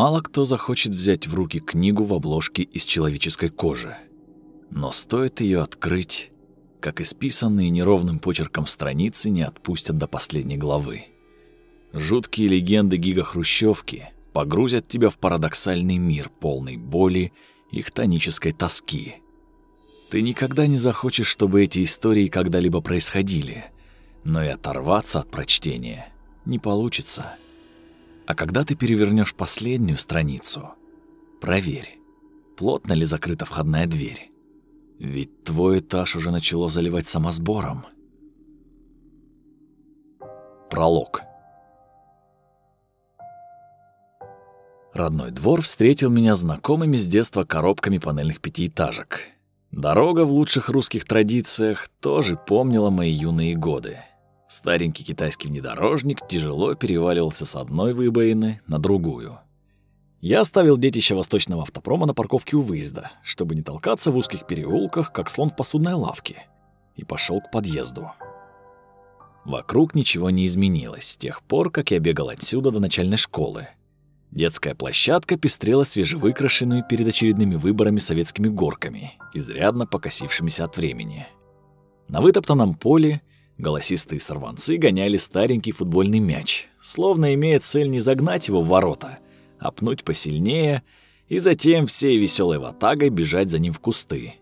Мало кто захочет взять в руки книгу в обложке из человеческой кожи. Но стоит ее открыть, как исписанные неровным почерком страницы не отпустят до последней главы. Жуткие легенды гига-хрущевки погрузят тебя в парадоксальный мир, полный боли и хтонической тоски. Ты никогда не захочешь, чтобы эти истории когда-либо происходили, но и оторваться от прочтения не получится. А когда ты перевернешь последнюю страницу, проверь, плотно ли закрыта входная дверь. Ведь твой этаж уже начало заливать самосбором. Пролог. Родной двор встретил меня знакомыми с детства коробками панельных пятиэтажек. Дорога в лучших русских традициях тоже помнила мои юные годы. Старенький китайский внедорожник тяжело переваливался с одной выбоины на другую. Я оставил детище восточного автопрома на парковке у выезда, чтобы не толкаться в узких переулках, как слон в посудной лавке, и пошел к подъезду. Вокруг ничего не изменилось с тех пор, как я бегал отсюда до начальной школы. Детская площадка пестрела свежевыкрашенными перед очередными выборами советскими горками, изрядно покосившимися от времени. На вытоптанном поле Голосистые сорванцы гоняли старенький футбольный мяч, словно имея цель не загнать его в ворота, а пнуть посильнее и затем всей веселой ватагой бежать за ним в кусты.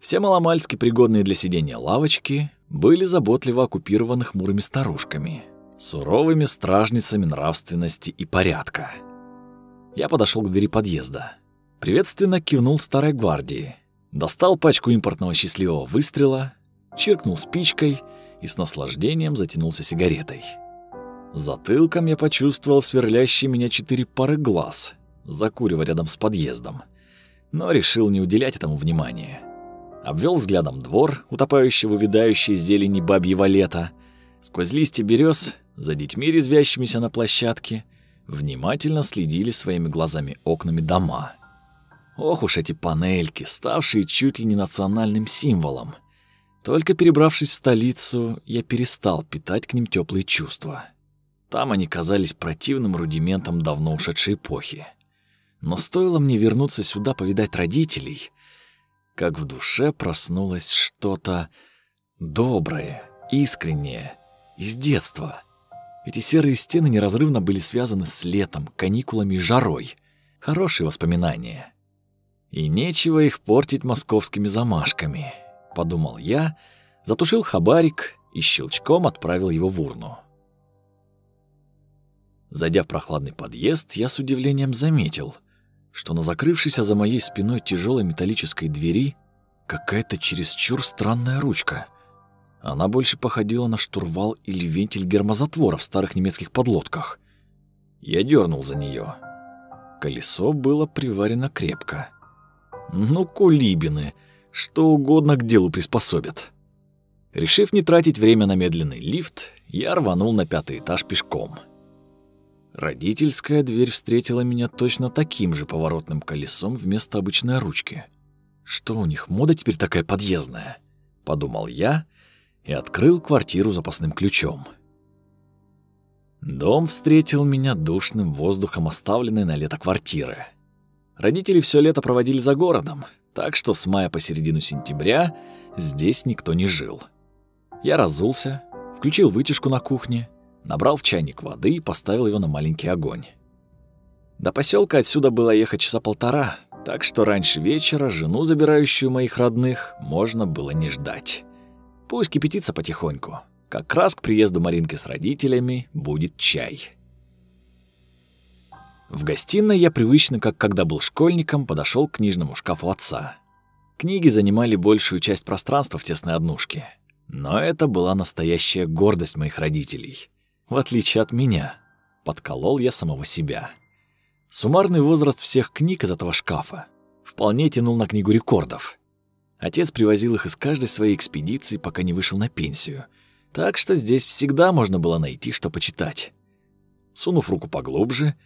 Все маломальски пригодные для сидения лавочки были заботливо оккупированы хмурыми старушками, суровыми стражницами нравственности и порядка. Я подошел к двери подъезда. Приветственно кивнул старой гвардии, достал пачку импортного счастливого выстрела, чиркнул спичкой и с наслаждением затянулся сигаретой. Затылком я почувствовал сверлящие меня четыре пары глаз, закуривая рядом с подъездом, но решил не уделять этому внимания. Обвел взглядом двор, утопающий в увядающей зелени бабьего лета, сквозь листья берез, за детьми, резвящимися на площадке, внимательно следили своими глазами окнами дома. Ох уж эти панельки, ставшие чуть ли не национальным символом. Только перебравшись в столицу, я перестал питать к ним теплые чувства. Там они казались противным рудиментом давно ушедшей эпохи. Но стоило мне вернуться сюда повидать родителей, как в душе проснулось что-то доброе, искреннее, из детства. Эти серые стены неразрывно были связаны с летом, каникулами и жарой. Хорошие воспоминания. И нечего их портить московскими замашками подумал я, затушил хабарик и щелчком отправил его в урну. Зайдя в прохладный подъезд, я с удивлением заметил, что на закрывшейся за моей спиной тяжелой металлической двери какая-то чересчур странная ручка. Она больше походила на штурвал или вентиль гермозатвора в старых немецких подлодках. Я дернул за нее. Колесо было приварено крепко. Ну, кулибины, что угодно к делу приспособят. Решив не тратить время на медленный лифт, я рванул на пятый этаж пешком. Родительская дверь встретила меня точно таким же поворотным колесом вместо обычной ручки. Что у них, мода теперь такая подъездная? Подумал я и открыл квартиру запасным ключом. Дом встретил меня душным воздухом оставленной на лето квартиры. Родители все лето проводили за городом, так что с мая по середину сентября здесь никто не жил. Я разулся, включил вытяжку на кухне, набрал в чайник воды и поставил его на маленький огонь. До поселка отсюда было ехать часа полтора, так что раньше вечера жену, забирающую моих родных, можно было не ждать. Пусть кипятится потихоньку. Как раз к приезду Маринки с родителями будет чай. В гостиной я привычно, как когда был школьником, подошел к книжному шкафу отца. Книги занимали большую часть пространства в тесной однушке. Но это была настоящая гордость моих родителей. В отличие от меня, подколол я самого себя. Суммарный возраст всех книг из этого шкафа вполне тянул на книгу рекордов. Отец привозил их из каждой своей экспедиции, пока не вышел на пенсию. Так что здесь всегда можно было найти, что почитать. Сунув руку поглубже,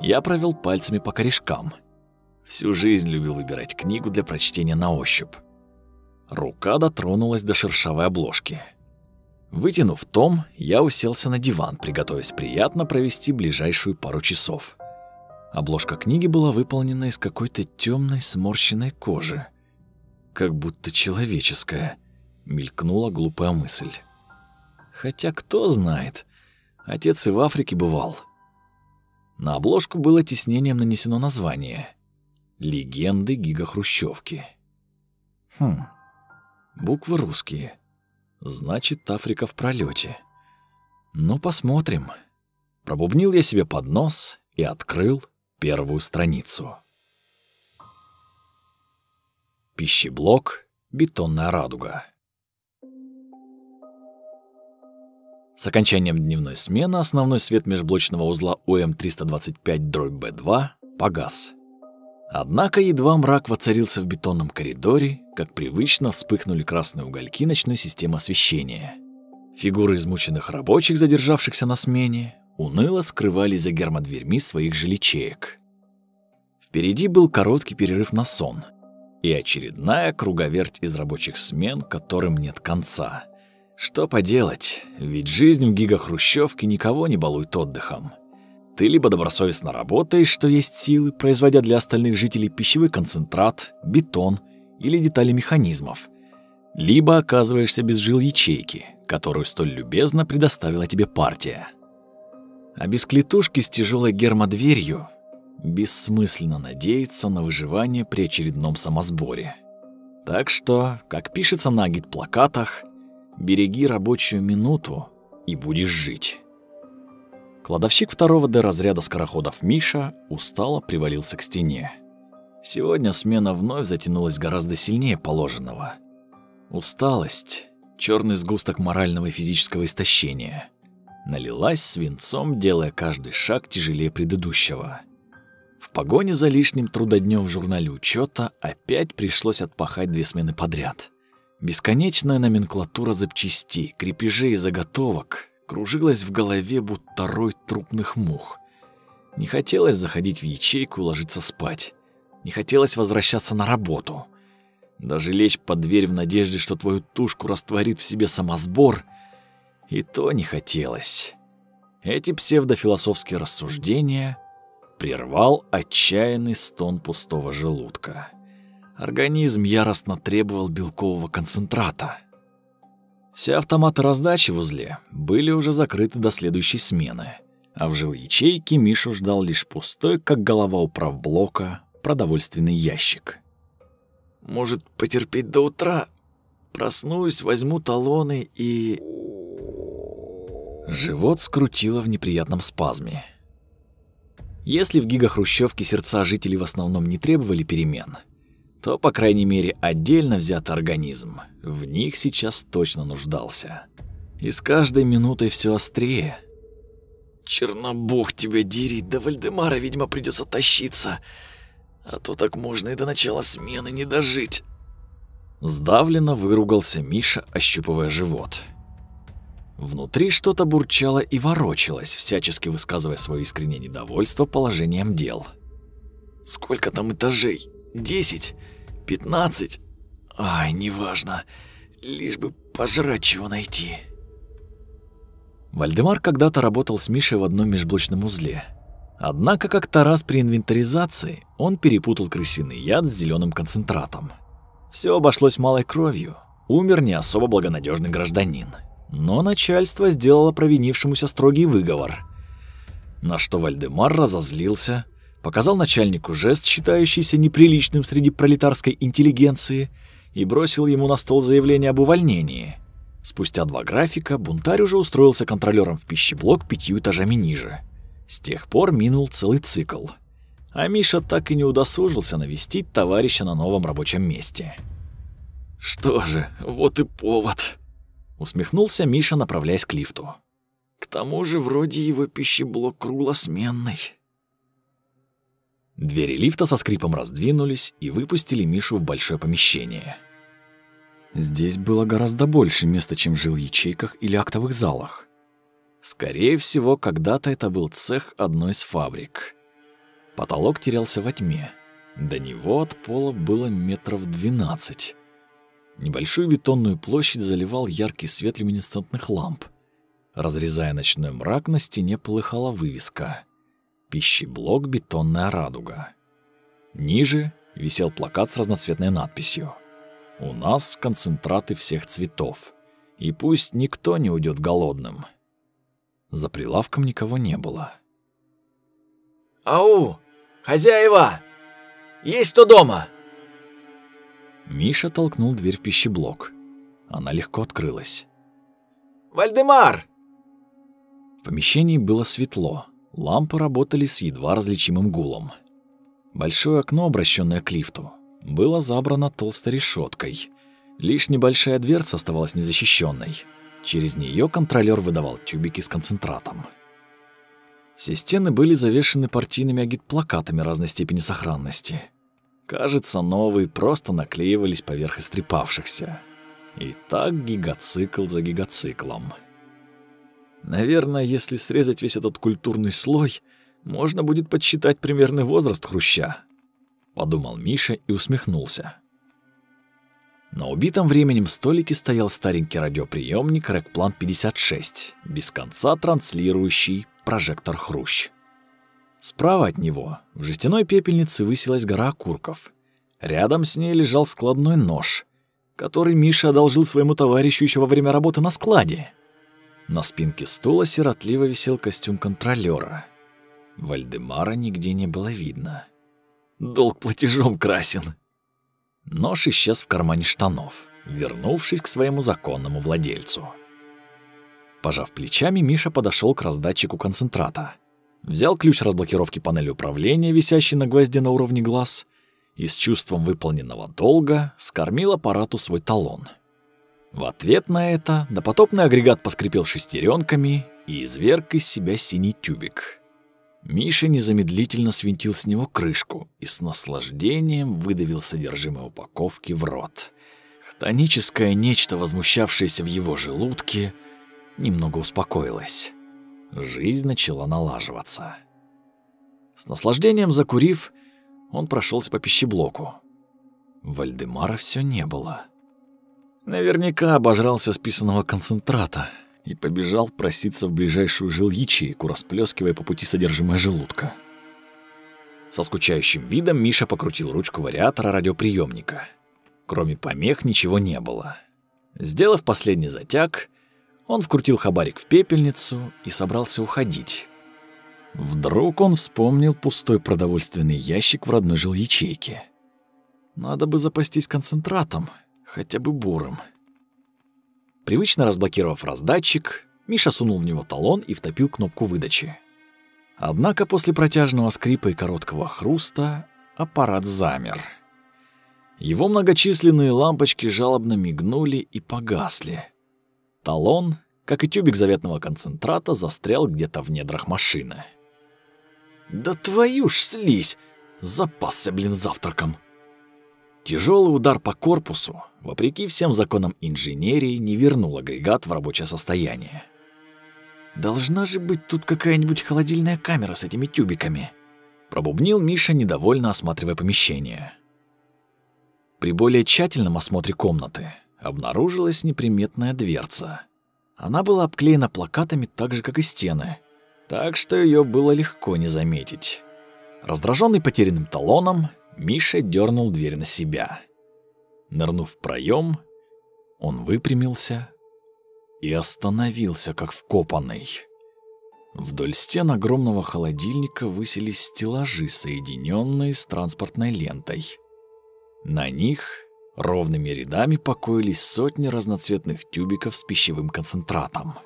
я провел пальцами по корешкам. Всю жизнь любил выбирать книгу для прочтения на ощупь. Рука дотронулась до шершавой обложки. Вытянув том, я уселся на диван, приготовясь приятно провести ближайшую пару часов. Обложка книги была выполнена из какой-то темной сморщенной кожи. Как будто человеческая, мелькнула глупая мысль. Хотя кто знает, отец и в Африке бывал. На обложку было тиснением нанесено название «Легенды гигахрущевки». Хм, буквы русские. Значит, Африка в пролете. Ну, посмотрим. Пробубнил я себе под нос и открыл первую страницу. Пищеблок «Бетонная радуга». С окончанием дневной смены основной свет межблочного узла УМ-325-Б2 погас. Однако едва мрак воцарился в бетонном коридоре, как привычно вспыхнули красные угольки ночной системы освещения. Фигуры измученных рабочих, задержавшихся на смене, уныло скрывались за гермодверьми своих же. Впереди был короткий перерыв на сон и очередная круговерть из рабочих смен, которым нет конца. Что поделать, ведь жизнь в гигахрущевке никого не балует отдыхом. Ты либо добросовестно работаешь, что есть силы, производя для остальных жителей пищевой концентрат, бетон или детали механизмов, либо оказываешься без жил ячейки, которую столь любезно предоставила тебе партия. А без клетушки с тяжелой гермодверью бессмысленно надеяться на выживание при очередном самосборе. Так что, как пишется на гид-плакатах, Береги рабочую минуту и будешь жить. Кладовщик второго Д разряда скороходов Миша устало привалился к стене. Сегодня смена вновь затянулась гораздо сильнее положенного. Усталость, черный сгусток морального и физического истощения, налилась свинцом, делая каждый шаг тяжелее предыдущего. В погоне за лишним трудоднём в журнале учета опять пришлось отпахать две смены подряд. Бесконечная номенклатура запчастей, крепежей и заготовок кружилась в голове, будто рой трупных мух. Не хотелось заходить в ячейку и ложиться спать. Не хотелось возвращаться на работу. Даже лечь под дверь в надежде, что твою тушку растворит в себе самосбор, и то не хотелось. Эти псевдофилософские рассуждения прервал отчаянный стон пустого желудка. Организм яростно требовал белкового концентрата. Все автоматы раздачи в узле были уже закрыты до следующей смены, а в жил ячейке Мишу ждал лишь пустой, как голова управблока, продовольственный ящик. «Может, потерпеть до утра? Проснусь, возьму талоны и...» Живот скрутило в неприятном спазме. Если в гигахрущевке сердца жителей в основном не требовали перемен — то, по крайней мере, отдельно взятый организм в них сейчас точно нуждался. И с каждой минутой все острее. «Чернобог тебя дери, до Вальдемара, видимо, придется тащиться, а то так можно и до начала смены не дожить». Сдавленно выругался Миша, ощупывая живот. Внутри что-то бурчало и ворочалось, всячески высказывая свое искреннее недовольство положением дел. «Сколько там этажей? Десять? Пятнадцать? Ай, неважно. Лишь бы пожрать чего найти. Вальдемар когда-то работал с Мишей в одном межблочном узле. Однако как-то раз при инвентаризации он перепутал крысиный яд с зеленым концентратом. Все обошлось малой кровью. Умер не особо благонадежный гражданин. Но начальство сделало провинившемуся строгий выговор. На что Вальдемар разозлился – показал начальнику жест, считающийся неприличным среди пролетарской интеллигенции, и бросил ему на стол заявление об увольнении. Спустя два графика бунтарь уже устроился контролёром в пищеблок пятью этажами ниже. С тех пор минул целый цикл. А Миша так и не удосужился навестить товарища на новом рабочем месте. «Что же, вот и повод», — усмехнулся Миша, направляясь к лифту. «К тому же вроде его пищеблок круглосменный». Двери лифта со скрипом раздвинулись и выпустили Мишу в большое помещение. Здесь было гораздо больше места, чем жил в ячейках или актовых залах. Скорее всего, когда-то это был цех одной из фабрик. Потолок терялся во тьме. До него от пола было метров двенадцать. Небольшую бетонную площадь заливал яркий свет люминесцентных ламп. Разрезая ночной мрак, на стене полыхала вывеска Пищеблок «Бетонная радуга». Ниже висел плакат с разноцветной надписью «У нас концентраты всех цветов, и пусть никто не уйдет голодным». За прилавком никого не было. «Ау! Хозяева! Есть кто дома?» Миша толкнул дверь в пищеблок. Она легко открылась. «Вальдемар!» В помещении было светло. Лампы работали с едва различимым гулом. Большое окно, обращенное к лифту, было забрано толстой решеткой. Лишь небольшая дверца оставалась незащищенной. Через нее контролер выдавал тюбики с концентратом. Все стены были завешены партийными агитплакатами разной степени сохранности. Кажется, новые просто наклеивались поверх истрепавшихся. И так гигацикл за гигациклом. Наверное, если срезать весь этот культурный слой, можно будет подсчитать примерный возраст хруща, подумал Миша и усмехнулся. На убитом временем столике стоял старенький радиоприемник Рекплан 56, без конца транслирующий прожектор Хрущ. Справа от него в жестяной пепельнице высилась гора окурков. Рядом с ней лежал складной нож, который Миша одолжил своему товарищу еще во время работы на складе. На спинке стула сиротливо висел костюм контролёра. Вальдемара нигде не было видно. Долг платежом красен. Нож исчез в кармане штанов, вернувшись к своему законному владельцу. Пожав плечами, Миша подошел к раздатчику концентрата — взял ключ разблокировки панели управления, висящий на гвозде на уровне глаз, и с чувством выполненного долга скормил аппарату свой талон. В ответ на это допотопный агрегат поскрипел шестеренками и изверг из себя синий тюбик. Миша незамедлительно свинтил с него крышку и с наслаждением выдавил содержимое упаковки в рот. Хтоническое нечто, возмущавшееся в его желудке, немного успокоилось. Жизнь начала налаживаться. С наслаждением закурив, он прошелся по пищеблоку. Вальдемара все не было. Наверняка обожрался списанного концентрата и побежал проситься в ближайшую жилячейку, расплескивая по пути содержимое желудка. Со скучающим видом Миша покрутил ручку вариатора радиоприемника. Кроме помех ничего не было. Сделав последний затяг, он вкрутил хабарик в пепельницу и собрался уходить. Вдруг он вспомнил пустой продовольственный ящик в родной жилячейке. Надо бы запастись концентратом, хотя бы буром. Привычно разблокировав раздатчик, Миша сунул в него талон и втопил кнопку выдачи. Однако после протяжного скрипа и короткого хруста аппарат замер. Его многочисленные лампочки жалобно мигнули и погасли. Талон, как и тюбик заветного концентрата, застрял где-то в недрах машины. «Да твою ж слизь! Запасся, блин, завтраком!» Тяжелый удар по корпусу, вопреки всем законам инженерии, не вернул агрегат в рабочее состояние. «Должна же быть тут какая-нибудь холодильная камера с этими тюбиками», пробубнил Миша, недовольно осматривая помещение. При более тщательном осмотре комнаты обнаружилась неприметная дверца. Она была обклеена плакатами так же, как и стены, так что ее было легко не заметить. Раздраженный потерянным талоном, Миша дернул дверь на себя. Нырнув в проем, он выпрямился и остановился, как вкопанный. Вдоль стен огромного холодильника высились стеллажи, соединенные с транспортной лентой. На них Ровными рядами покоились сотни разноцветных тюбиков с пищевым концентратом.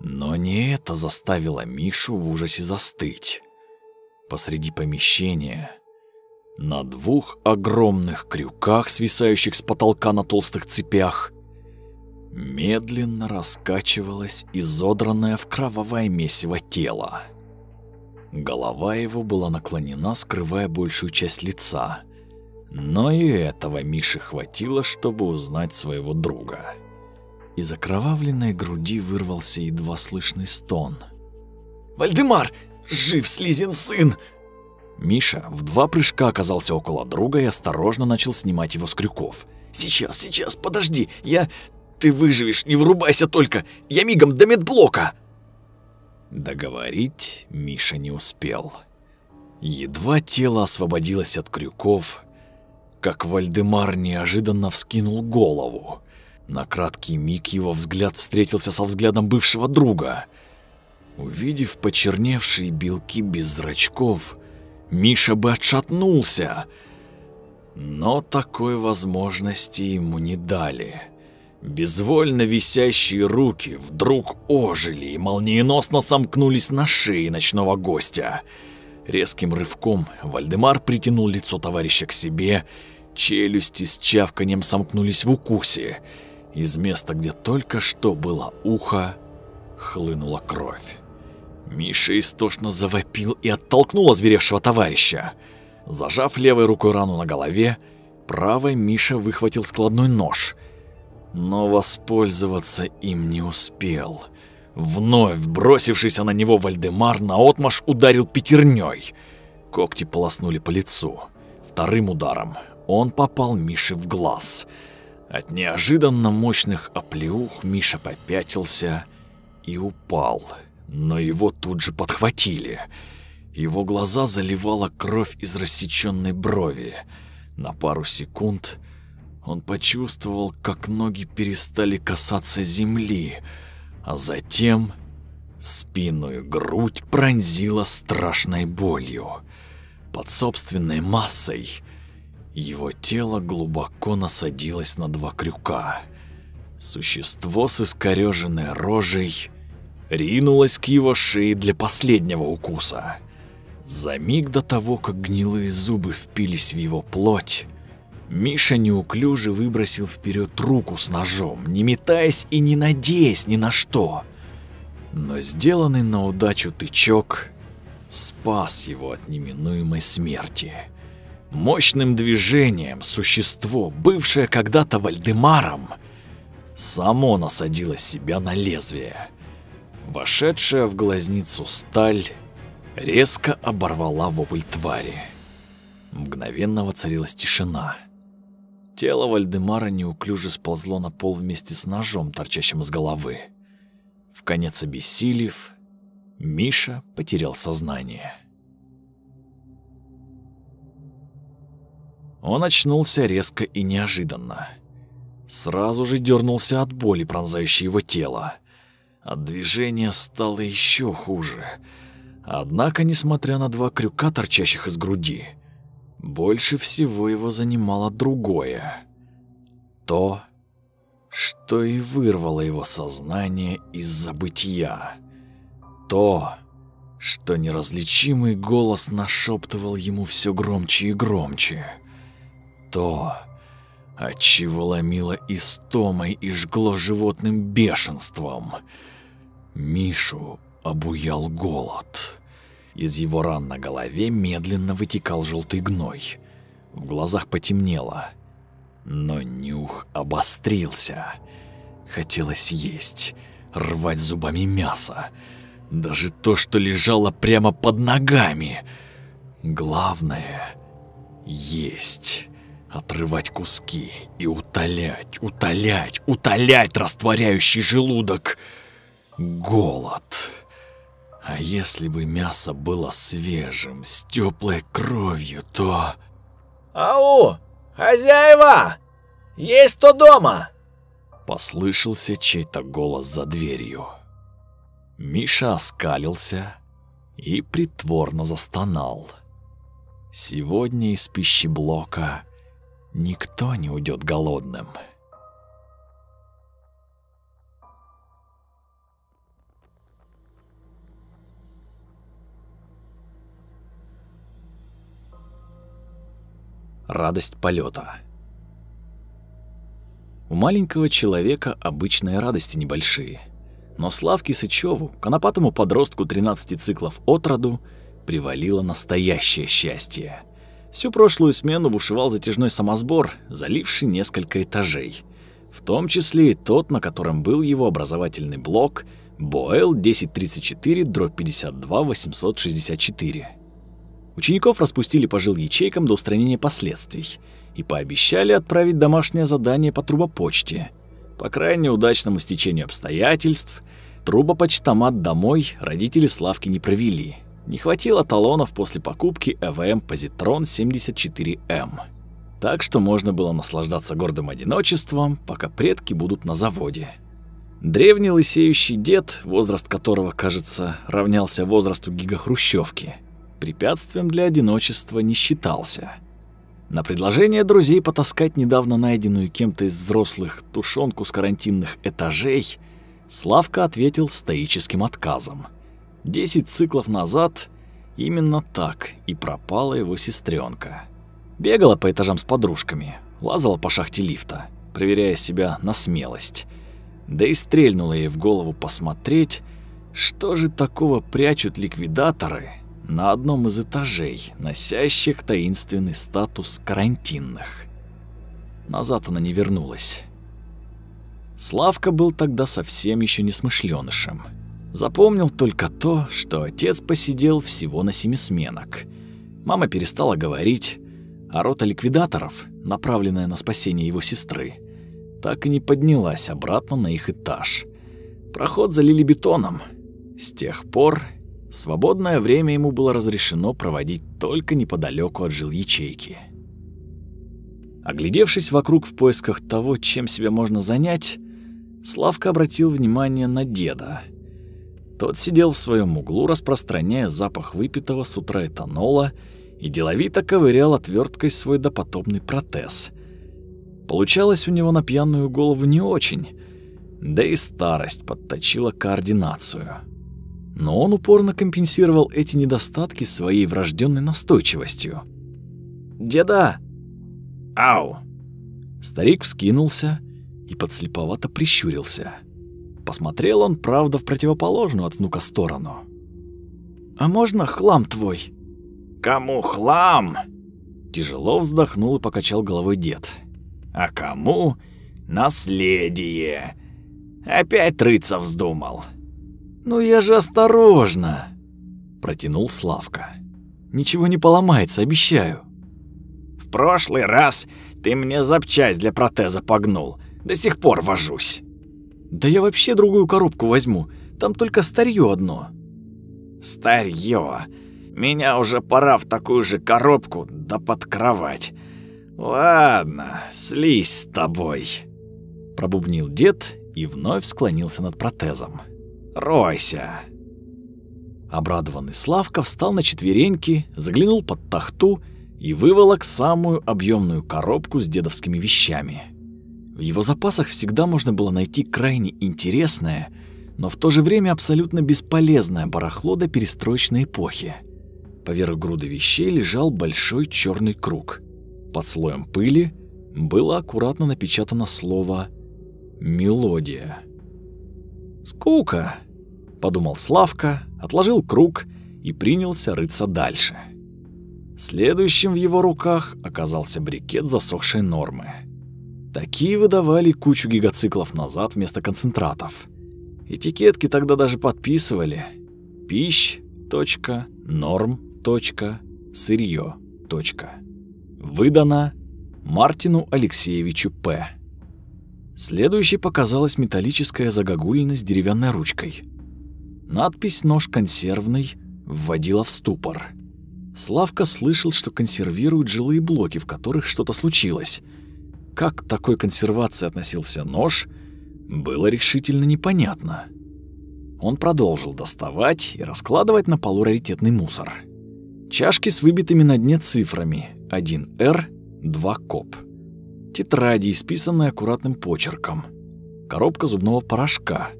Но не это заставило Мишу в ужасе застыть. Посреди помещения, на двух огромных крюках, свисающих с потолка на толстых цепях, медленно раскачивалось изодранное в кровавое месиво тело. Голова его была наклонена, скрывая большую часть лица — но и этого Мише хватило, чтобы узнать своего друга. Из окровавленной груди вырвался едва слышный стон. «Вальдемар! Жив слизин сын!» Миша в два прыжка оказался около друга и осторожно начал снимать его с крюков. «Сейчас, сейчас, подожди, я... Ты выживешь, не врубайся только! Я мигом до медблока!» Договорить Миша не успел. Едва тело освободилось от крюков, как Вальдемар неожиданно вскинул голову. На краткий миг его взгляд встретился со взглядом бывшего друга. Увидев почерневшие белки без зрачков, Миша бы отшатнулся, но такой возможности ему не дали. Безвольно висящие руки вдруг ожили и молниеносно сомкнулись на шее ночного гостя. Резким рывком Вальдемар притянул лицо товарища к себе, челюсти с чавканием сомкнулись в укусе. Из места, где только что было ухо, хлынула кровь. Миша истошно завопил и оттолкнул озверевшего товарища. Зажав левой рукой рану на голове, правой Миша выхватил складной нож — но воспользоваться им не успел. Вновь бросившийся на него Вальдемар наотмашь ударил пятерней. Когти полоснули по лицу. Вторым ударом он попал Мише в глаз. От неожиданно мощных оплеух Миша попятился и упал, но его тут же подхватили. Его глаза заливала кровь из рассеченной брови. На пару секунд он почувствовал, как ноги перестали касаться земли, а затем спину и грудь пронзила страшной болью. Под собственной массой его тело глубоко насадилось на два крюка. Существо с искорёженной рожей ринулось к его шее для последнего укуса. За миг до того, как гнилые зубы впились в его плоть, Миша неуклюже выбросил вперед руку с ножом, не метаясь и не надеясь ни на что. Но сделанный на удачу тычок спас его от неминуемой смерти. Мощным движением существо, бывшее когда-то Вальдемаром, само насадило себя на лезвие. Вошедшая в глазницу сталь резко оборвала вопль твари. Мгновенно воцарилась тишина. Тело Вальдемара неуклюже сползло на пол вместе с ножом, торчащим из головы. В конец обессилев, Миша потерял сознание. Он очнулся резко и неожиданно. Сразу же дернулся от боли, пронзающей его тело. От движения стало еще хуже. Однако, несмотря на два крюка, торчащих из груди, больше всего его занимало другое. То, что и вырвало его сознание из забытия. То, что неразличимый голос нашептывал ему все громче и громче. То, от чего ломило истомой и жгло животным бешенством. Мишу обуял голод. Из его ран на голове медленно вытекал желтый гной. В глазах потемнело, но нюх обострился. Хотелось есть, рвать зубами мясо, даже то, что лежало прямо под ногами. Главное — есть, отрывать куски и утолять, утолять, утолять растворяющий желудок. Голод. А если бы мясо было свежим, с теплой кровью, то... «Ау! Хозяева! Есть кто дома?» Послышался чей-то голос за дверью. Миша оскалился и притворно застонал. Сегодня из пищеблока никто не уйдет голодным. Радость полета. У маленького человека обычные радости небольшие. Но Славке Сычеву, конопатому подростку 13 циклов от роду, привалило настоящее счастье. Всю прошлую смену бушевал затяжной самосбор, заливший несколько этажей. В том числе и тот, на котором был его образовательный блок Боэл 1034 52 864. Учеников распустили по жил ячейкам до устранения последствий и пообещали отправить домашнее задание по трубопочте. По крайне удачному стечению обстоятельств, Трубопочтомат домой родители Славки не провели. Не хватило талонов после покупки ЭВМ Позитрон 74М. Так что можно было наслаждаться гордым одиночеством, пока предки будут на заводе. Древний лысеющий дед, возраст которого, кажется, равнялся возрасту гигахрущевки, препятствием для одиночества не считался. На предложение друзей потаскать недавно найденную кем-то из взрослых тушенку с карантинных этажей Славка ответил стоическим отказом. Десять циклов назад именно так и пропала его сестренка. Бегала по этажам с подружками, лазала по шахте лифта, проверяя себя на смелость. Да и стрельнула ей в голову посмотреть, что же такого прячут ликвидаторы на одном из этажей, носящих таинственный статус карантинных. Назад она не вернулась. Славка был тогда совсем еще не смышленышем. Запомнил только то, что отец посидел всего на семи сменок. Мама перестала говорить, а рота ликвидаторов, направленная на спасение его сестры, так и не поднялась обратно на их этаж. Проход залили бетоном. С тех пор свободное время ему было разрешено проводить только неподалеку от жилячейки. Оглядевшись вокруг в поисках того, чем себя можно занять, Славка обратил внимание на деда. Тот сидел в своем углу, распространяя запах выпитого с утра этанола и деловито ковырял отверткой свой допотопный протез. Получалось у него на пьяную голову не очень, да и старость подточила координацию. Но он упорно компенсировал эти недостатки своей врожденной настойчивостью. «Деда!» «Ау!» Старик вскинулся и подслеповато прищурился. Посмотрел он, правда, в противоположную от внука сторону. «А можно хлам твой?» «Кому хлам?» Тяжело вздохнул и покачал головой дед. «А кому наследие?» Опять рыться вздумал. «Ну я же осторожно!» Протянул Славка. «Ничего не поломается, обещаю». «В прошлый раз ты мне запчасть для протеза погнул. До сих пор вожусь». «Да я вообще другую коробку возьму. Там только старье одно». «Старье. Меня уже пора в такую же коробку да под кровать. Ладно, слизь с тобой». Пробубнил дед и вновь склонился над протезом. «Ройся». Обрадованный Славка встал на четвереньки, заглянул под тахту и выволок самую объемную коробку с дедовскими вещами. В его запасах всегда можно было найти крайне интересное, но в то же время абсолютно бесполезное барахло до перестроечной эпохи. Поверх груды вещей лежал большой черный круг. Под слоем пыли было аккуратно напечатано слово «мелодия». «Скука», — подумал Славка, отложил круг и принялся рыться дальше. Следующим в его руках оказался брикет засохшей нормы. Такие выдавали кучу гигациклов назад вместо концентратов. Этикетки тогда даже подписывали пищ. Норм. Сырье. Выдано Мартину Алексеевичу П. Следующей показалась металлическая загогулина с деревянной ручкой. Надпись «Нож консервный» вводила в ступор. Славка слышал, что консервируют жилые блоки, в которых что-то случилось — как к такой консервации относился нож, было решительно непонятно. Он продолжил доставать и раскладывать на полу раритетный мусор. Чашки с выбитыми на дне цифрами 1Р, 2 КОП. Тетради, исписанные аккуратным почерком. Коробка зубного порошка.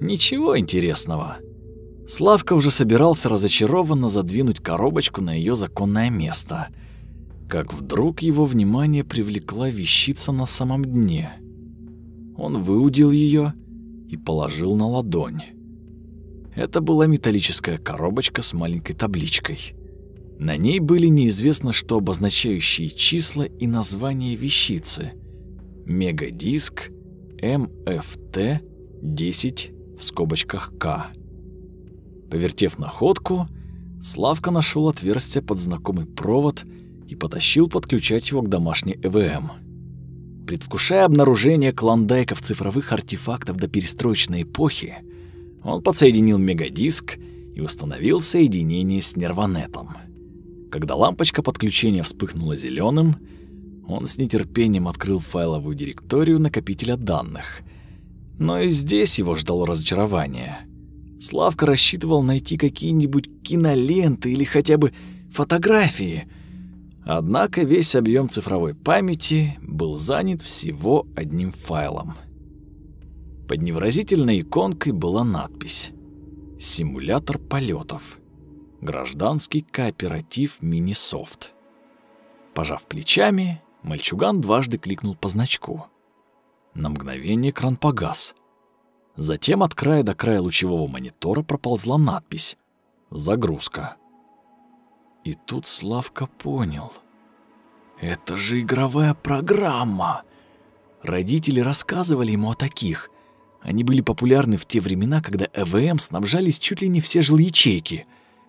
Ничего интересного. Славка уже собирался разочарованно задвинуть коробочку на ее законное место — как вдруг его внимание привлекла вещица на самом дне. Он выудил ее и положил на ладонь. Это была металлическая коробочка с маленькой табличкой. На ней были неизвестно что обозначающие числа и название вещицы. Мегадиск МФТ-10 в скобочках К. Повертев находку, Славка нашел отверстие под знакомый провод и потащил подключать его к домашней ЭВМ. Предвкушая обнаружение клондайков цифровых артефактов до перестроечной эпохи, Он подсоединил мегадиск и установил соединение с нервонетом. Когда лампочка подключения вспыхнула зеленым, он с нетерпением открыл файловую директорию накопителя данных. Но и здесь его ждало разочарование. Славка рассчитывал найти какие-нибудь киноленты или хотя бы фотографии. Однако весь объем цифровой памяти был занят всего одним файлом. Под невыразительной иконкой была надпись «Симулятор полетов. Гражданский кооператив Минисофт». Пожав плечами, мальчуган дважды кликнул по значку. На мгновение экран погас. Затем от края до края лучевого монитора проползла надпись «Загрузка». И тут Славка понял. Это же игровая программа. Родители рассказывали ему о таких. Они были популярны в те времена, когда ЭВМ снабжались чуть ли не все жилячейки.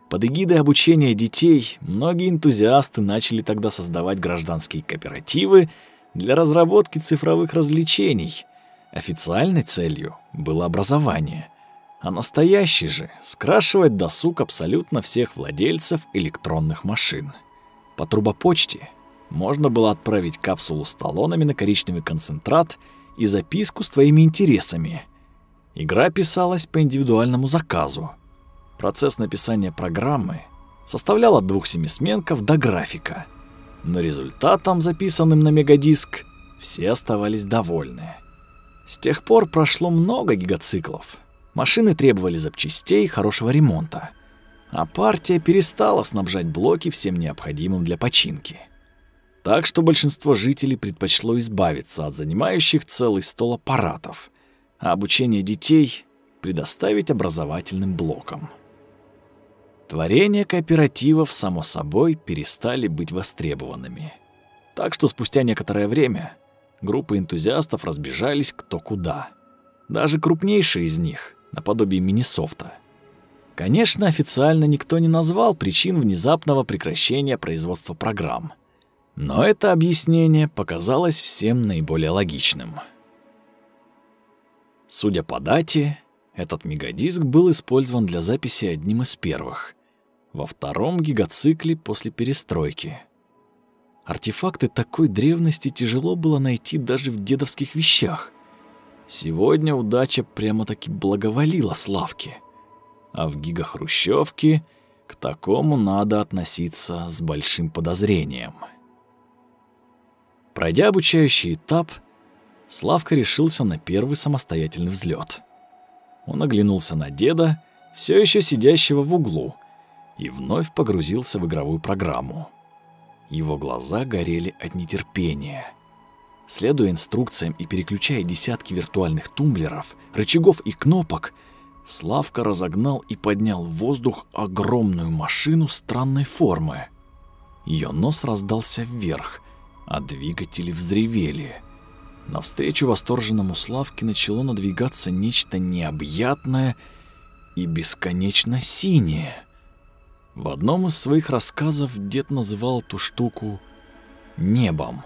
Под эгидой обучения детей многие энтузиасты начали тогда создавать гражданские кооперативы для разработки цифровых развлечений. Официальной целью было образование – а настоящий же скрашивать досуг абсолютно всех владельцев электронных машин. По трубопочте можно было отправить капсулу с талонами на коричневый концентрат и записку с твоими интересами. Игра писалась по индивидуальному заказу. Процесс написания программы составлял от двух семисменков до графика. Но результатом, записанным на мегадиск, все оставались довольны. С тех пор прошло много гигациклов — Машины требовали запчастей и хорошего ремонта. А партия перестала снабжать блоки всем необходимым для починки. Так что большинство жителей предпочло избавиться от занимающих целый стол аппаратов, а обучение детей предоставить образовательным блокам. Творения кооперативов, само собой, перестали быть востребованными. Так что спустя некоторое время группы энтузиастов разбежались кто куда. Даже крупнейшие из них наподобие Минисофта. Конечно, официально никто не назвал причин внезапного прекращения производства программ. Но это объяснение показалось всем наиболее логичным. Судя по дате, этот мегадиск был использован для записи одним из первых, во втором гигацикле после перестройки. Артефакты такой древности тяжело было найти даже в дедовских вещах. Сегодня удача прямо-таки благоволила Славке. А в гигахрущевке к такому надо относиться с большим подозрением. Пройдя обучающий этап, Славка решился на первый самостоятельный взлет. Он оглянулся на деда, все еще сидящего в углу, и вновь погрузился в игровую программу. Его глаза горели от нетерпения — Следуя инструкциям и переключая десятки виртуальных тумблеров, рычагов и кнопок, Славка разогнал и поднял в воздух огромную машину странной формы. Ее нос раздался вверх, а двигатели взревели. Навстречу восторженному Славке начало надвигаться нечто необъятное и бесконечно синее. В одном из своих рассказов дед называл эту штуку «небом».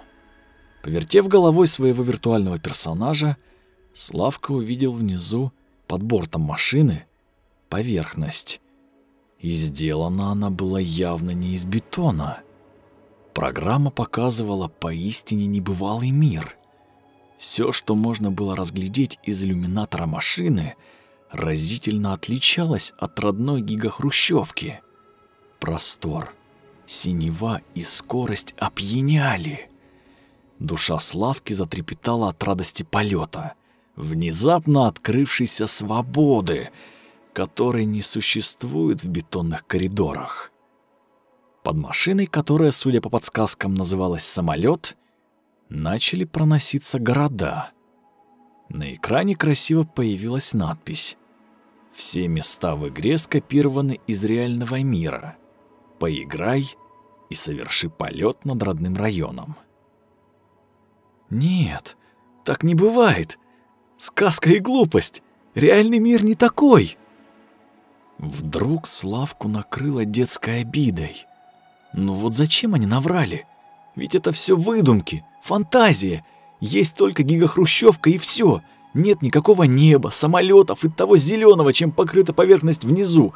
Повертев головой своего виртуального персонажа, Славка увидел внизу, под бортом машины, поверхность. И сделана она была явно не из бетона. Программа показывала поистине небывалый мир. Все, что можно было разглядеть из иллюминатора машины, разительно отличалось от родной гигахрущевки. Простор, синева и скорость опьяняли. Душа Славки затрепетала от радости полета, внезапно открывшейся свободы, которой не существует в бетонных коридорах. Под машиной, которая, судя по подсказкам, называлась самолет, начали проноситься города. На экране красиво появилась надпись «Все места в игре скопированы из реального мира. Поиграй и соверши полет над родным районом». Нет, так не бывает. Сказка и глупость. Реальный мир не такой. Вдруг Славку накрыло детской обидой. Ну вот зачем они наврали? Ведь это все выдумки, фантазия. Есть только гигахрущевка и все. Нет никакого неба, самолетов и того зеленого, чем покрыта поверхность внизу.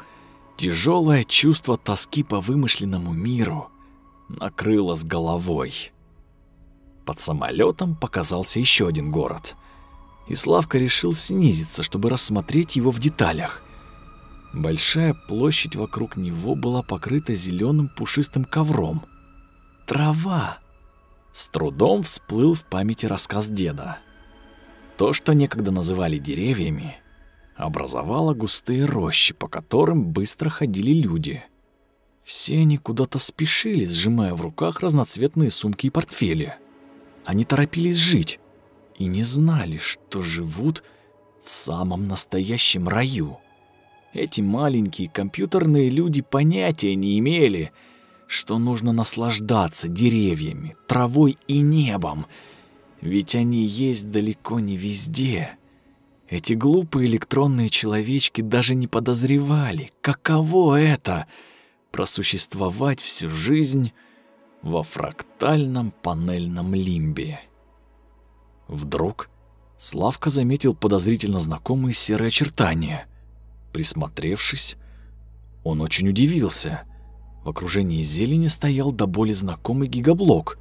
Тяжелое чувство тоски по вымышленному миру накрыло с головой. Под самолетом показался еще один город. И Славка решил снизиться, чтобы рассмотреть его в деталях. Большая площадь вокруг него была покрыта зеленым пушистым ковром. Трава. С трудом всплыл в памяти рассказ деда. То, что некогда называли деревьями, образовало густые рощи, по которым быстро ходили люди. Все они куда-то спешили, сжимая в руках разноцветные сумки и портфели. Они торопились жить и не знали, что живут в самом настоящем раю. Эти маленькие компьютерные люди понятия не имели, что нужно наслаждаться деревьями, травой и небом, ведь они есть далеко не везде. Эти глупые электронные человечки даже не подозревали, каково это — просуществовать всю жизнь во фрактальном панельном лимбе. Вдруг Славка заметил подозрительно знакомые серые очертания. Присмотревшись, он очень удивился. В окружении зелени стоял до боли знакомый гигаблок.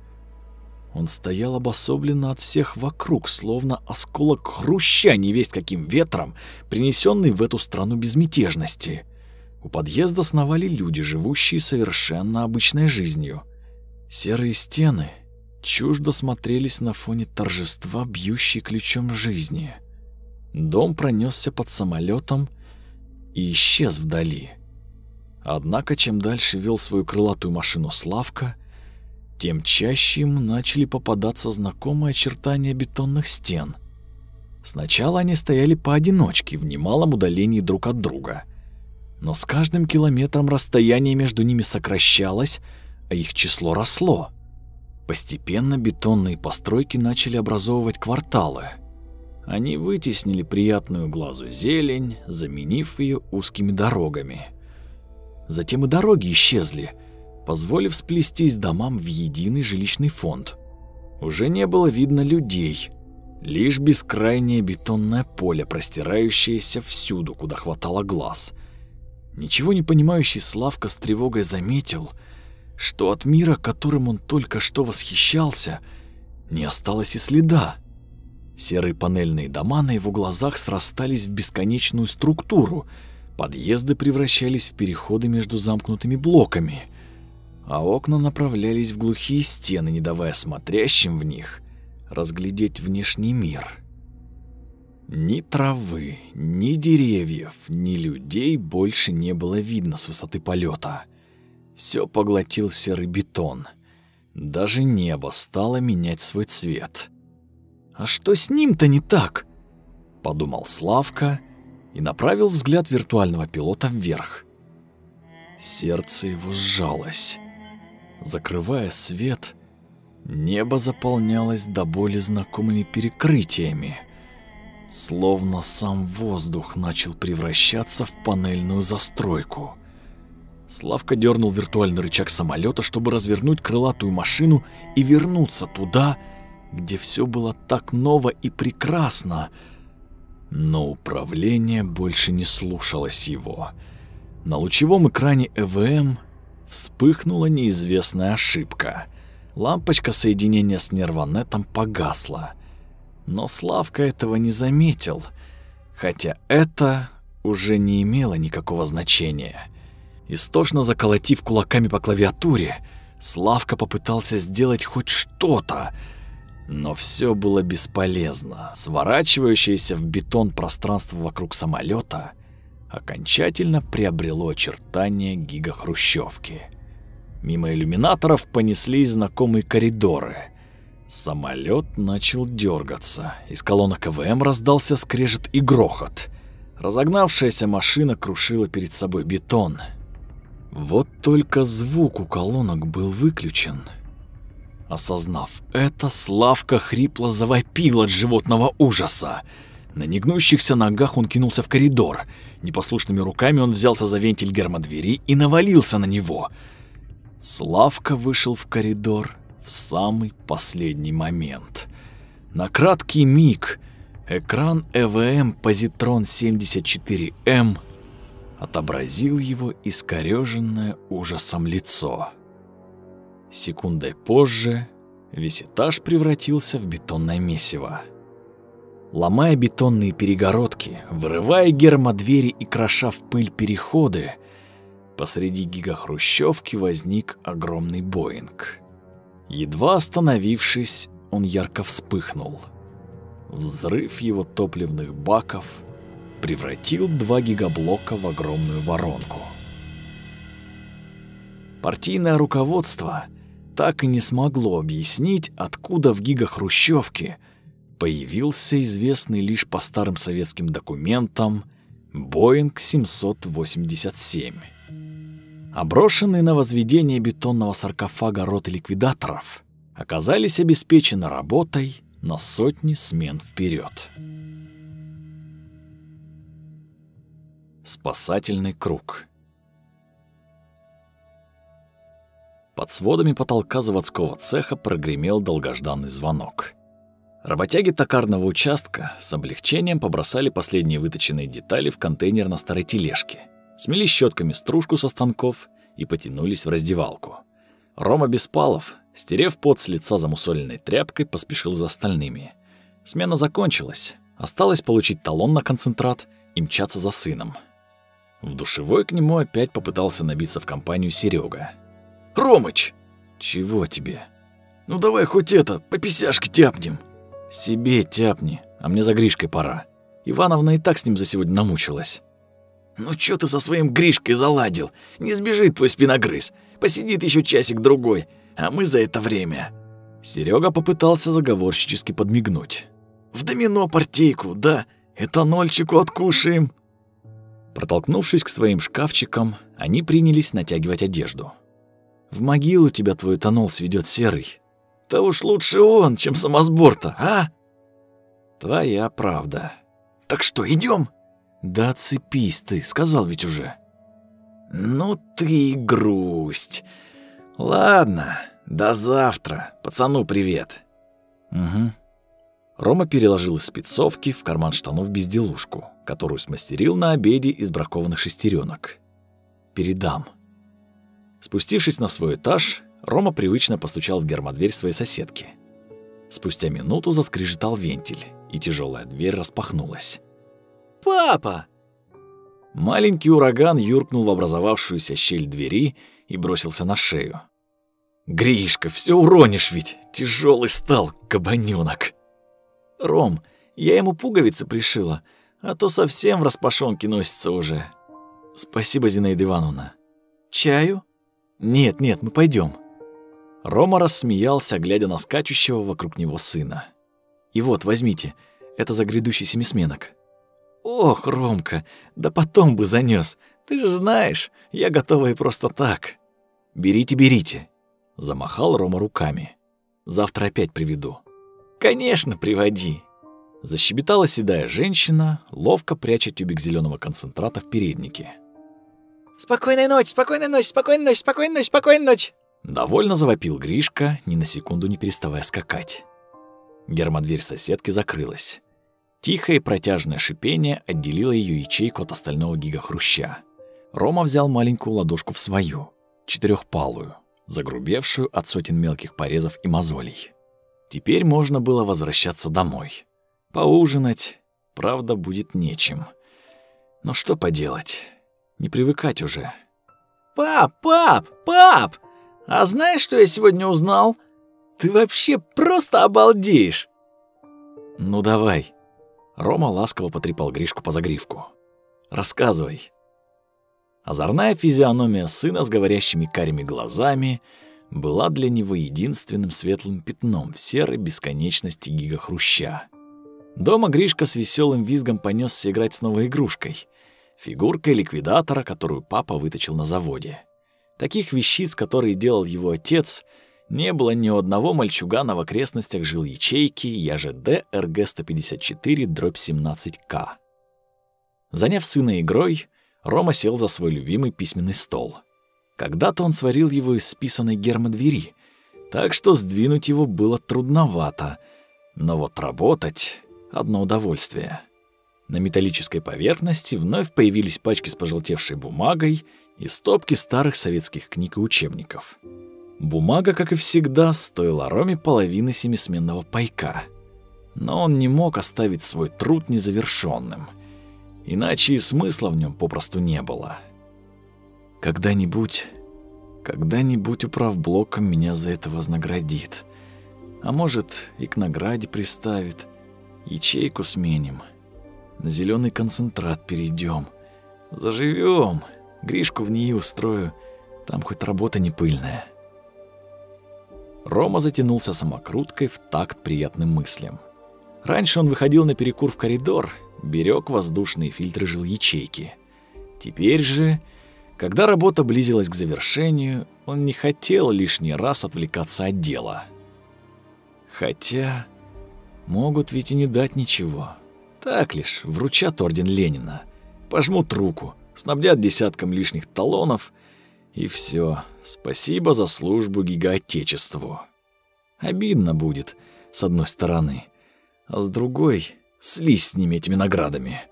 Он стоял обособленно от всех вокруг, словно осколок хруща невесть каким ветром, принесенный в эту страну безмятежности. У подъезда сновали люди, живущие совершенно обычной жизнью — Серые стены чуждо смотрелись на фоне торжества, бьющей ключом жизни. Дом пронесся под самолетом и исчез вдали. Однако, чем дальше вел свою крылатую машину Славка, тем чаще ему начали попадаться знакомые очертания бетонных стен. Сначала они стояли поодиночке, в немалом удалении друг от друга. Но с каждым километром расстояние между ними сокращалось, а их число росло. Постепенно бетонные постройки начали образовывать кварталы. Они вытеснили приятную глазу зелень, заменив ее узкими дорогами. Затем и дороги исчезли, позволив сплестись домам в единый жилищный фонд. Уже не было видно людей, лишь бескрайнее бетонное поле, простирающееся всюду, куда хватало глаз. Ничего не понимающий Славка с тревогой заметил — что от мира, которым он только что восхищался, не осталось и следа. Серые панельные дома на его глазах срастались в бесконечную структуру, подъезды превращались в переходы между замкнутыми блоками, а окна направлялись в глухие стены, не давая смотрящим в них разглядеть внешний мир. Ни травы, ни деревьев, ни людей больше не было видно с высоты полета. Все поглотил серый бетон. Даже небо стало менять свой цвет. «А что с ним-то не так?» — подумал Славка и направил взгляд виртуального пилота вверх. Сердце его сжалось. Закрывая свет, небо заполнялось до боли знакомыми перекрытиями. Словно сам воздух начал превращаться в панельную застройку — Славка дернул виртуальный рычаг самолета, чтобы развернуть крылатую машину и вернуться туда, где все было так ново и прекрасно. Но управление больше не слушалось его. На лучевом экране ЭВМ вспыхнула неизвестная ошибка. Лампочка соединения с нервонетом погасла. Но Славка этого не заметил, хотя это уже не имело никакого значения. Истошно заколотив кулаками по клавиатуре, Славка попытался сделать хоть что-то, но все было бесполезно. Сворачивающееся в бетон пространство вокруг самолета окончательно приобрело очертания гигахрущевки. Мимо иллюминаторов понеслись знакомые коридоры. Самолет начал дергаться. Из колонок КВМ раздался скрежет и грохот. Разогнавшаяся машина крушила перед собой бетон — вот только звук у колонок был выключен. Осознав это, Славка хрипло завопил от животного ужаса. На негнущихся ногах он кинулся в коридор. Непослушными руками он взялся за вентиль гермодвери и навалился на него. Славка вышел в коридор в самый последний момент. На краткий миг Экран ЭВМ Позитрон 74М отобразил его искорёженное ужасом лицо. Секундой позже весь этаж превратился в бетонное месиво. Ломая бетонные перегородки, вырывая гермодвери и кроша в пыль переходы, посреди гигахрущевки возник огромный Боинг. Едва остановившись, он ярко вспыхнул. Взрыв его топливных баков превратил два гигаблока в огромную воронку. Партийное руководство так и не смогло объяснить, откуда в гигахрущевке появился известный лишь по старым советским документам Боинг 787. Оброшенные на возведение бетонного саркофага роты ликвидаторов оказались обеспечены работой на сотни смен вперед. Спасательный круг. Под сводами потолка заводского цеха прогремел долгожданный звонок. Работяги токарного участка с облегчением побросали последние выточенные детали в контейнер на старой тележке, смели щетками стружку со станков и потянулись в раздевалку. Рома Беспалов, стерев пот с лица замусоленной тряпкой, поспешил за остальными. Смена закончилась. Осталось получить талон на концентрат и мчаться за сыном. В душевой к нему опять попытался набиться в компанию Серега. «Ромыч!» «Чего тебе?» «Ну давай хоть это, по писяшке тяпнем!» Себе тяпни, а мне за Гришкой пора. Ивановна и так с ним за сегодня намучилась. Ну чё ты со своим Гришкой заладил? Не сбежит твой спиногрыз. Посидит еще часик-другой, а мы за это время... Серега попытался заговорщически подмигнуть. В домино партийку, да, этанольчику откушаем. Протолкнувшись к своим шкафчикам, они принялись натягивать одежду. В могилу тебя твой этанол сведет серый. Да уж лучше он, чем самосбор-то, а? Твоя правда. Так что, идем? Да цепись ты, сказал ведь уже. Ну ты грусть. Ладно, до завтра. Пацану привет. Угу. Рома переложил из спецовки в карман штанов безделушку, которую смастерил на обеде из бракованных шестеренок. Передам. Спустившись на свой этаж, Рома привычно постучал в гермодверь своей соседки. Спустя минуту заскрежетал вентиль, и тяжелая дверь распахнулась. «Папа!» Маленький ураган юркнул в образовавшуюся щель двери и бросился на шею. «Гришка, все уронишь ведь! Тяжелый стал, кабанёнок!» «Ром, я ему пуговицы пришила, а то совсем в распашонке носится уже. Спасибо, Зинаида Ивановна. Чаю? Нет, нет, мы пойдем. Рома рассмеялся, глядя на скачущего вокруг него сына. «И вот, возьмите, это за грядущий семисменок». «Ох, Ромка, да потом бы занёс. Ты же знаешь, я готова и просто так». «Берите, берите», — замахал Рома руками. «Завтра опять приведу». «Конечно, приводи». Защебетала седая женщина, ловко пряча тюбик зеленого концентрата в переднике. «Спокойной ночи, спокойной ночи, спокойной ночи, спокойной ночи, спокойной ночи!» Довольно завопил Гришка, ни на секунду не переставая скакать. Гермодверь соседки закрылась. Тихое протяжное шипение отделило ее ячейку от остального гигахруща. Рома взял маленькую ладошку в свою, четырехпалую, загрубевшую от сотен мелких порезов и мозолей. Теперь можно было возвращаться домой. Поужинать, правда, будет нечем. Но что поделать, не привыкать уже. «Пап, пап, пап!» А знаешь, что я сегодня узнал? Ты вообще просто обалдеешь. Ну давай. Рома ласково потрепал Гришку по загривку. Рассказывай. Озорная физиономия сына с говорящими карими глазами была для него единственным светлым пятном в серой бесконечности гигахруща. Дома Гришка с веселым визгом понесся играть с новой игрушкой — фигуркой ликвидатора, которую папа выточил на заводе. Таких вещиц, которые делал его отец, не было ни у одного мальчугана в окрестностях жил ячейки ЯЖД РГ-154-17К. Заняв сына игрой, Рома сел за свой любимый письменный стол. Когда-то он сварил его из списанной гермодвери, так что сдвинуть его было трудновато. Но вот работать, одно удовольствие. На металлической поверхности вновь появились пачки с пожелтевшей бумагой и стопки старых советских книг и учебников. Бумага, как и всегда, стоила Роме половины семисменного пайка. Но он не мог оставить свой труд незавершенным, иначе и смысла в нем попросту не было. Когда-нибудь, когда-нибудь управблоком меня за это вознаградит. А может, и к награде приставит. Ячейку сменим. На зеленый концентрат перейдем. Заживем. Гришку в ней устрою. Там хоть работа не пыльная. Рома затянулся самокруткой в такт приятным мыслям. Раньше он выходил на перекур в коридор, берег воздушные фильтры ячейки. Теперь же, когда работа близилась к завершению, он не хотел лишний раз отвлекаться от дела. Хотя могут ведь и не дать ничего. Так лишь, вручат орден Ленина, пожмут руку, снабдят десятком лишних талонов — и все. Спасибо за службу гигаотечеству. Обидно будет, с одной стороны. А с другой — слизь с ними этими наградами.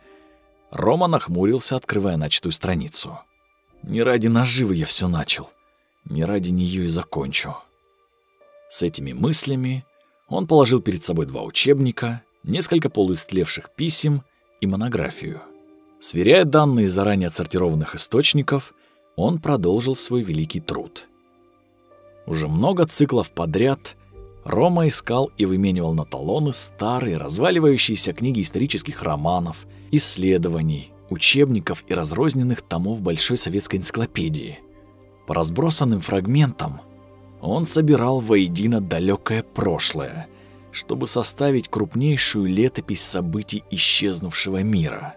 Рома нахмурился, открывая начатую страницу. Не ради наживы я все начал. Не ради нее и закончу. С этими мыслями он положил перед собой два учебника, несколько полуистлевших писем и монографию. Сверяя данные заранее отсортированных источников, он продолжил свой великий труд. Уже много циклов подряд Рома искал и выменивал на талоны старые разваливающиеся книги исторических романов, исследований, учебников и разрозненных томов Большой советской энциклопедии. По разбросанным фрагментам он собирал воедино далекое прошлое, чтобы составить крупнейшую летопись событий исчезнувшего мира.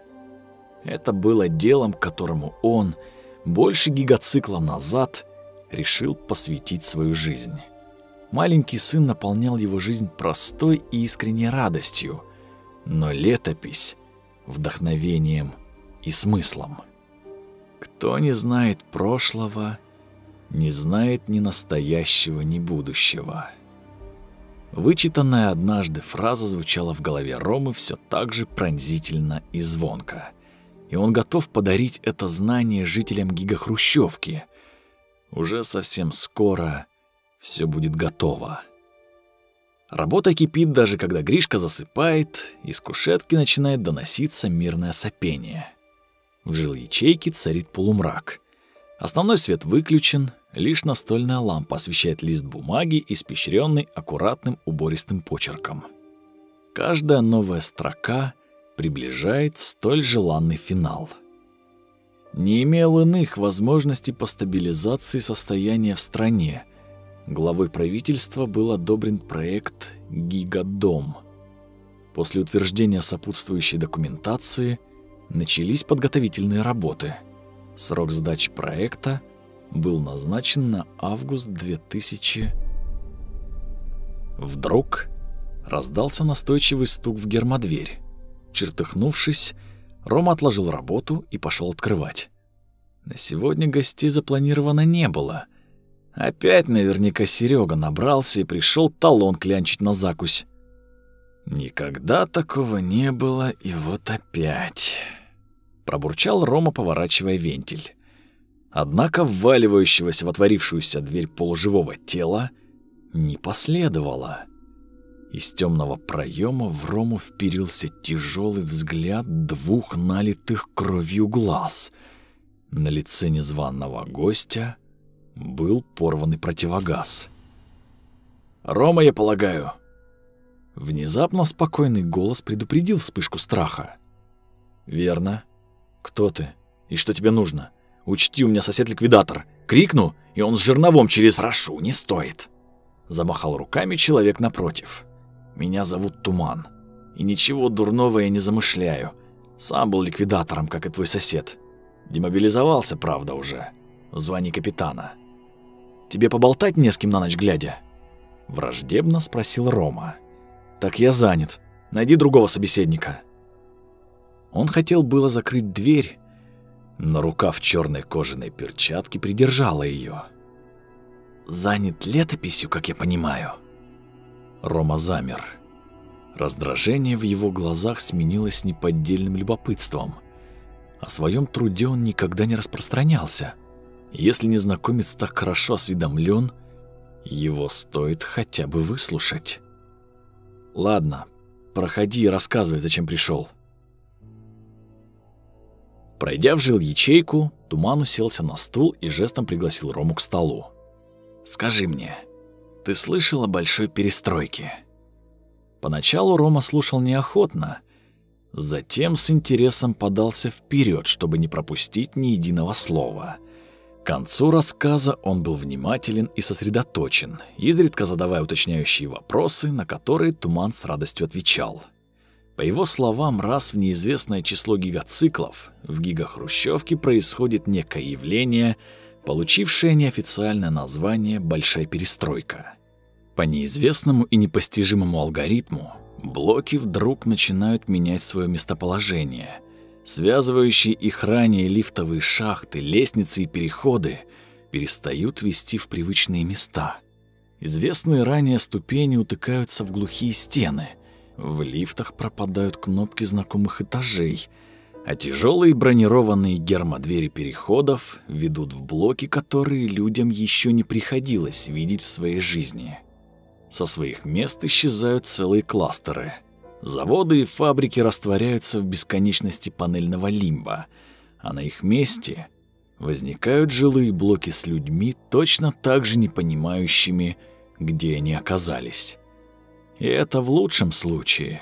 Это было делом, которому он – больше гигацикла назад решил посвятить свою жизнь. Маленький сын наполнял его жизнь простой и искренней радостью, но летопись — вдохновением и смыслом. Кто не знает прошлого, не знает ни настоящего, ни будущего. Вычитанная однажды фраза звучала в голове Ромы все так же пронзительно и звонко и он готов подарить это знание жителям гигахрущевки. Уже совсем скоро все будет готово. Работа кипит даже когда Гришка засыпает, из кушетки начинает доноситься мирное сопение. В жилячейке царит полумрак. Основной свет выключен, лишь настольная лампа освещает лист бумаги, испещренный аккуратным убористым почерком. Каждая новая строка — приближает столь желанный финал. Не имел иных возможностей по стабилизации состояния в стране. Главой правительства был одобрен проект «Гигадом». После утверждения сопутствующей документации начались подготовительные работы. Срок сдачи проекта был назначен на август 2000. Вдруг раздался настойчивый стук в гермодверь. Чертыхнувшись, Рома отложил работу и пошел открывать. На сегодня гостей запланировано не было. Опять наверняка Серега набрался и пришел талон клянчить на закусь. Никогда такого не было, и вот опять. Пробурчал Рома, поворачивая вентиль. Однако вваливающегося в отворившуюся дверь полуживого тела не последовало. Из темного проема в Рому вперился тяжелый взгляд двух налитых кровью глаз. На лице незваного гостя был порванный противогаз. «Рома, я полагаю!» Внезапно спокойный голос предупредил вспышку страха. «Верно. Кто ты? И что тебе нужно? Учти, у меня сосед-ликвидатор. Крикну, и он с жерновом через...» «Прошу, не стоит!» Замахал руками человек напротив. Меня зовут Туман. И ничего дурного я не замышляю. Сам был ликвидатором, как и твой сосед. Демобилизовался, правда, уже. В звании капитана. Тебе поболтать не с кем на ночь глядя?» Враждебно спросил Рома. «Так я занят. Найди другого собеседника». Он хотел было закрыть дверь, но рука в черной кожаной перчатке придержала ее. «Занят летописью, как я понимаю». Рома замер. Раздражение в его глазах сменилось неподдельным любопытством. О своем труде он никогда не распространялся. Если незнакомец так хорошо осведомлен, его стоит хотя бы выслушать. Ладно, проходи и рассказывай, зачем пришел. Пройдя в жил ячейку, Туман уселся на стул и жестом пригласил Рому к столу. «Скажи мне, ты слышал о большой перестройке?» Поначалу Рома слушал неохотно, затем с интересом подался вперед, чтобы не пропустить ни единого слова. К концу рассказа он был внимателен и сосредоточен, изредка задавая уточняющие вопросы, на которые Туман с радостью отвечал. По его словам, раз в неизвестное число гигациклов в гигахрущевке происходит некое явление, получившее неофициальное название «большая перестройка». По неизвестному и непостижимому алгоритму блоки вдруг начинают менять свое местоположение. Связывающие их ранее лифтовые шахты, лестницы и переходы перестают вести в привычные места. Известные ранее ступени утыкаются в глухие стены. В лифтах пропадают кнопки знакомых этажей, а тяжелые бронированные гермодвери переходов ведут в блоки, которые людям еще не приходилось видеть в своей жизни. Со своих мест исчезают целые кластеры. Заводы и фабрики растворяются в бесконечности панельного лимба, а на их месте возникают жилые блоки с людьми, точно так же не понимающими, где они оказались. И это в лучшем случае.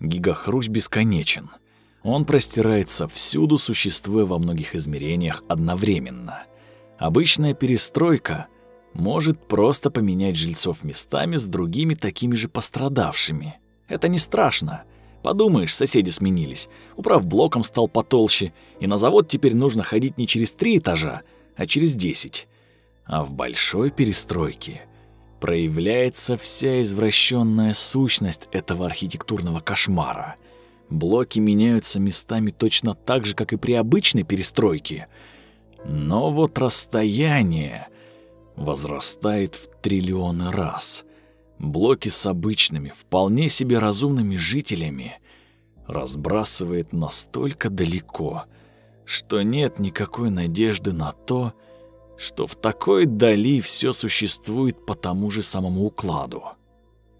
Гигахрущ бесконечен. Он простирается всюду, существуя во многих измерениях одновременно. Обычная перестройка — может просто поменять жильцов местами с другими такими же пострадавшими. Это не страшно. Подумаешь, соседи сменились. Управ блоком стал потолще, и на завод теперь нужно ходить не через три этажа, а через десять. А в большой перестройке проявляется вся извращенная сущность этого архитектурного кошмара. Блоки меняются местами точно так же, как и при обычной перестройке. Но вот расстояние возрастает в триллионы раз. Блоки с обычными, вполне себе разумными жителями разбрасывает настолько далеко, что нет никакой надежды на то, что в такой дали все существует по тому же самому укладу.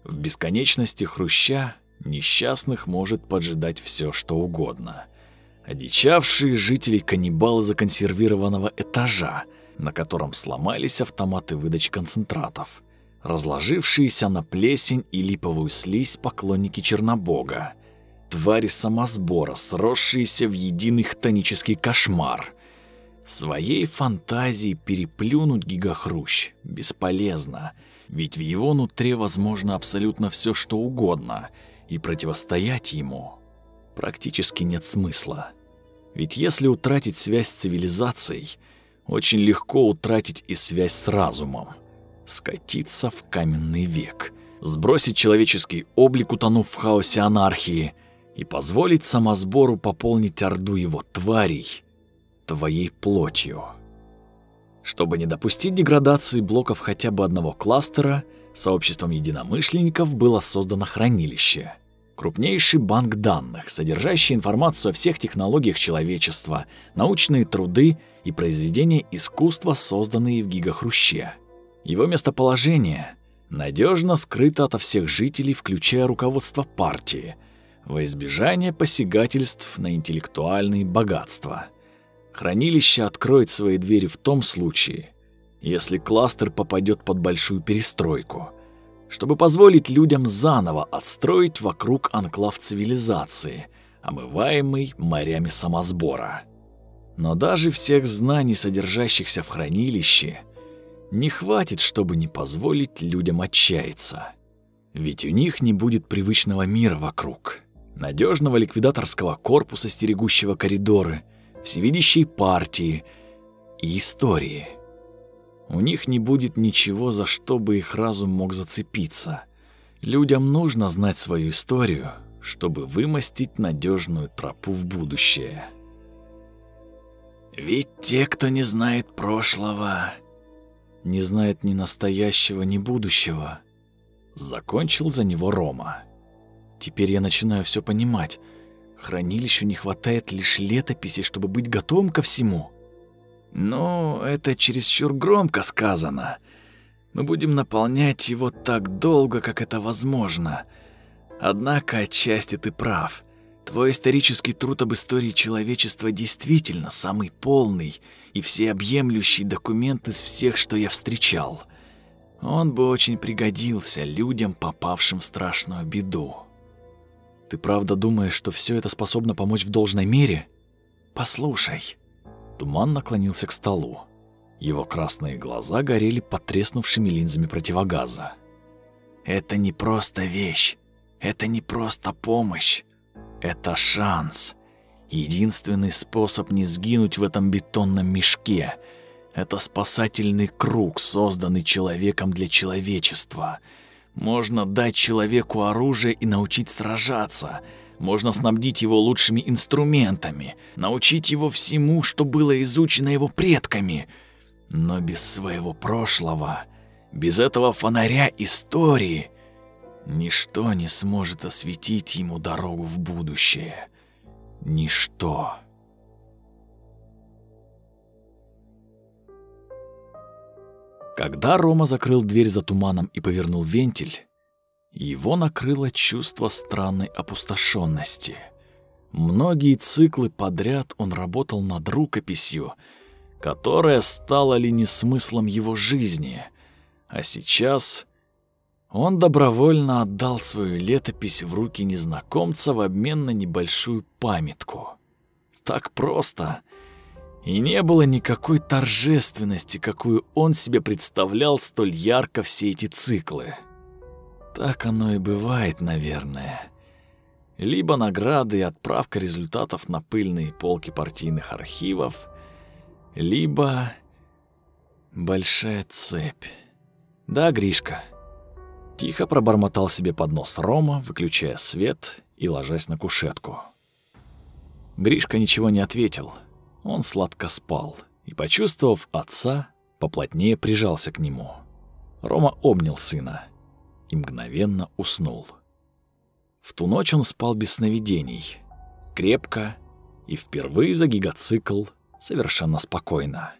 В бесконечности хруща несчастных может поджидать все, что угодно. Одичавшие жители каннибалы законсервированного этажа — на котором сломались автоматы выдачи концентратов, разложившиеся на плесень и липовую слизь поклонники Чернобога, твари самосбора, сросшиеся в единый хтонический кошмар. В своей фантазии переплюнуть гигахрущ бесполезно, ведь в его нутре возможно абсолютно все, что угодно, и противостоять ему практически нет смысла. Ведь если утратить связь с цивилизацией – очень легко утратить и связь с разумом, скатиться в каменный век, сбросить человеческий облик, утонув в хаосе анархии, и позволить самосбору пополнить орду его тварей твоей плотью. Чтобы не допустить деградации блоков хотя бы одного кластера, сообществом единомышленников было создано хранилище. Крупнейший банк данных, содержащий информацию о всех технологиях человечества, научные труды и произведения искусства, созданные в гигахруще. Его местоположение надежно скрыто ото всех жителей, включая руководство партии, во избежание посягательств на интеллектуальные богатства. Хранилище откроет свои двери в том случае, если кластер попадет под большую перестройку, чтобы позволить людям заново отстроить вокруг анклав цивилизации, омываемый морями самосбора. Но даже всех знаний, содержащихся в хранилище, не хватит, чтобы не позволить людям отчаяться. Ведь у них не будет привычного мира вокруг, надежного ликвидаторского корпуса, стерегущего коридоры, всевидящей партии и истории. У них не будет ничего, за что бы их разум мог зацепиться. Людям нужно знать свою историю, чтобы вымостить надежную тропу в будущее. Ведь те, кто не знает прошлого, не знает ни настоящего, ни будущего. Закончил за него Рома. Теперь я начинаю все понимать. Хранилищу не хватает лишь летописи, чтобы быть готовым ко всему. Ну, это чересчур громко сказано. Мы будем наполнять его так долго, как это возможно. Однако отчасти ты прав. Твой исторический труд об истории человечества действительно самый полный и всеобъемлющий документ из всех, что я встречал. Он бы очень пригодился людям, попавшим в страшную беду. Ты правда думаешь, что все это способно помочь в должной мере? Послушай. Туман наклонился к столу. Его красные глаза горели потреснувшими линзами противогаза. Это не просто вещь. Это не просто помощь. Это шанс. Единственный способ не сгинуть в этом бетонном мешке. Это спасательный круг, созданный человеком для человечества. Можно дать человеку оружие и научить сражаться. Можно снабдить его лучшими инструментами, научить его всему, что было изучено его предками. Но без своего прошлого, без этого фонаря истории, Ничто не сможет осветить ему дорогу в будущее. Ничто. Когда Рома закрыл дверь за туманом и повернул вентиль, его накрыло чувство странной опустошенности. Многие циклы подряд он работал над рукописью, которая стала ли не смыслом его жизни, а сейчас он добровольно отдал свою летопись в руки незнакомца в обмен на небольшую памятку. Так просто. И не было никакой торжественности, какую он себе представлял столь ярко все эти циклы. Так оно и бывает, наверное. Либо награды и отправка результатов на пыльные полки партийных архивов, либо большая цепь. Да, Гришка, Тихо пробормотал себе под нос Рома, выключая свет и ложась на кушетку. Гришка ничего не ответил. Он сладко спал и, почувствовав отца, поплотнее прижался к нему. Рома обнял сына и мгновенно уснул. В ту ночь он спал без сновидений, крепко и впервые за гигацикл совершенно спокойно.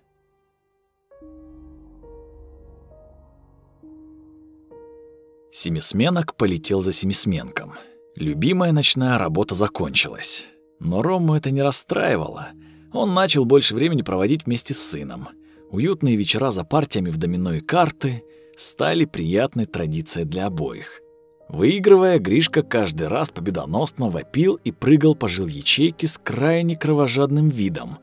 Семисменок полетел за семисменком. Любимая ночная работа закончилась. Но Рому это не расстраивало. Он начал больше времени проводить вместе с сыном. Уютные вечера за партиями в домино и карты стали приятной традицией для обоих. Выигрывая, Гришка каждый раз победоносно вопил и прыгал по жил ячейке с крайне кровожадным видом.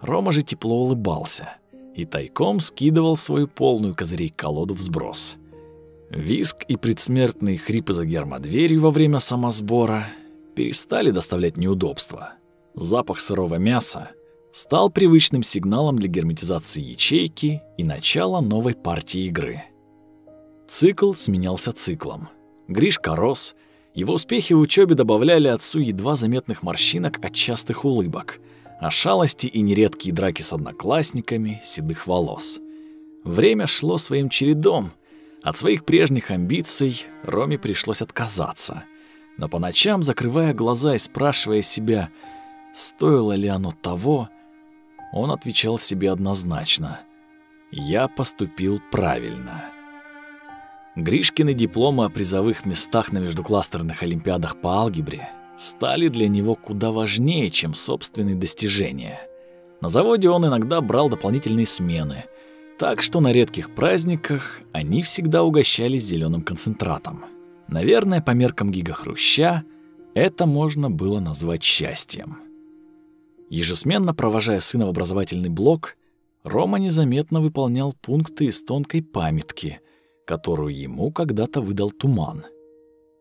Рома же тепло улыбался и тайком скидывал свою полную козырей колоду в сброс. Виск и предсмертные хрипы за гермодверью во время самосбора перестали доставлять неудобства. Запах сырого мяса стал привычным сигналом для герметизации ячейки и начала новой партии игры. Цикл сменялся циклом. Гришка рос, его успехи в учебе добавляли отцу едва заметных морщинок от частых улыбок, а шалости и нередкие драки с одноклассниками седых волос. Время шло своим чередом — от своих прежних амбиций Роме пришлось отказаться. Но по ночам, закрывая глаза и спрашивая себя, стоило ли оно того, он отвечал себе однозначно. «Я поступил правильно». Гришкины дипломы о призовых местах на междукластерных олимпиадах по алгебре стали для него куда важнее, чем собственные достижения. На заводе он иногда брал дополнительные смены – так что на редких праздниках они всегда угощались зеленым концентратом. Наверное, по меркам гигахруща это можно было назвать счастьем. Ежесменно провожая сына в образовательный блок, Рома незаметно выполнял пункты из тонкой памятки, которую ему когда-то выдал туман.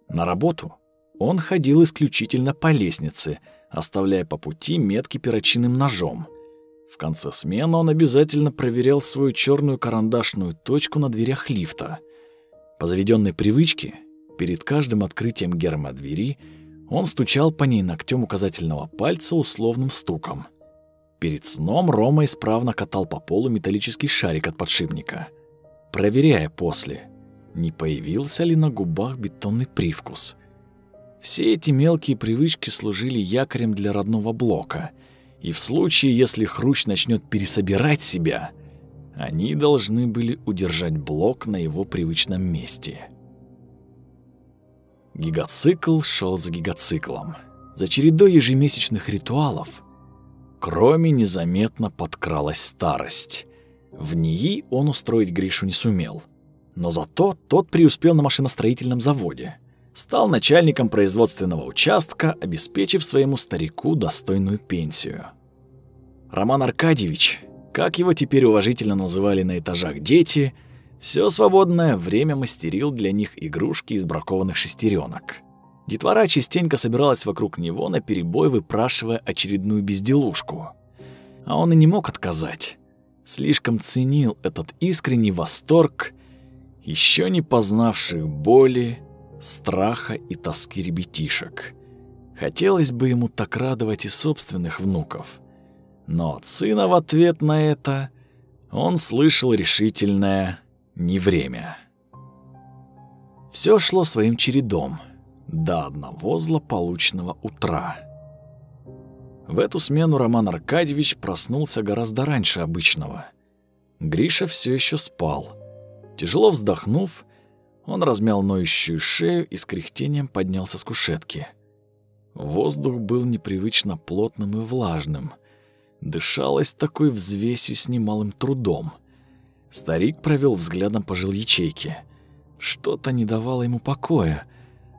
На работу он ходил исключительно по лестнице, оставляя по пути метки перочинным ножом — в конце смены он обязательно проверял свою черную карандашную точку на дверях лифта. По заведенной привычке, перед каждым открытием гермодвери он стучал по ней ногтем указательного пальца условным стуком. Перед сном Рома исправно катал по полу металлический шарик от подшипника, проверяя после, не появился ли на губах бетонный привкус. Все эти мелкие привычки служили якорем для родного блока, и в случае, если Хрущ начнет пересобирать себя, они должны были удержать блок на его привычном месте. Гигацикл шел за гигациклом. За чередой ежемесячных ритуалов кроме незаметно подкралась старость. В НИИ он устроить Гришу не сумел. Но зато тот преуспел на машиностроительном заводе. Стал начальником производственного участка, обеспечив своему старику достойную пенсию. Роман Аркадьевич, как его теперь уважительно называли на этажах дети, все свободное время мастерил для них игрушки из бракованных шестеренок. Детвора частенько собиралась вокруг него, на перебой выпрашивая очередную безделушку. А он и не мог отказать. Слишком ценил этот искренний восторг, еще не познавших боли, страха и тоски ребятишек. Хотелось бы ему так радовать и собственных внуков. Но от сына в ответ на это он слышал решительное «не время». Все шло своим чередом до одного злополучного утра. В эту смену Роман Аркадьевич проснулся гораздо раньше обычного. Гриша все еще спал. Тяжело вздохнув, он размял ноющую шею и с кряхтением поднялся с кушетки. Воздух был непривычно плотным и влажным. Дышалось такой взвесью с немалым трудом. Старик провел взглядом по ячейки. Что-то не давало ему покоя,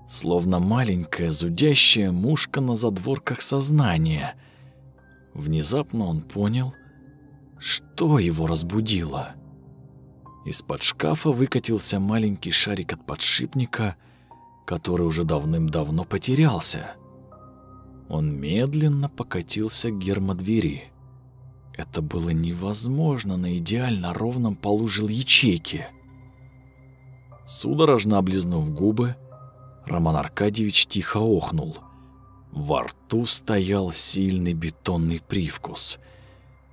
словно маленькая зудящая мушка на задворках сознания. Внезапно он понял, что его разбудило. Из-под шкафа выкатился маленький шарик от подшипника, который уже давным-давно потерялся. Он медленно покатился к гермодвери. Это было невозможно на идеально ровном полу ячейки. Судорожно облизнув губы, Роман Аркадьевич тихо охнул. Во рту стоял сильный бетонный привкус.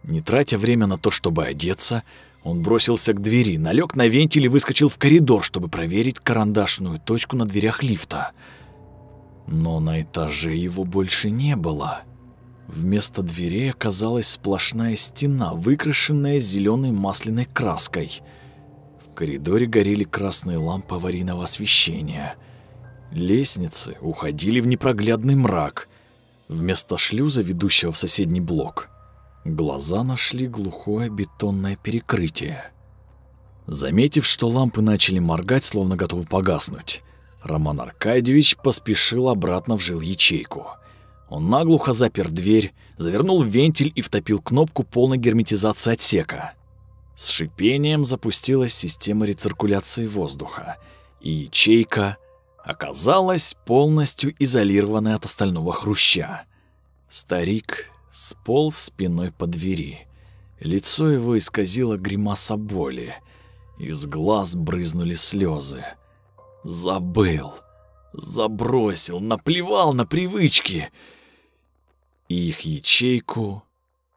Не тратя время на то, чтобы одеться, он бросился к двери, налег на вентиль и выскочил в коридор, чтобы проверить карандашную точку на дверях лифта. Но на этаже его больше не было. Вместо дверей оказалась сплошная стена, выкрашенная зеленой масляной краской. В коридоре горели красные лампы аварийного освещения. Лестницы уходили в непроглядный мрак. Вместо шлюза, ведущего в соседний блок, глаза нашли глухое бетонное перекрытие. Заметив, что лампы начали моргать, словно готовы погаснуть, Роман Аркадьевич поспешил обратно в жил ячейку. Он наглухо запер дверь, завернул вентиль и втопил кнопку полной герметизации отсека. С шипением запустилась система рециркуляции воздуха, и ячейка оказалась полностью изолированной от остального хруща. Старик сполз спиной по двери. Лицо его исказило гримаса боли. Из глаз брызнули слезы. Забыл, забросил, наплевал на привычки. И их ячейку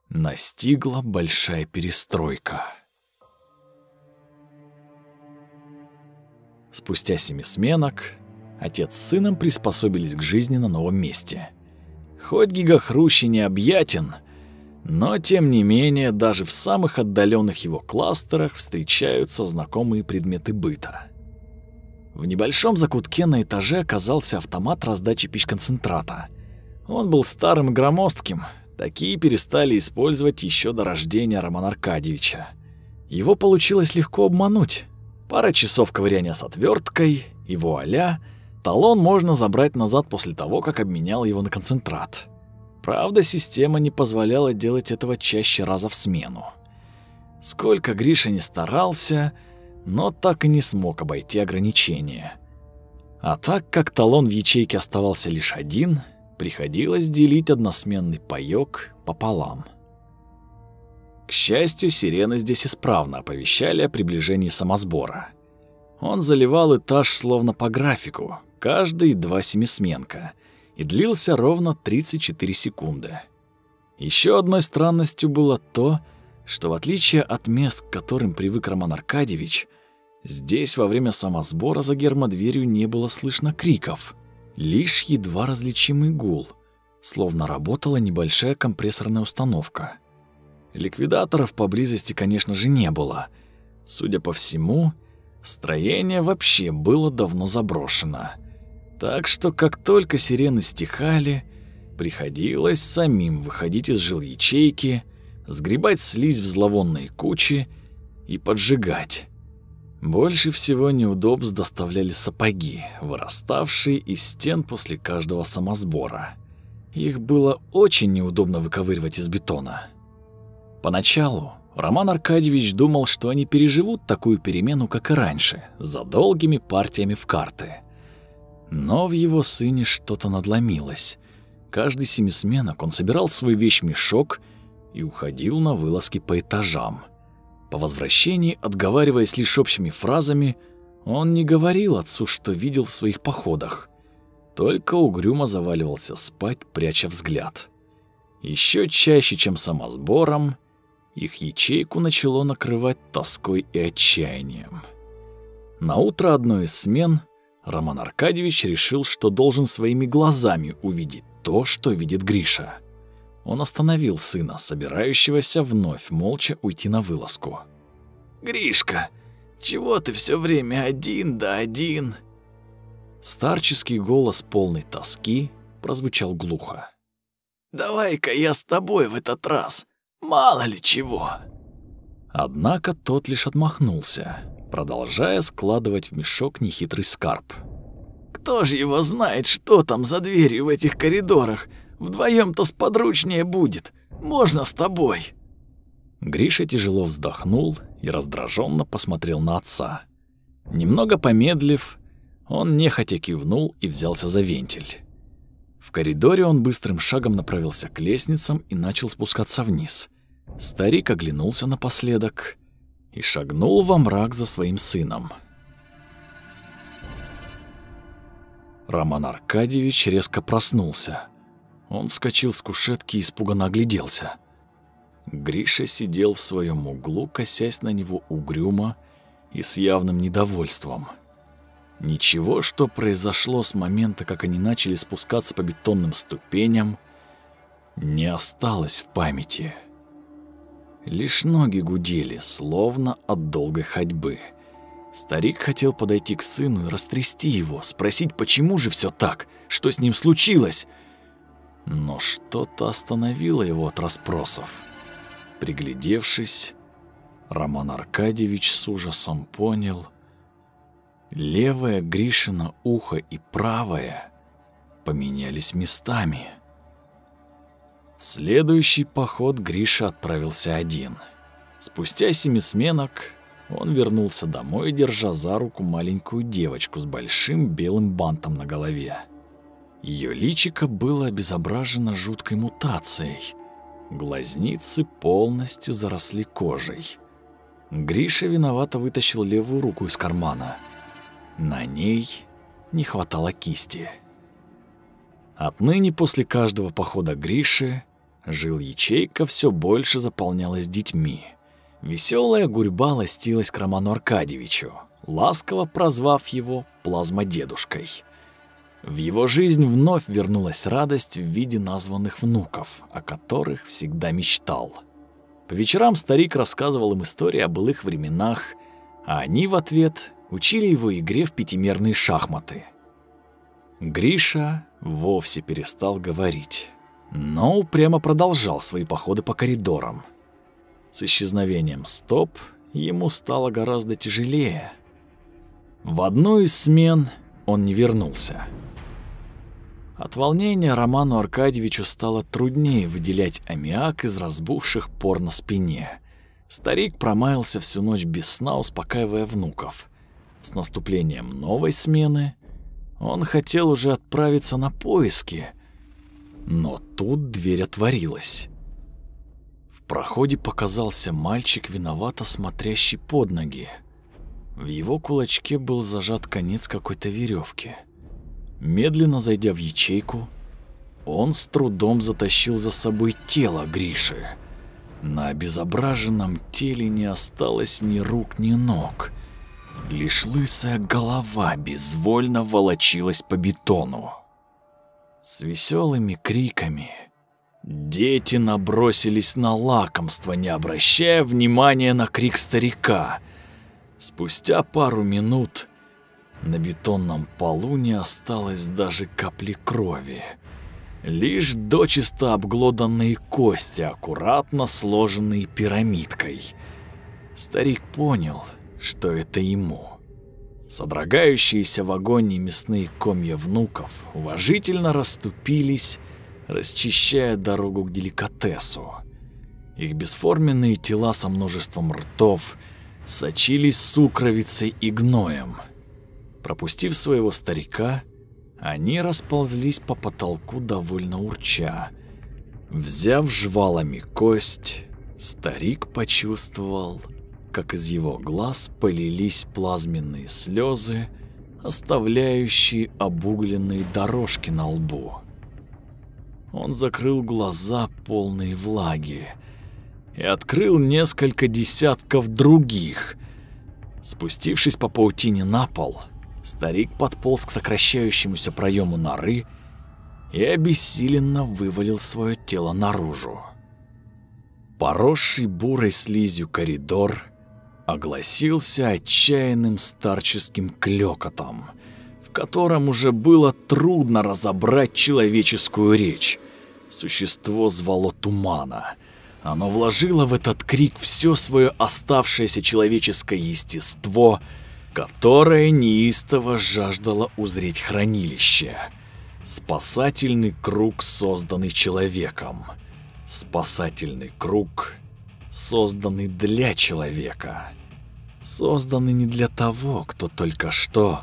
настигла большая перестройка. Спустя семи сменок Отец с сыном приспособились к жизни на новом месте. Хоть гигахрущи необъятен, но тем не менее даже в самых отдаленных его кластерах встречаются знакомые предметы быта. В небольшом закутке на этаже оказался автомат раздачи пищконцентрата. Он был старым и громоздким, такие перестали использовать еще до рождения Романа Аркадьевича. Его получилось легко обмануть. Пара часов ковыряния с отверткой, и вуаля — Талон можно забрать назад после того, как обменял его на концентрат. Правда, система не позволяла делать этого чаще раза в смену. Сколько Гриша не старался, но так и не смог обойти ограничения. А так как талон в ячейке оставался лишь один, приходилось делить односменный паёк пополам. К счастью, сирены здесь исправно оповещали о приближении самосбора. Он заливал этаж словно по графику, каждые два семисменка, и длился ровно 34 секунды. Еще одной странностью было то, что в отличие от мест, к которым привык Роман Аркадьевич, здесь во время самосбора за гермодверью не было слышно криков. Лишь едва различимый гул, словно работала небольшая компрессорная установка. Ликвидаторов поблизости, конечно же, не было. Судя по всему, строение вообще было давно заброшено. Так что, как только сирены стихали, приходилось самим выходить из жилячейки, сгребать слизь в зловонные кучи и поджигать. Больше всего неудобств доставляли сапоги, выраставшие из стен после каждого самосбора. Их было очень неудобно выковыривать из бетона. Поначалу Роман Аркадьевич думал, что они переживут такую перемену, как и раньше, за долгими партиями в карты. Но в его сыне что-то надломилось. Каждый семисменок он собирал свой вещмешок и уходил на вылазки по этажам. По возвращении, отговариваясь лишь общими фразами, он не говорил отцу, что видел в своих походах. Только угрюмо заваливался спать, пряча взгляд. Еще чаще, чем самосбором, их ячейку начало накрывать тоской и отчаянием. На утро одной из смен Роман Аркадьевич решил, что должен своими глазами увидеть то, что видит Гриша. Он остановил сына, собирающегося вновь молча уйти на вылазку. «Гришка, чего ты все время один да один?» Старческий голос полной тоски прозвучал глухо. «Давай-ка я с тобой в этот раз, мало ли чего». Однако тот лишь отмахнулся продолжая складывать в мешок нехитрый скарб. «Кто же его знает, что там за дверью в этих коридорах? Вдвоем-то сподручнее будет. Можно с тобой». Гриша тяжело вздохнул и раздраженно посмотрел на отца. Немного помедлив, он нехотя кивнул и взялся за вентиль. В коридоре он быстрым шагом направился к лестницам и начал спускаться вниз. Старик оглянулся напоследок и шагнул во мрак за своим сыном. Роман Аркадьевич резко проснулся. Он вскочил с кушетки и испуганно огляделся. Гриша сидел в своем углу, косясь на него угрюмо и с явным недовольством. Ничего, что произошло с момента, как они начали спускаться по бетонным ступеням, не осталось в памяти. Лишь ноги гудели, словно от долгой ходьбы. Старик хотел подойти к сыну и растрясти его, спросить, почему же все так, что с ним случилось. Но что-то остановило его от расспросов. Приглядевшись, Роман Аркадьевич с ужасом понял, левое Гришина ухо и правое поменялись местами. В следующий поход Гриша отправился один. Спустя семи сменок он вернулся домой, держа за руку маленькую девочку с большим белым бантом на голове. Ее личико было обезображено жуткой мутацией. Глазницы полностью заросли кожей. Гриша виновато вытащил левую руку из кармана. На ней не хватало кисти. Отныне после каждого похода Гриши жил ячейка все больше заполнялась детьми. Веселая гурьба ластилась к Роману Аркадьевичу, ласково прозвав его плазмодедушкой. В его жизнь вновь вернулась радость в виде названных внуков, о которых всегда мечтал. По вечерам старик рассказывал им истории о былых временах, а они в ответ учили его игре в пятимерные шахматы. Гриша вовсе перестал говорить, но упрямо продолжал свои походы по коридорам. С исчезновением стоп ему стало гораздо тяжелее. В одну из смен он не вернулся. От волнения Роману Аркадьевичу стало труднее выделять аммиак из разбухших пор на спине. Старик промаялся всю ночь без сна, успокаивая внуков. С наступлением новой смены он хотел уже отправиться на поиски, но тут дверь отворилась. В проходе показался мальчик, виновато смотрящий под ноги. В его кулачке был зажат конец какой-то веревки. Медленно зайдя в ячейку, он с трудом затащил за собой тело Гриши. На обезображенном теле не осталось ни рук, ни ног — Лишь лысая голова безвольно волочилась по бетону. С веселыми криками. Дети набросились на лакомство, не обращая внимания на крик старика. Спустя пару минут на бетонном полу не осталось даже капли крови. Лишь дочисто обглоданные кости, аккуратно сложенные пирамидкой. Старик понял, что это ему. Содрогающиеся в агонии мясные комья внуков уважительно расступились, расчищая дорогу к деликатесу. Их бесформенные тела со множеством ртов сочились сукровицей и гноем. Пропустив своего старика, они расползлись по потолку довольно урча. Взяв жвалами кость, старик почувствовал, как из его глаз полились плазменные слезы, оставляющие обугленные дорожки на лбу. Он закрыл глаза, полные влаги, и открыл несколько десятков других. Спустившись по паутине на пол, старик подполз к сокращающемуся проему норы и обессиленно вывалил свое тело наружу. Поросший бурой слизью коридор — огласился отчаянным старческим клёкотом, в котором уже было трудно разобрать человеческую речь. Существо звало Тумана. Оно вложило в этот крик все свое оставшееся человеческое естество, которое неистово жаждало узреть хранилище. Спасательный круг, созданный человеком. Спасательный круг, созданный для человека созданы не для того, кто только что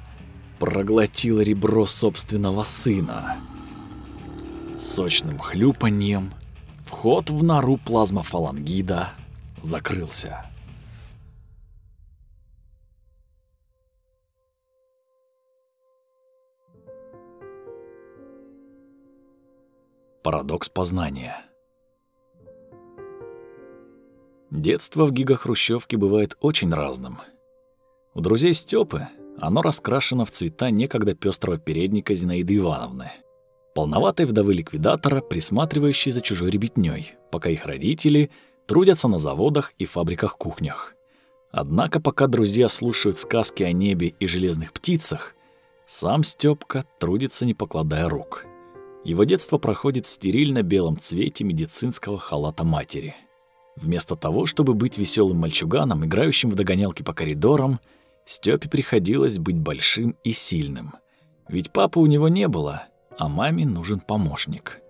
проглотил ребро собственного сына. Сочным хлюпаньем вход в нору плазмофалангида закрылся. Парадокс познания Детство в гигахрущевке бывает очень разным. У друзей Стёпы оно раскрашено в цвета некогда пестрого передника Зинаиды Ивановны, полноватой вдовы ликвидатора, присматривающей за чужой ребятнёй, пока их родители трудятся на заводах и фабриках-кухнях. Однако пока друзья слушают сказки о небе и железных птицах, сам Стёпка трудится не покладая рук. Его детство проходит в стерильно-белом цвете медицинского халата матери — Вместо того, чтобы быть веселым мальчуганом, играющим в догонялки по коридорам, Стёпе приходилось быть большим и сильным. Ведь папы у него не было, а маме нужен помощник.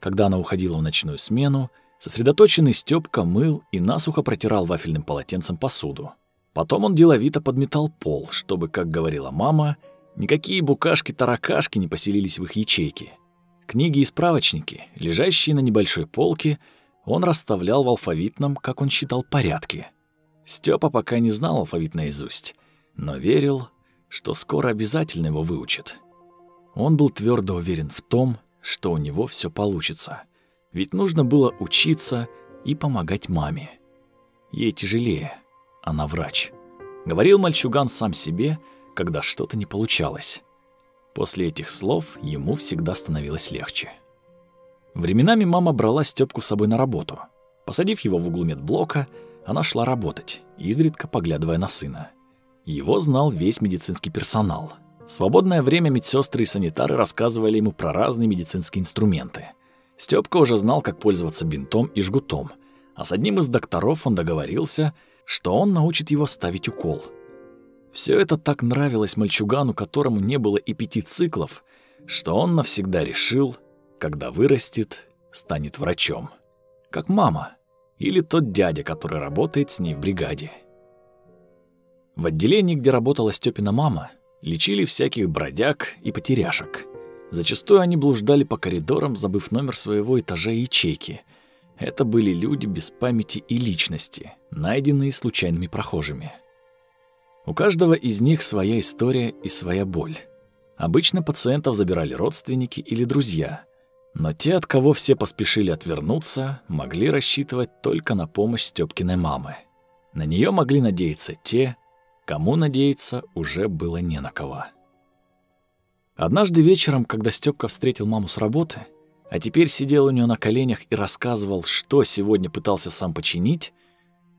Когда она уходила в ночную смену, сосредоточенный Стёпка мыл и насухо протирал вафельным полотенцем посуду. Потом он деловито подметал пол, чтобы, как говорила мама, никакие букашки-таракашки не поселились в их ячейке. Книги и справочники, лежащие на небольшой полке, он расставлял в алфавитном, как он считал, порядке. Степа пока не знал алфавит наизусть, но верил, что скоро обязательно его выучит. Он был твердо уверен в том, что у него все получится. Ведь нужно было учиться и помогать маме. Ей тяжелее, она врач. Говорил мальчуган сам себе, когда что-то не получалось. После этих слов ему всегда становилось легче. Временами мама брала Стёпку с собой на работу. Посадив его в углу медблока, она шла работать, изредка поглядывая на сына. Его знал весь медицинский персонал. В свободное время медсестры и санитары рассказывали ему про разные медицинские инструменты. Стёпка уже знал, как пользоваться бинтом и жгутом, а с одним из докторов он договорился, что он научит его ставить укол. Все это так нравилось мальчугану, которому не было и пяти циклов, что он навсегда решил, когда вырастет, станет врачом. Как мама или тот дядя, который работает с ней в бригаде. В отделении, где работала Стёпина мама, лечили всяких бродяг и потеряшек. Зачастую они блуждали по коридорам, забыв номер своего этажа и ячейки. Это были люди без памяти и личности, найденные случайными прохожими. У каждого из них своя история и своя боль. Обычно пациентов забирали родственники или друзья, но те, от кого все поспешили отвернуться, могли рассчитывать только на помощь Стёпкиной мамы. На неё могли надеяться те, кому надеяться уже было не на кого. Однажды вечером, когда Стёпка встретил маму с работы, а теперь сидел у нее на коленях и рассказывал, что сегодня пытался сам починить,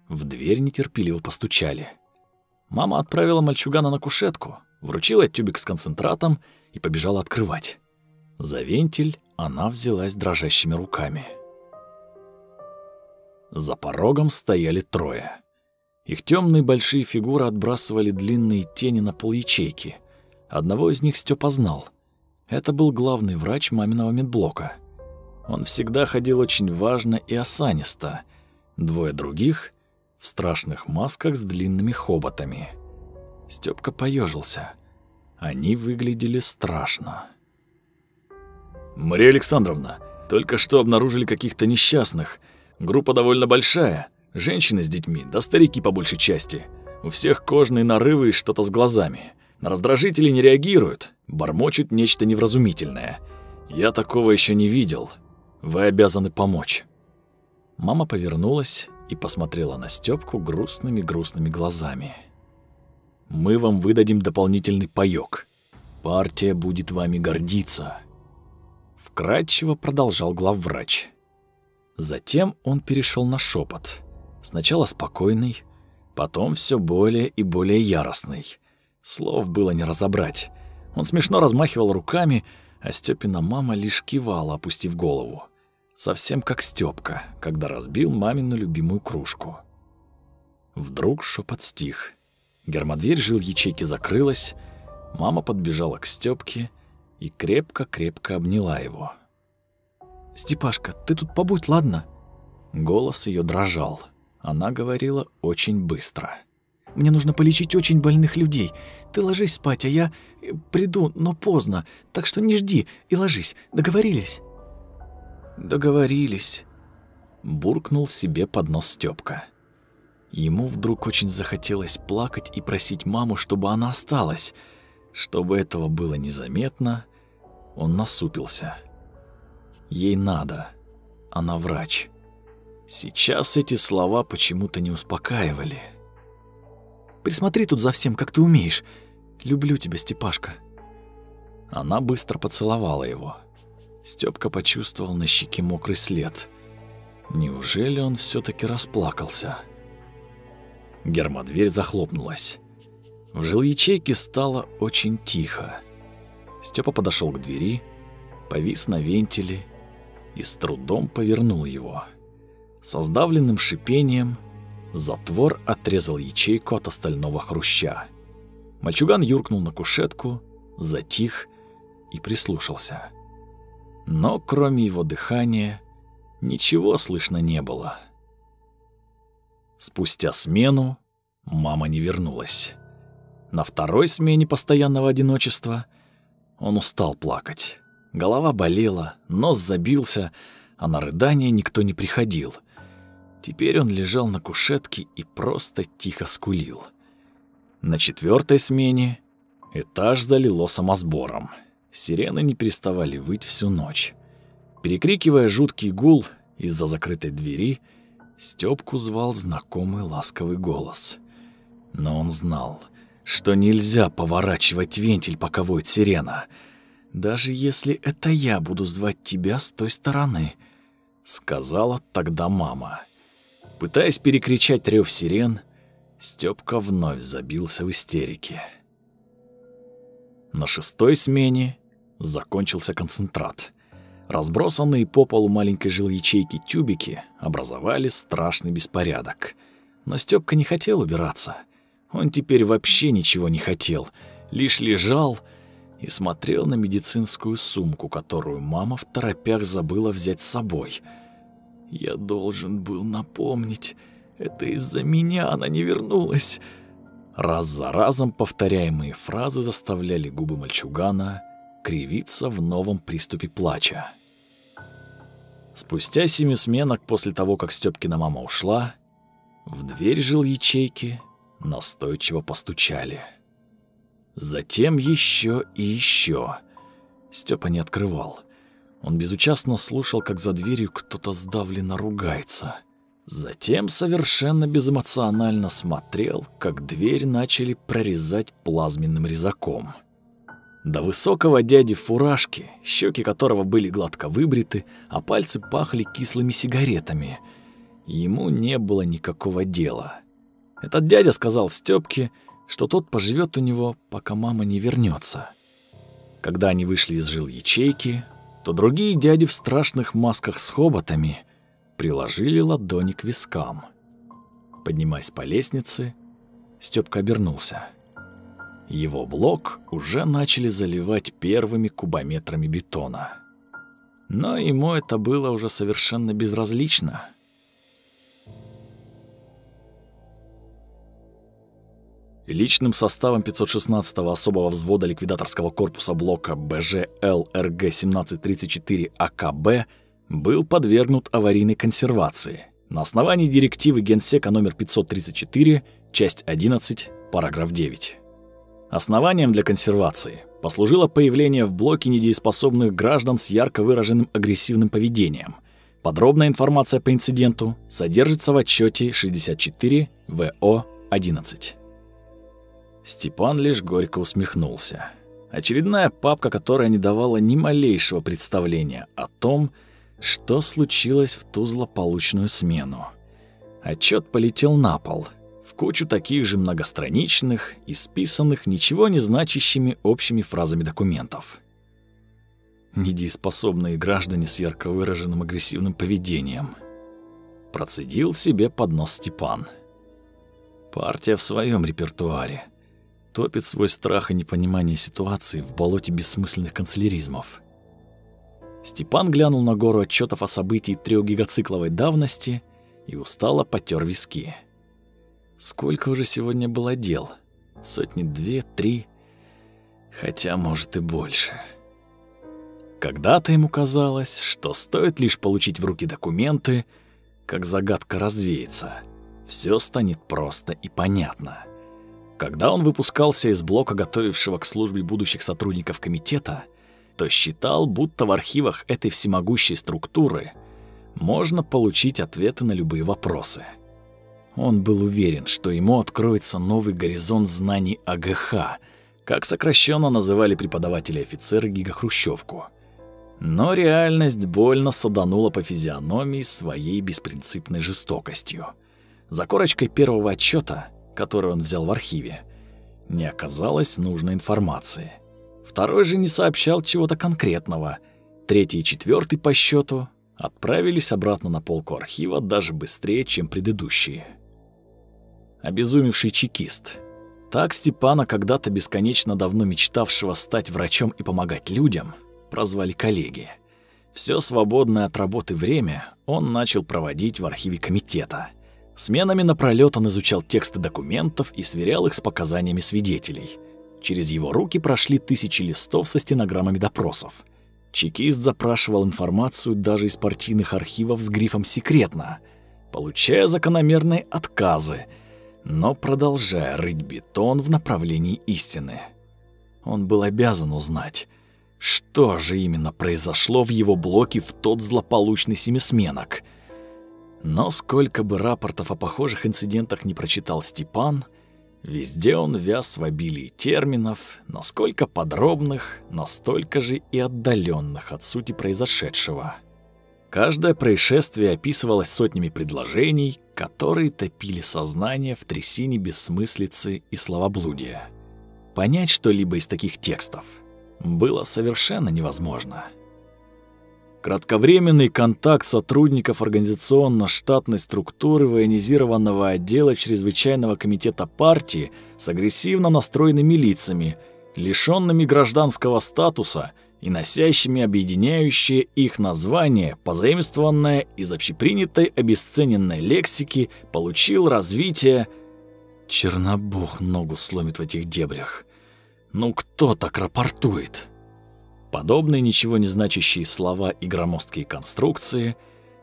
в дверь нетерпеливо постучали. Мама отправила мальчугана на кушетку, вручила тюбик с концентратом и побежала открывать. За вентиль она взялась дрожащими руками. За порогом стояли трое. Их темные большие фигуры отбрасывали длинные тени на пол ячейки. Одного из них Степа знал. Это был главный врач маминого медблока. Он всегда ходил очень важно и осанисто. Двое других — в страшных масках с длинными хоботами. Степка поежился. Они выглядели страшно. «Мария Александровна, только что обнаружили каких-то несчастных. Группа довольно большая. Женщины с детьми, да старики по большей части. У всех кожные нарывы и что-то с глазами. На раздражители не реагируют, бормочут нечто невразумительное. Я такого еще не видел. Вы обязаны помочь». Мама повернулась и посмотрела на Стёпку грустными-грустными глазами. «Мы вам выдадим дополнительный паёк. Партия будет вами гордиться», — вкратчиво продолжал главврач. Затем он перешел на шепот. Сначала спокойный, потом все более и более яростный. Слов было не разобрать. Он смешно размахивал руками, а Стёпина мама лишь кивала, опустив голову. Совсем как Стёпка, когда разбил мамину любимую кружку. Вдруг шепот стих. Гермодверь жил ячейки закрылась, мама подбежала к Стёпке и крепко-крепко обняла его. «Степашка, ты тут побудь, ладно?» Голос ее дрожал. Она говорила очень быстро. «Мне нужно полечить очень больных людей. Ты ложись спать, а я э, приду, но поздно. Так что не жди и ложись. Договорились?» «Договорились», — буркнул себе под нос Стёпка. Ему вдруг очень захотелось плакать и просить маму, чтобы она осталась. Чтобы этого было незаметно, он насупился. Ей надо. Она врач. Сейчас эти слова почему-то не успокаивали. «Присмотри тут за всем, как ты умеешь. Люблю тебя, Степашка». Она быстро поцеловала его. Стёпка почувствовал на щеке мокрый след. Неужели он все таки расплакался? Гермодверь захлопнулась. В жилячейке стало очень тихо. Степа подошел к двери, повис на вентиле и с трудом повернул его. Со сдавленным шипением затвор отрезал ячейку от остального хруща. Мальчуган юркнул на кушетку, затих и прислушался. Но кроме его дыхания ничего слышно не было. Спустя смену мама не вернулась. На второй смене постоянного одиночества он устал плакать. Голова болела, нос забился, а на рыдание никто не приходил. Теперь он лежал на кушетке и просто тихо скулил. На четвертой смене этаж залило самосбором. Сирены не переставали выть всю ночь. Перекрикивая жуткий гул из-за закрытой двери, Стёпку звал знакомый ласковый голос. Но он знал, что нельзя поворачивать вентиль, пока воет сирена — даже если это я буду звать тебя с той стороны», — сказала тогда мама. Пытаясь перекричать рев сирен, Стёпка вновь забился в истерике. На шестой смене закончился концентрат. Разбросанные по полу маленькой жилячейки тюбики образовали страшный беспорядок. Но Стёпка не хотел убираться. Он теперь вообще ничего не хотел, лишь лежал и смотрел на медицинскую сумку, которую мама в торопях забыла взять с собой. «Я должен был напомнить, это из-за меня она не вернулась». Раз за разом повторяемые фразы заставляли губы мальчугана кривиться в новом приступе плача. Спустя семи сменок после того, как Стёпкина мама ушла, в дверь жил ячейки настойчиво постучали. Затем еще и еще. Степа не открывал. Он безучастно слушал, как за дверью кто-то сдавленно ругается. Затем совершенно безэмоционально смотрел, как дверь начали прорезать плазменным резаком. До высокого дяди в фуражке, щеки которого были гладко выбриты, а пальцы пахли кислыми сигаретами. Ему не было никакого дела. Этот дядя сказал Стёпке, что тот поживет у него, пока мама не вернется. Когда они вышли из жил ячейки, то другие дяди в страшных масках с хоботами приложили ладони к вискам. Поднимаясь по лестнице, Стёпка обернулся. Его блок уже начали заливать первыми кубометрами бетона. Но ему это было уже совершенно безразлично. Личным составом 516-го особого взвода ликвидаторского корпуса блока БЖ-ЛРГ-1734 АКБ был подвергнут аварийной консервации на основании директивы Генсека номер 534, часть 11, параграф 9. Основанием для консервации послужило появление в блоке недееспособных граждан с ярко выраженным агрессивным поведением. Подробная информация по инциденту содержится в отчете 64 ВО-11. Степан лишь горько усмехнулся. Очередная папка, которая не давала ни малейшего представления о том, что случилось в ту злополучную смену. Отчет полетел на пол, в кучу таких же многостраничных, исписанных ничего не значащими общими фразами документов. Недееспособные граждане с ярко выраженным агрессивным поведением. Процедил себе под нос Степан. Партия в своем репертуаре топит свой страх и непонимание ситуации в болоте бессмысленных канцеляризмов. Степан глянул на гору отчетов о событии трехгигацикловой давности и устало потер виски. Сколько уже сегодня было дел? Сотни две, три, хотя, может, и больше. Когда-то ему казалось, что стоит лишь получить в руки документы, как загадка развеется, все станет просто и понятно. Когда он выпускался из блока, готовившего к службе будущих сотрудников комитета, то считал, будто в архивах этой всемогущей структуры можно получить ответы на любые вопросы. Он был уверен, что ему откроется новый горизонт знаний АГХ, как сокращенно называли преподаватели офицеры Гигахрущевку. Но реальность больно саданула по физиономии своей беспринципной жестокостью. За корочкой первого отчета который он взял в архиве, не оказалось нужной информации. Второй же не сообщал чего-то конкретного. Третий и четвертый по счету отправились обратно на полку архива даже быстрее, чем предыдущие. Обезумевший чекист. Так Степана, когда-то бесконечно давно мечтавшего стать врачом и помогать людям, прозвали коллеги. Все свободное от работы время он начал проводить в архиве комитета – Сменами напролёт он изучал тексты документов и сверял их с показаниями свидетелей. Через его руки прошли тысячи листов со стенограммами допросов. Чекист запрашивал информацию даже из партийных архивов с грифом «секретно», получая закономерные отказы, но продолжая рыть бетон в направлении истины. Он был обязан узнать, что же именно произошло в его блоке в тот злополучный семисменок — но сколько бы рапортов о похожих инцидентах не прочитал Степан, везде он вяз в обилии терминов, насколько подробных, настолько же и отдаленных от сути произошедшего. Каждое происшествие описывалось сотнями предложений, которые топили сознание в трясине бессмыслицы и словоблудия. Понять что-либо из таких текстов было совершенно невозможно. Кратковременный контакт сотрудников организационно-штатной структуры военизированного отдела чрезвычайного комитета партии с агрессивно настроенными лицами, лишенными гражданского статуса и носящими объединяющее их название, позаимствованное из общепринятой обесцененной лексики, получил развитие... Чернобог ногу сломит в этих дебрях. Ну кто так рапортует? Подобные ничего не значащие слова и громоздкие конструкции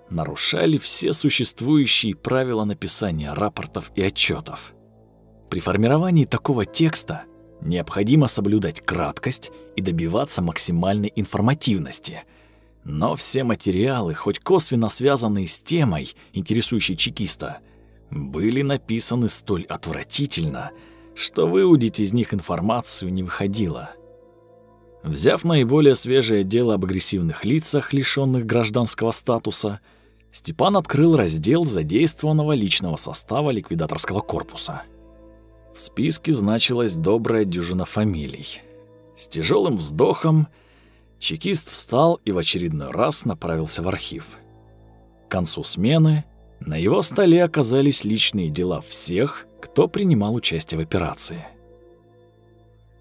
нарушали все существующие правила написания рапортов и отчетов. При формировании такого текста необходимо соблюдать краткость и добиваться максимальной информативности. Но все материалы, хоть косвенно связанные с темой, интересующей чекиста, были написаны столь отвратительно, что выудить из них информацию не выходило – Взяв наиболее свежее дело об агрессивных лицах, лишённых гражданского статуса, Степан открыл раздел задействованного личного состава ликвидаторского корпуса. В списке значилась добрая дюжина фамилий. С тяжелым вздохом чекист встал и в очередной раз направился в архив. К концу смены на его столе оказались личные дела всех, кто принимал участие в операции.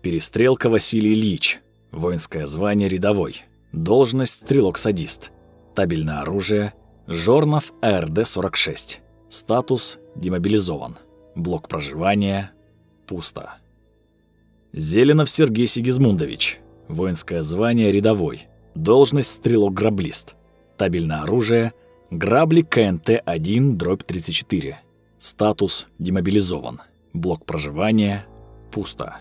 Перестрелка Василий Ильич, воинское звание рядовой, должность стрелок-садист, табельное оружие, Жорнов АРД-46, статус демобилизован, блок проживания пусто. Зеленов Сергей Сигизмундович, воинское звание рядовой, должность стрелок-граблист, табельное оружие, грабли КНТ-1 дробь 34, статус демобилизован, блок проживания пусто.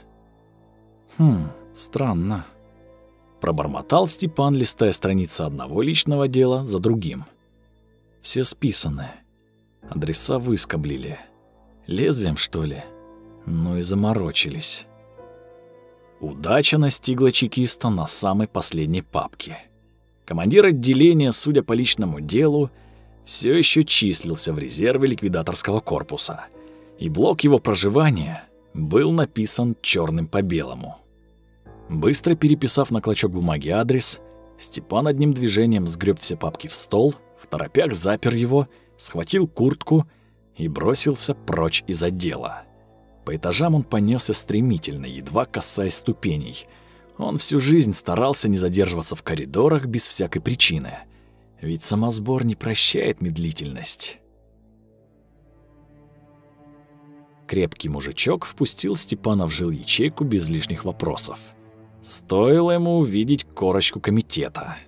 Хм, странно. Пробормотал Степан, листая страницы одного личного дела за другим. Все списаны. Адреса выскоблили. Лезвием, что ли? Ну и заморочились. Удача настигла чекиста на самой последней папке. Командир отделения, судя по личному делу, все еще числился в резерве ликвидаторского корпуса, и блок его проживания был написан черным по белому. Быстро переписав на клочок бумаги адрес, Степан одним движением сгреб все папки в стол, в торопях запер его, схватил куртку и бросился прочь из отдела. По этажам он понесся стремительно, едва касаясь ступеней. Он всю жизнь старался не задерживаться в коридорах без всякой причины. Ведь самосбор не прощает медлительность. Крепкий мужичок впустил Степана в жил ячейку без лишних вопросов. Стоило ему увидеть корочку комитета.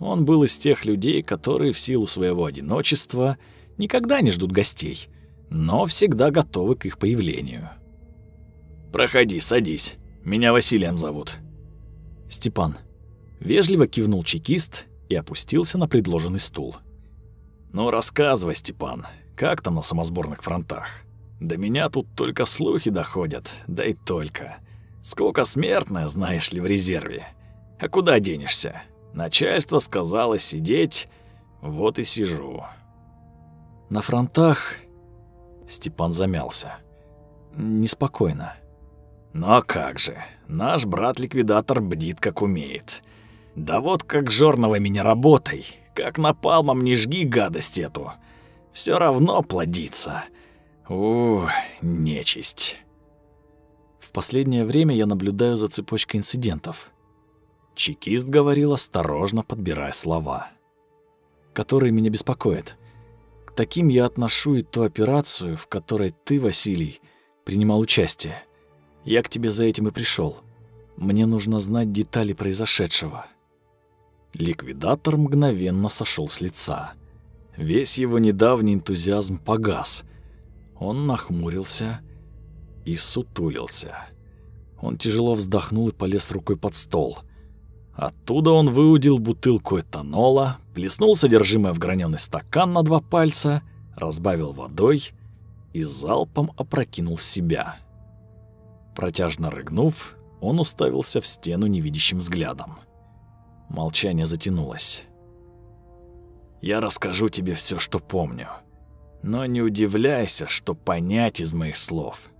Он был из тех людей, которые в силу своего одиночества никогда не ждут гостей, но всегда готовы к их появлению. «Проходи, садись. Меня Василием зовут». «Степан». Вежливо кивнул чекист и опустился на предложенный стул. «Ну, рассказывай, Степан, как там на самосборных фронтах? До меня тут только слухи доходят, да и только. Сколько смертное, знаешь ли, в резерве. А куда денешься? Начальство сказало сидеть, вот и сижу. На фронтах Степан замялся. Неспокойно. Но как же, наш брат-ликвидатор бдит как умеет. Да вот как жорновыми не работай, как напалмом не жги гадость эту. Все равно плодится. У, нечисть. В последнее время я наблюдаю за цепочкой инцидентов. Чекист говорил осторожно, подбирая слова, которые меня беспокоят. К таким я отношу и ту операцию, в которой ты, Василий, принимал участие. Я к тебе за этим и пришел. Мне нужно знать детали произошедшего. Ликвидатор мгновенно сошел с лица. Весь его недавний энтузиазм погас. Он нахмурился и сутулился. Он тяжело вздохнул и полез рукой под стол. Оттуда он выудил бутылку этанола, плеснул содержимое в граненый стакан на два пальца, разбавил водой и залпом опрокинул в себя. Протяжно рыгнув, он уставился в стену невидящим взглядом. Молчание затянулось. «Я расскажу тебе все, что помню. Но не удивляйся, что понять из моих слов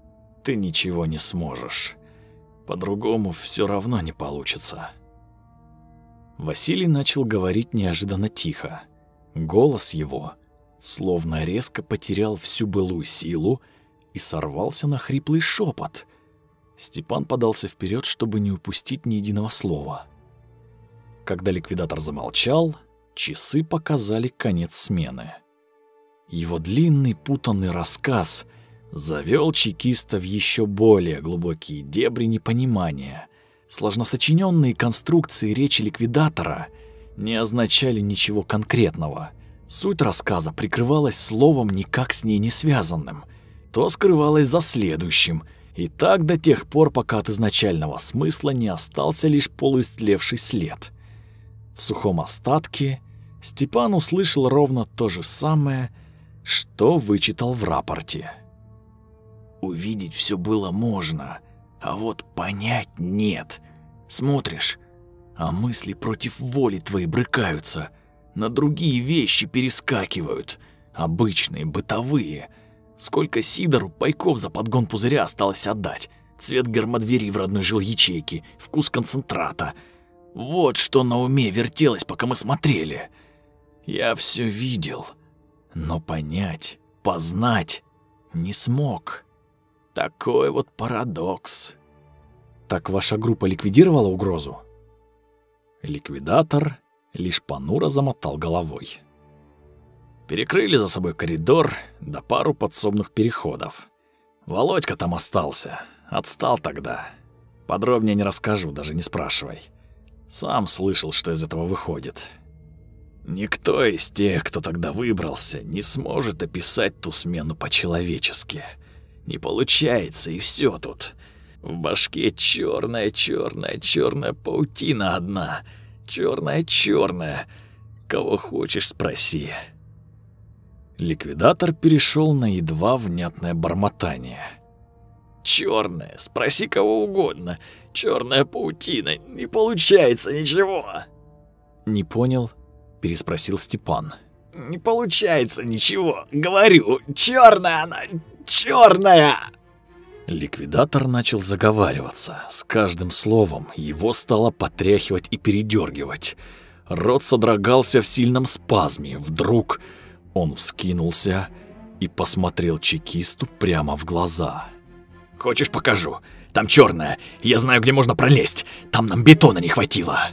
ты ничего не сможешь. По-другому все равно не получится. Василий начал говорить неожиданно тихо. Голос его словно резко потерял всю былую силу и сорвался на хриплый шепот. Степан подался вперед, чтобы не упустить ни единого слова. Когда ликвидатор замолчал, часы показали конец смены. Его длинный путанный рассказ — завел чекиста в еще более глубокие дебри непонимания. Сложносочиненные конструкции речи ликвидатора не означали ничего конкретного. Суть рассказа прикрывалась словом никак с ней не связанным, то скрывалась за следующим, и так до тех пор, пока от изначального смысла не остался лишь полуистлевший след. В сухом остатке Степан услышал ровно то же самое, что вычитал в рапорте. Увидеть все было можно, а вот понять нет. Смотришь, а мысли против воли твоей брыкаются, на другие вещи перескакивают, обычные, бытовые. Сколько Сидору пайков за подгон пузыря осталось отдать? Цвет гермодвери в родной ячейки, вкус концентрата. Вот что на уме вертелось, пока мы смотрели. Я все видел, но понять, познать не смог. Такой вот парадокс. Так ваша группа ликвидировала угрозу? Ликвидатор лишь понуро замотал головой. Перекрыли за собой коридор да пару подсобных переходов. Володька там остался, отстал тогда. Подробнее не расскажу, даже не спрашивай. Сам слышал, что из этого выходит. Никто из тех, кто тогда выбрался, не сможет описать ту смену по-человечески. Не получается, и все тут. В башке черная, черная, черная паутина одна. Черная, черная. Кого хочешь, спроси. Ликвидатор перешел на едва внятное бормотание. Черная, спроси кого угодно. Черная паутина, не получается ничего. Не понял, переспросил Степан. Не получается ничего, говорю, черная она, черная. Ликвидатор начал заговариваться. С каждым словом его стало потряхивать и передергивать. Рот содрогался в сильном спазме. Вдруг он вскинулся и посмотрел чекисту прямо в глаза. «Хочешь, покажу? Там черная. Я знаю, где можно пролезть. Там нам бетона не хватило».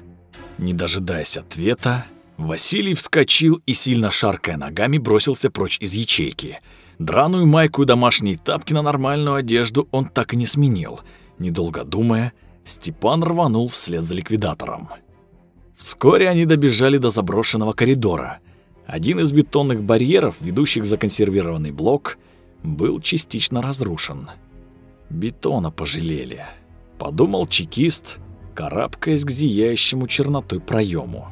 Не дожидаясь ответа, Василий вскочил и, сильно шаркая ногами, бросился прочь из ячейки – Драную майку и домашние тапки на нормальную одежду он так и не сменил. Недолго думая, Степан рванул вслед за ликвидатором. Вскоре они добежали до заброшенного коридора. Один из бетонных барьеров, ведущих в законсервированный блок, был частично разрушен. Бетона пожалели, подумал чекист, карабкаясь к зияющему чернотой проему.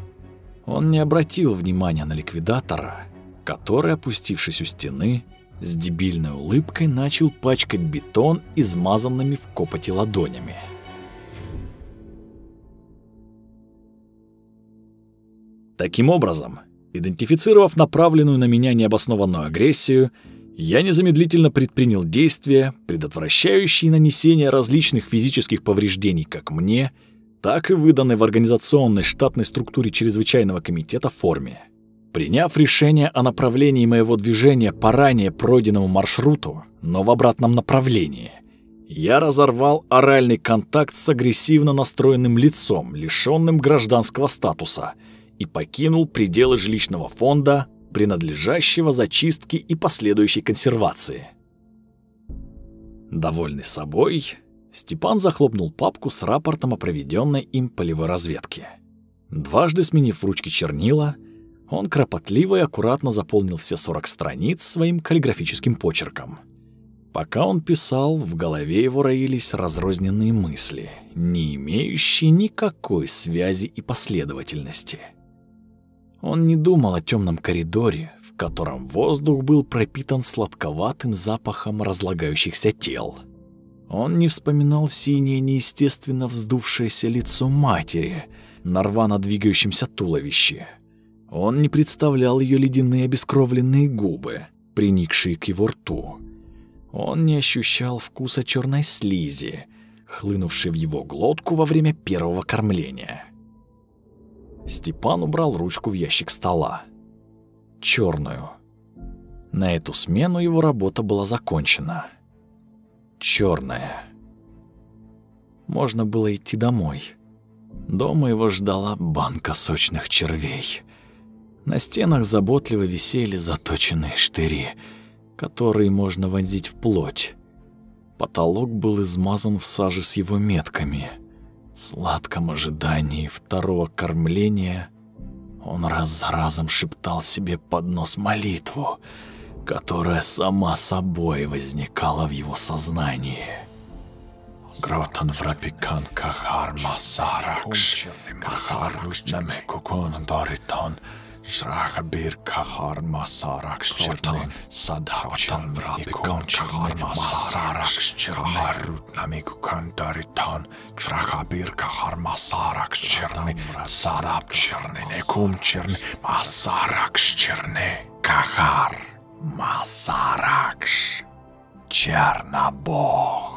Он не обратил внимания на ликвидатора, который, опустившись у стены, с дебильной улыбкой начал пачкать бетон измазанными в копоти ладонями. Таким образом, идентифицировав направленную на меня необоснованную агрессию, я незамедлительно предпринял действия, предотвращающие нанесение различных физических повреждений как мне, так и выданной в организационной штатной структуре чрезвычайного комитета форме. Приняв решение о направлении моего движения по ранее пройденному маршруту, но в обратном направлении, я разорвал оральный контакт с агрессивно настроенным лицом, лишённым гражданского статуса, и покинул пределы жилищного фонда, принадлежащего зачистке и последующей консервации. Довольный собой, Степан захлопнул папку с рапортом о проведенной им полевой разведке. Дважды сменив ручки чернила, он кропотливо и аккуратно заполнил все 40 страниц своим каллиграфическим почерком. Пока он писал, в голове его роились разрозненные мысли, не имеющие никакой связи и последовательности. Он не думал о темном коридоре, в котором воздух был пропитан сладковатым запахом разлагающихся тел. Он не вспоминал синее неестественно вздувшееся лицо матери на рвано двигающемся туловище — он не представлял ее ледяные обескровленные губы, приникшие к его рту. Он не ощущал вкуса черной слизи, хлынувшей в его глотку во время первого кормления. Степан убрал ручку в ящик стола. Черную. На эту смену его работа была закончена. Черная. Можно было идти домой. Дома его ждала банка сочных червей — на стенах заботливо висели заточенные штыри, которые можно вонзить в плоть. Потолок был измазан в саже с его метками. В сладком ожидании второго кормления он раз за разом шептал себе под нос молитву, которая сама собой возникала в его сознании. Гротан врапикан кахар масаракш, кахар намекукон доритон, շրախբեր քախար մասարաքս չերտան սադհաչան վրապիկոն չխան մասարաքս չխար ռուտնամիկ կան դարիտան շրախբեր քախար մասարաքս չերնի սարապ չերնի նեկում չերնի մասարաքս չերնի քախար մասարաքս չերնաբող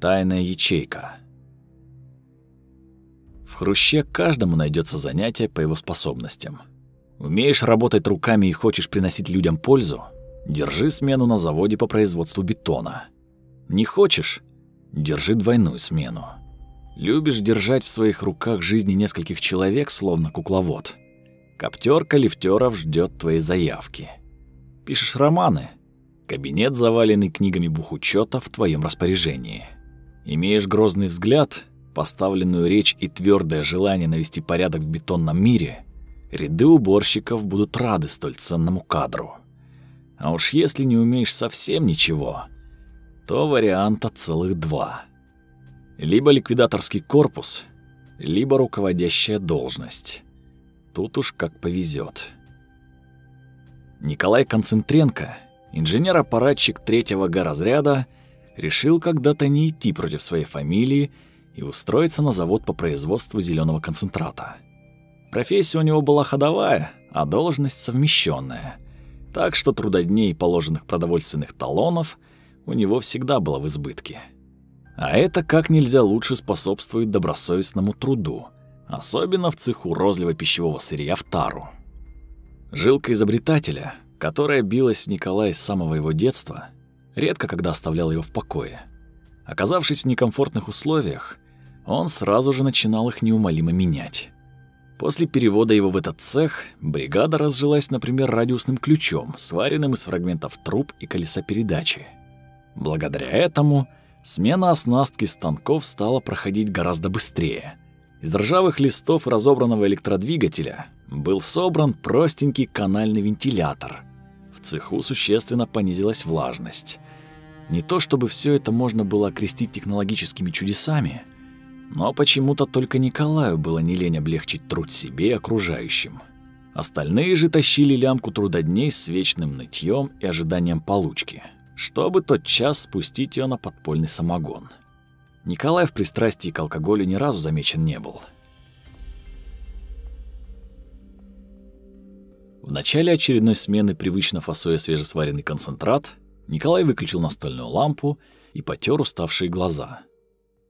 Тайная ячейка. В хруще каждому найдется занятие по его способностям. Умеешь работать руками и хочешь приносить людям пользу? Держи смену на заводе по производству бетона. Не хочешь? Держи двойную смену. Любишь держать в своих руках жизни нескольких человек, словно кукловод. Коптерка лифтеров ждет твоей заявки. Пишешь романы? Кабинет, заваленный книгами бухучета, в твоем распоряжении. Имеешь грозный взгляд, поставленную речь и твердое желание навести порядок в бетонном мире, ряды уборщиков будут рады столь ценному кадру. А уж если не умеешь совсем ничего, то варианта целых два. Либо ликвидаторский корпус, либо руководящая должность. Тут уж как повезет. Николай Концентренко, инженер-аппаратчик третьего Г-разряда, решил когда-то не идти против своей фамилии и устроиться на завод по производству зеленого концентрата. Профессия у него была ходовая, а должность совмещенная, так что трудодней положенных продовольственных талонов у него всегда было в избытке. А это как нельзя лучше способствует добросовестному труду, особенно в цеху розлива пищевого сырья в тару. Жилка изобретателя, которая билась в Николае с самого его детства, редко когда оставлял его в покое. Оказавшись в некомфортных условиях, он сразу же начинал их неумолимо менять. После перевода его в этот цех бригада разжилась, например, радиусным ключом, сваренным из фрагментов труб и колеса передачи. Благодаря этому смена оснастки станков стала проходить гораздо быстрее. Из ржавых листов разобранного электродвигателя был собран простенький канальный вентилятор. В цеху существенно понизилась влажность. Не то чтобы все это можно было окрестить технологическими чудесами, но почему-то только Николаю было не лень облегчить труд себе и окружающим. Остальные же тащили лямку трудодней с вечным нытьем и ожиданием получки, чтобы тот час спустить ее на подпольный самогон. Николай в пристрастии к алкоголю ни разу замечен не был. В начале очередной смены, привычно фасуя свежесваренный концентрат, Николай выключил настольную лампу и потер уставшие глаза.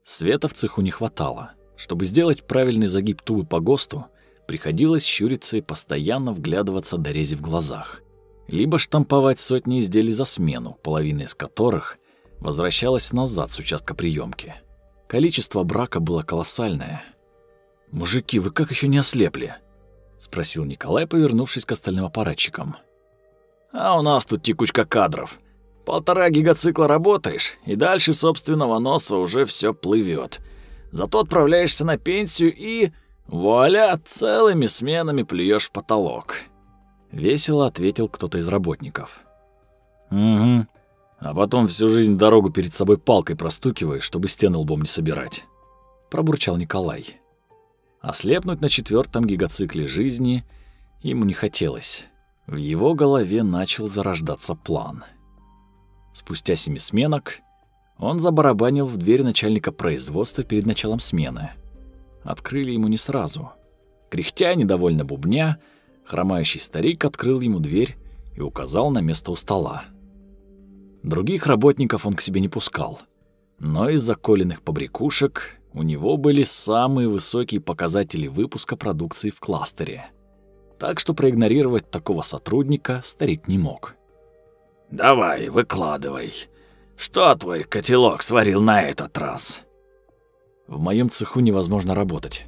Света в цеху не хватало. Чтобы сделать правильный загиб тубы по ГОСТу, приходилось щуриться и постоянно вглядываться до рези в глазах. Либо штамповать сотни изделий за смену, половина из которых возвращалась назад с участка приемки. Количество брака было колоссальное. «Мужики, вы как еще не ослепли?» — спросил Николай, повернувшись к остальным аппаратчикам. «А у нас тут текучка кадров. Полтора гигацикла работаешь, и дальше собственного носа уже все плывет. Зато отправляешься на пенсию и... Вуаля, целыми сменами плюешь в потолок. Весело ответил кто-то из работников. Угу. А потом всю жизнь дорогу перед собой палкой простукиваешь, чтобы стены лбом не собирать. Пробурчал Николай. Ослепнуть на четвертом гигацикле жизни ему не хотелось. В его голове начал зарождаться план — Спустя семи сменок он забарабанил в дверь начальника производства перед началом смены. Открыли ему не сразу. Кряхтя, недовольно бубня, хромающий старик открыл ему дверь и указал на место у стола. Других работников он к себе не пускал, но из заколенных побрякушек у него были самые высокие показатели выпуска продукции в кластере. Так что проигнорировать такого сотрудника старик не мог. Давай, выкладывай. Что твой котелок сварил на этот раз? В моем цеху невозможно работать.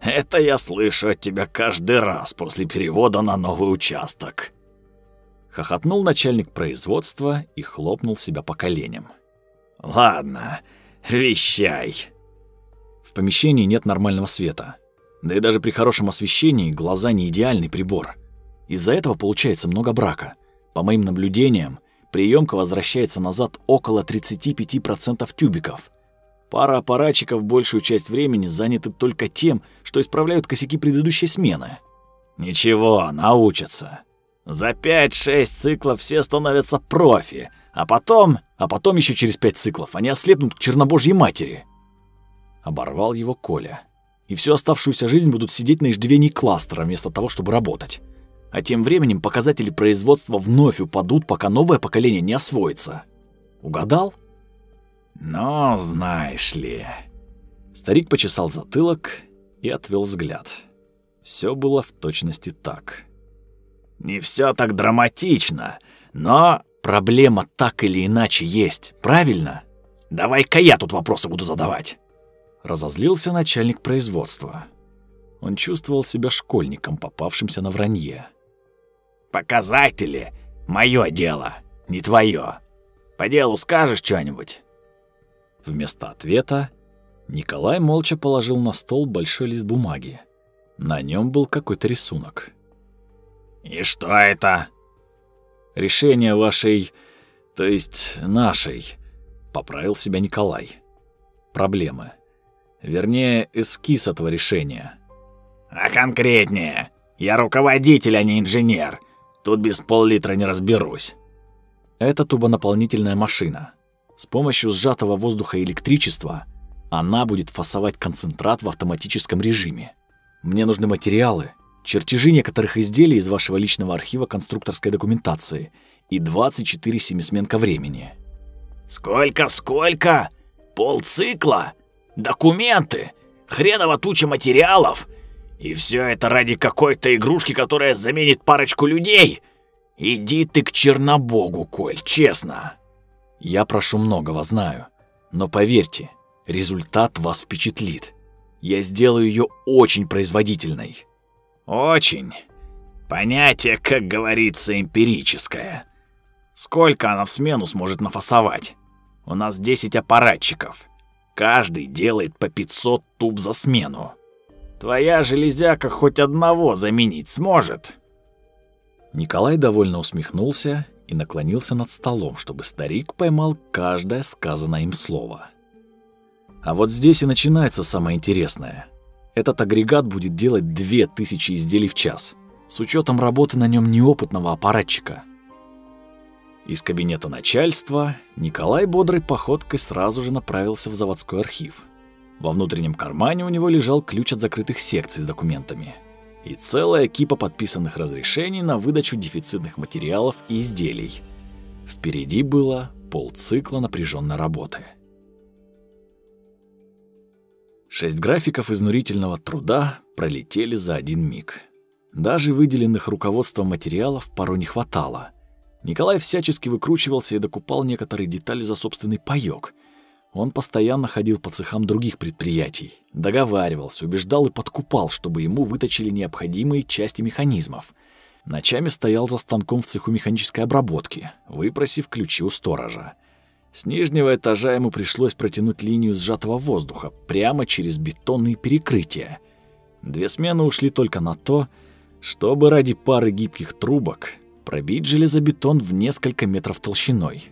Это я слышу от тебя каждый раз после перевода на новый участок. Хохотнул начальник производства и хлопнул себя по коленям. Ладно, вещай. В помещении нет нормального света. Да и даже при хорошем освещении глаза не идеальный прибор. Из-за этого получается много брака. По моим наблюдениям, приемка возвращается назад около 35% тюбиков. Пара аппаратчиков большую часть времени заняты только тем, что исправляют косяки предыдущей смены. Ничего, научатся. За 5-6 циклов все становятся профи, а потом, а потом еще через 5 циклов они ослепнут к чернобожьей матери. Оборвал его Коля. И всю оставшуюся жизнь будут сидеть на иждивении кластера вместо того, чтобы работать. А тем временем показатели производства вновь упадут, пока новое поколение не освоится. Угадал? Ну, знаешь ли. Старик почесал затылок и отвел взгляд. Все было в точности так. Не все так драматично, но проблема так или иначе есть, правильно? Давай-ка я тут вопросы буду задавать. Разозлился начальник производства. Он чувствовал себя школьником, попавшимся на вранье. Показатели — мое дело, не твое. По делу скажешь что-нибудь? Вместо ответа Николай молча положил на стол большой лист бумаги. На нем был какой-то рисунок. «И что это?» «Решение вашей, то есть нашей», — поправил себя Николай. «Проблемы. Вернее, эскиз этого решения». «А конкретнее? Я руководитель, а не инженер. Тут без пол-литра не разберусь». Это тубонаполнительная машина. С помощью сжатого воздуха и электричества она будет фасовать концентрат в автоматическом режиме. Мне нужны материалы, чертежи некоторых изделий из вашего личного архива конструкторской документации и 24 семисменка времени. Сколько, сколько? Полцикла? Документы? Хреново туча материалов? И все это ради какой-то игрушки, которая заменит парочку людей? Иди ты к Чернобогу, Коль, честно. Я прошу многого, знаю. Но поверьте, результат вас впечатлит. Я сделаю ее очень производительной. Очень. Понятие, как говорится, эмпирическое. Сколько она в смену сможет нафасовать? У нас 10 аппаратчиков. Каждый делает по 500 туб за смену. Твоя железяка хоть одного заменить сможет. Николай довольно усмехнулся и наклонился над столом, чтобы старик поймал каждое сказанное им слово. А вот здесь и начинается самое интересное. Этот агрегат будет делать 2000 изделий в час, с учетом работы на нем неопытного аппаратчика. Из кабинета начальства Николай бодрой походкой сразу же направился в заводской архив. Во внутреннем кармане у него лежал ключ от закрытых секций с документами и целая кипа подписанных разрешений на выдачу дефицитных материалов и изделий. Впереди было полцикла напряженной работы. Шесть графиков изнурительного труда пролетели за один миг. Даже выделенных руководством материалов порой не хватало. Николай всячески выкручивался и докупал некоторые детали за собственный паёк. Он постоянно ходил по цехам других предприятий, договаривался, убеждал и подкупал, чтобы ему выточили необходимые части механизмов. Ночами стоял за станком в цеху механической обработки, выпросив ключи у сторожа. С нижнего этажа ему пришлось протянуть линию сжатого воздуха прямо через бетонные перекрытия. Две смены ушли только на то, чтобы ради пары гибких трубок пробить железобетон в несколько метров толщиной.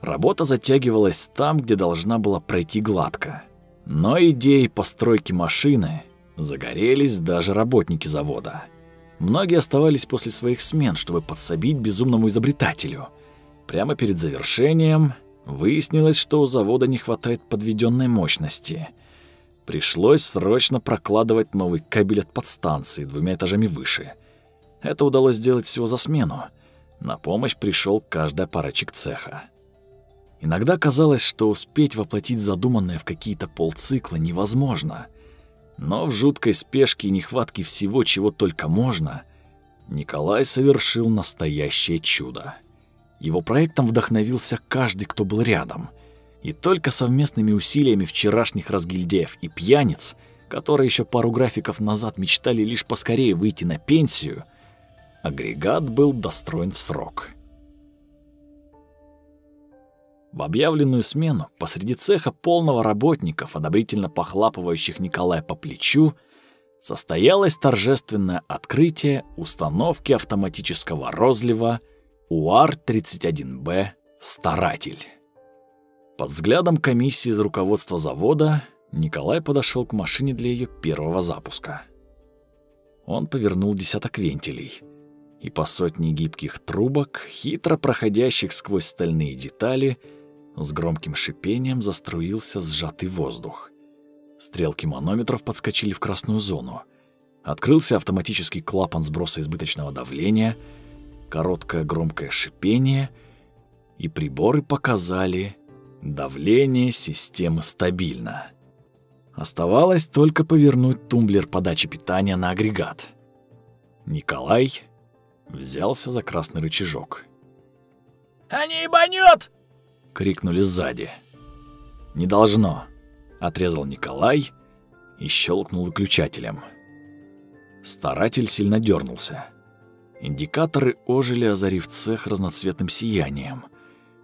Работа затягивалась там, где должна была пройти гладко. Но идеи постройки машины загорелись даже работники завода. Многие оставались после своих смен, чтобы подсобить безумному изобретателю. Прямо перед завершением Выяснилось, что у завода не хватает подведенной мощности. Пришлось срочно прокладывать новый кабель от подстанции двумя этажами выше. Это удалось сделать всего за смену. На помощь пришел каждый аппаратчик цеха. Иногда казалось, что успеть воплотить задуманное в какие-то полцикла невозможно. Но в жуткой спешке и нехватке всего, чего только можно, Николай совершил настоящее чудо. Его проектом вдохновился каждый, кто был рядом. И только совместными усилиями вчерашних разгильдеев и пьяниц, которые еще пару графиков назад мечтали лишь поскорее выйти на пенсию, агрегат был достроен в срок. В объявленную смену посреди цеха полного работников, одобрительно похлапывающих Николая по плечу, состоялось торжественное открытие установки автоматического розлива УАР-31Б «Старатель». Под взглядом комиссии из руководства завода Николай подошел к машине для ее первого запуска. Он повернул десяток вентилей, и по сотне гибких трубок, хитро проходящих сквозь стальные детали, с громким шипением заструился сжатый воздух. Стрелки манометров подскочили в красную зону. Открылся автоматический клапан сброса избыточного давления, короткое громкое шипение, и приборы показали давление системы стабильно. Оставалось только повернуть тумблер подачи питания на агрегат. Николай взялся за красный рычажок. «А не ебанёт!» — крикнули сзади. «Не должно», — отрезал Николай и щелкнул выключателем. Старатель сильно дернулся. Индикаторы ожили, озарив цех разноцветным сиянием.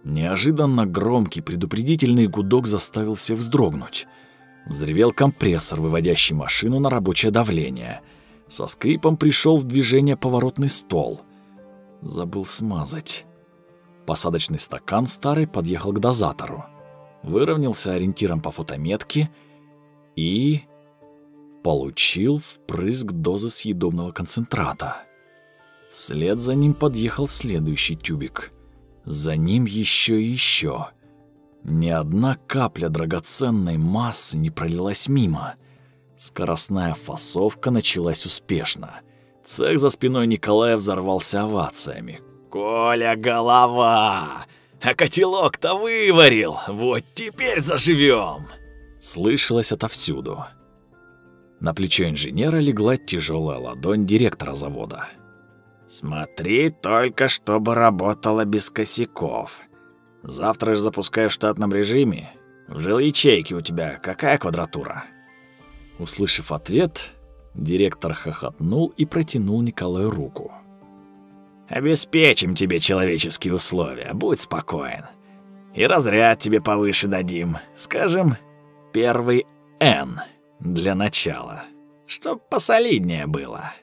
Неожиданно громкий предупредительный гудок заставил всех вздрогнуть. Взревел компрессор, выводящий машину на рабочее давление. Со скрипом пришел в движение поворотный стол. Забыл смазать. Посадочный стакан старый подъехал к дозатору. Выровнялся ориентиром по фотометке и получил впрыск дозы съедобного концентрата. Вслед за ним подъехал следующий тюбик. За ним еще и еще. Ни одна капля драгоценной массы не пролилась мимо. Скоростная фасовка началась успешно. Цех за спиной Николая взорвался овациями. «Коля, голова! А котелок-то выварил! Вот теперь заживем!» Слышалось отовсюду. На плечо инженера легла тяжелая ладонь директора завода. «Смотри только, чтобы работало без косяков. Завтра же запускаю в штатном режиме. В жилячейке у тебя какая квадратура?» Услышав ответ, директор хохотнул и протянул Николаю руку. «Обеспечим тебе человеческие условия, будь спокоен. И разряд тебе повыше дадим, скажем, первый «Н» для начала, чтоб посолиднее было».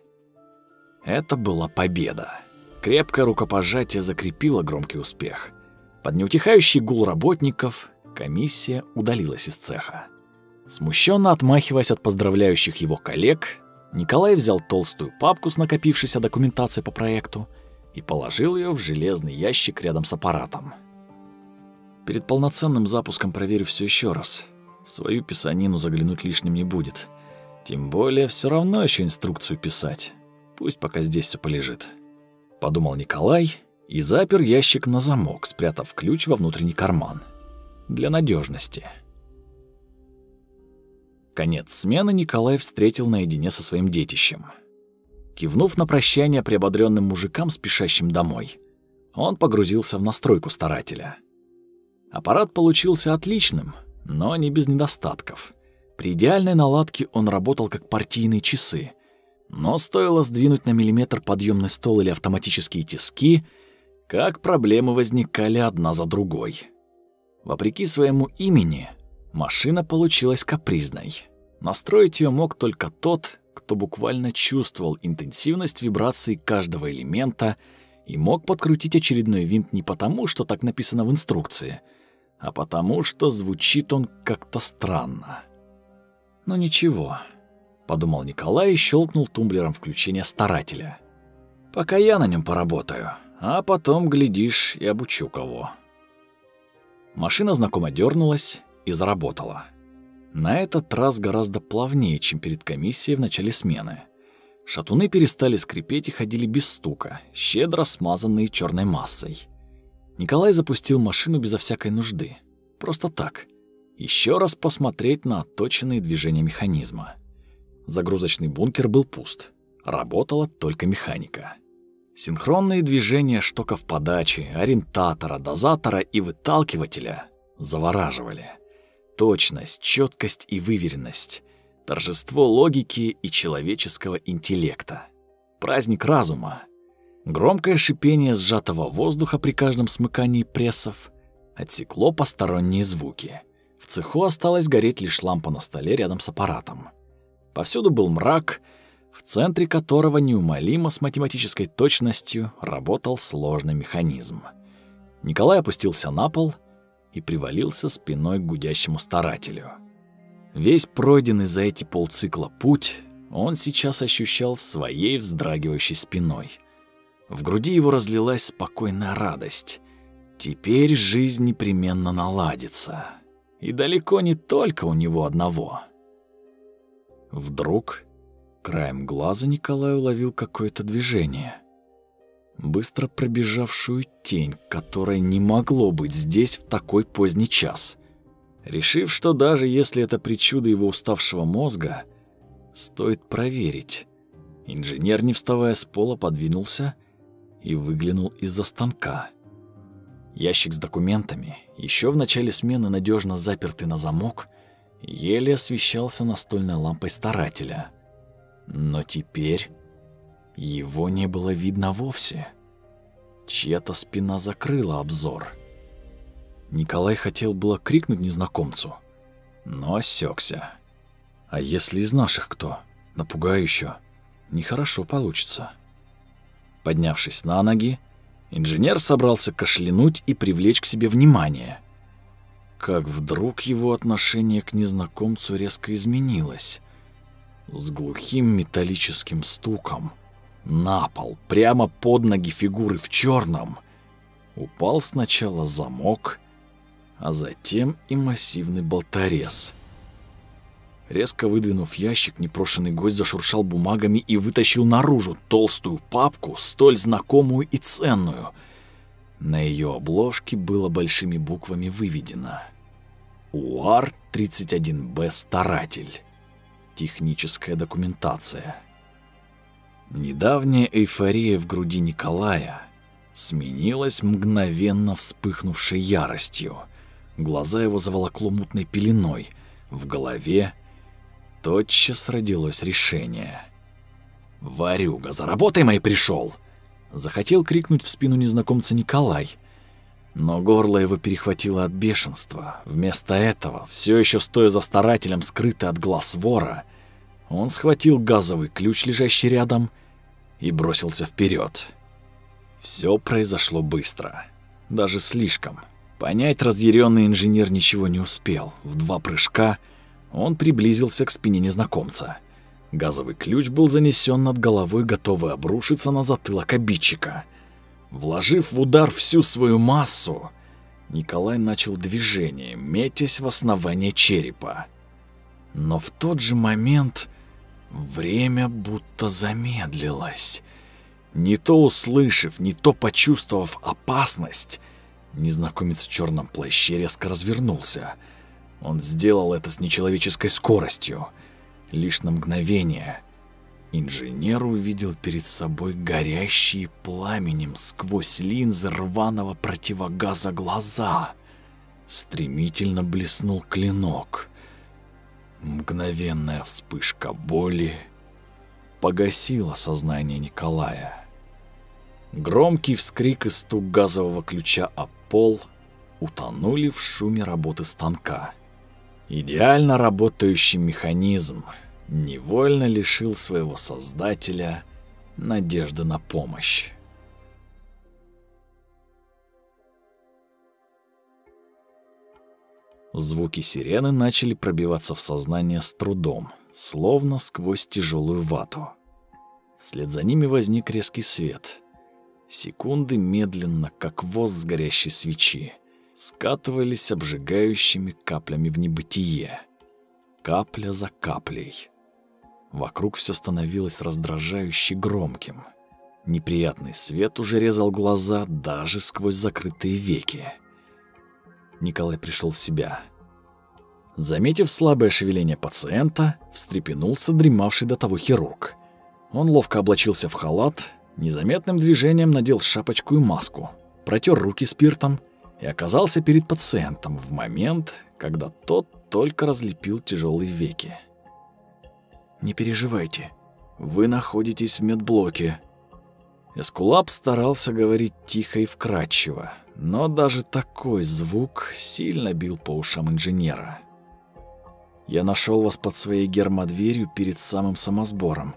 Это была победа. Крепкое рукопожатие закрепило громкий успех. Под неутихающий гул работников комиссия удалилась из цеха. Смущенно отмахиваясь от поздравляющих его коллег, Николай взял толстую папку с накопившейся документацией по проекту и положил ее в железный ящик рядом с аппаратом. Перед полноценным запуском проверю все еще раз. В свою писанину заглянуть лишним не будет. Тем более все равно еще инструкцию писать. Пусть пока здесь все полежит. Подумал Николай и запер ящик на замок, спрятав ключ во внутренний карман. Для надежности. Конец смены Николай встретил наедине со своим детищем. Кивнув на прощание приободренным мужикам, спешащим домой, он погрузился в настройку старателя. Аппарат получился отличным, но не без недостатков. При идеальной наладке он работал как партийные часы — но стоило сдвинуть на миллиметр подъемный стол или автоматические тиски, как проблемы возникали одна за другой. Вопреки своему имени, машина получилась капризной. Настроить ее мог только тот, кто буквально чувствовал интенсивность вибраций каждого элемента и мог подкрутить очередной винт не потому, что так написано в инструкции, а потому, что звучит он как-то странно. Но ничего, подумал Николай и щелкнул тумблером включения старателя. Пока я на нем поработаю, а потом глядишь и обучу кого. Машина знакомо дернулась и заработала. На этот раз гораздо плавнее, чем перед комиссией в начале смены. Шатуны перестали скрипеть и ходили без стука, щедро смазанные черной массой. Николай запустил машину безо всякой нужды. Просто так. Еще раз посмотреть на отточенные движения механизма. Загрузочный бункер был пуст. Работала только механика. Синхронные движения штоков подачи, ориентатора, дозатора и выталкивателя завораживали. Точность, четкость и выверенность. Торжество логики и человеческого интеллекта. Праздник разума. Громкое шипение сжатого воздуха при каждом смыкании прессов отсекло посторонние звуки. В цеху осталась гореть лишь лампа на столе рядом с аппаратом. Повсюду был мрак, в центре которого неумолимо с математической точностью работал сложный механизм. Николай опустился на пол и привалился спиной к гудящему старателю. Весь пройденный за эти полцикла путь он сейчас ощущал своей вздрагивающей спиной. В груди его разлилась спокойная радость. Теперь жизнь непременно наладится. И далеко не только у него одного. Вдруг краем глаза Николай уловил какое-то движение. Быстро пробежавшую тень, которой не могло быть здесь в такой поздний час. Решив, что даже если это причуда его уставшего мозга, стоит проверить. Инженер, не вставая с пола, подвинулся и выглянул из-за станка. Ящик с документами, еще в начале смены надежно запертый на замок, еле освещался настольной лампой старателя. Но теперь его не было видно вовсе. Чья-то спина закрыла обзор. Николай хотел было крикнуть незнакомцу, но осекся. А если из наших кто? Напугаю еще. Нехорошо получится. Поднявшись на ноги, инженер собрался кашлянуть и привлечь к себе внимание. Как вдруг его отношение к незнакомцу резко изменилось. С глухим металлическим стуком на пол, прямо под ноги фигуры в черном, упал сначала замок, а затем и массивный болторез — Резко выдвинув ящик, непрошенный гость зашуршал бумагами и вытащил наружу толстую папку, столь знакомую и ценную. На ее обложке было большими буквами выведено УАР-31Б «Старатель». Техническая документация. Недавняя эйфория в груди Николая сменилась мгновенно вспыхнувшей яростью. Глаза его заволокло мутной пеленой, в голове тотчас родилось решение. «Варюга, за работой моей пришел!» Захотел крикнуть в спину незнакомца Николай. Но горло его перехватило от бешенства. Вместо этого, все еще стоя за старателем, скрытый от глаз вора, он схватил газовый ключ, лежащий рядом, и бросился вперед. Все произошло быстро. Даже слишком. Понять разъяренный инженер ничего не успел. В два прыжка — он приблизился к спине незнакомца. Газовый ключ был занесен над головой, готовый обрушиться на затылок обидчика. Вложив в удар всю свою массу, Николай начал движение, метясь в основание черепа. Но в тот же момент время будто замедлилось. Не то услышав, не то почувствовав опасность, незнакомец в черном плаще резко развернулся — он сделал это с нечеловеческой скоростью. Лишь на мгновение инженер увидел перед собой горящие пламенем сквозь линзы рваного противогаза глаза. Стремительно блеснул клинок. Мгновенная вспышка боли погасила сознание Николая. Громкий вскрик и стук газового ключа о пол утонули в шуме работы станка. Идеально работающий механизм невольно лишил своего создателя надежды на помощь. Звуки сирены начали пробиваться в сознание с трудом, словно сквозь тяжелую вату. Вслед за ними возник резкий свет. Секунды медленно, как воз с горящей свечи скатывались обжигающими каплями в небытие. Капля за каплей. Вокруг все становилось раздражающе громким. Неприятный свет уже резал глаза даже сквозь закрытые веки. Николай пришел в себя. Заметив слабое шевеление пациента, встрепенулся дремавший до того хирург. Он ловко облачился в халат, незаметным движением надел шапочку и маску, протер руки спиртом и оказался перед пациентом в момент, когда тот только разлепил тяжелые веки. «Не переживайте, вы находитесь в медблоке». Эскулап старался говорить тихо и вкрадчиво, но даже такой звук сильно бил по ушам инженера. Я нашел вас под своей гермодверью перед самым самосбором.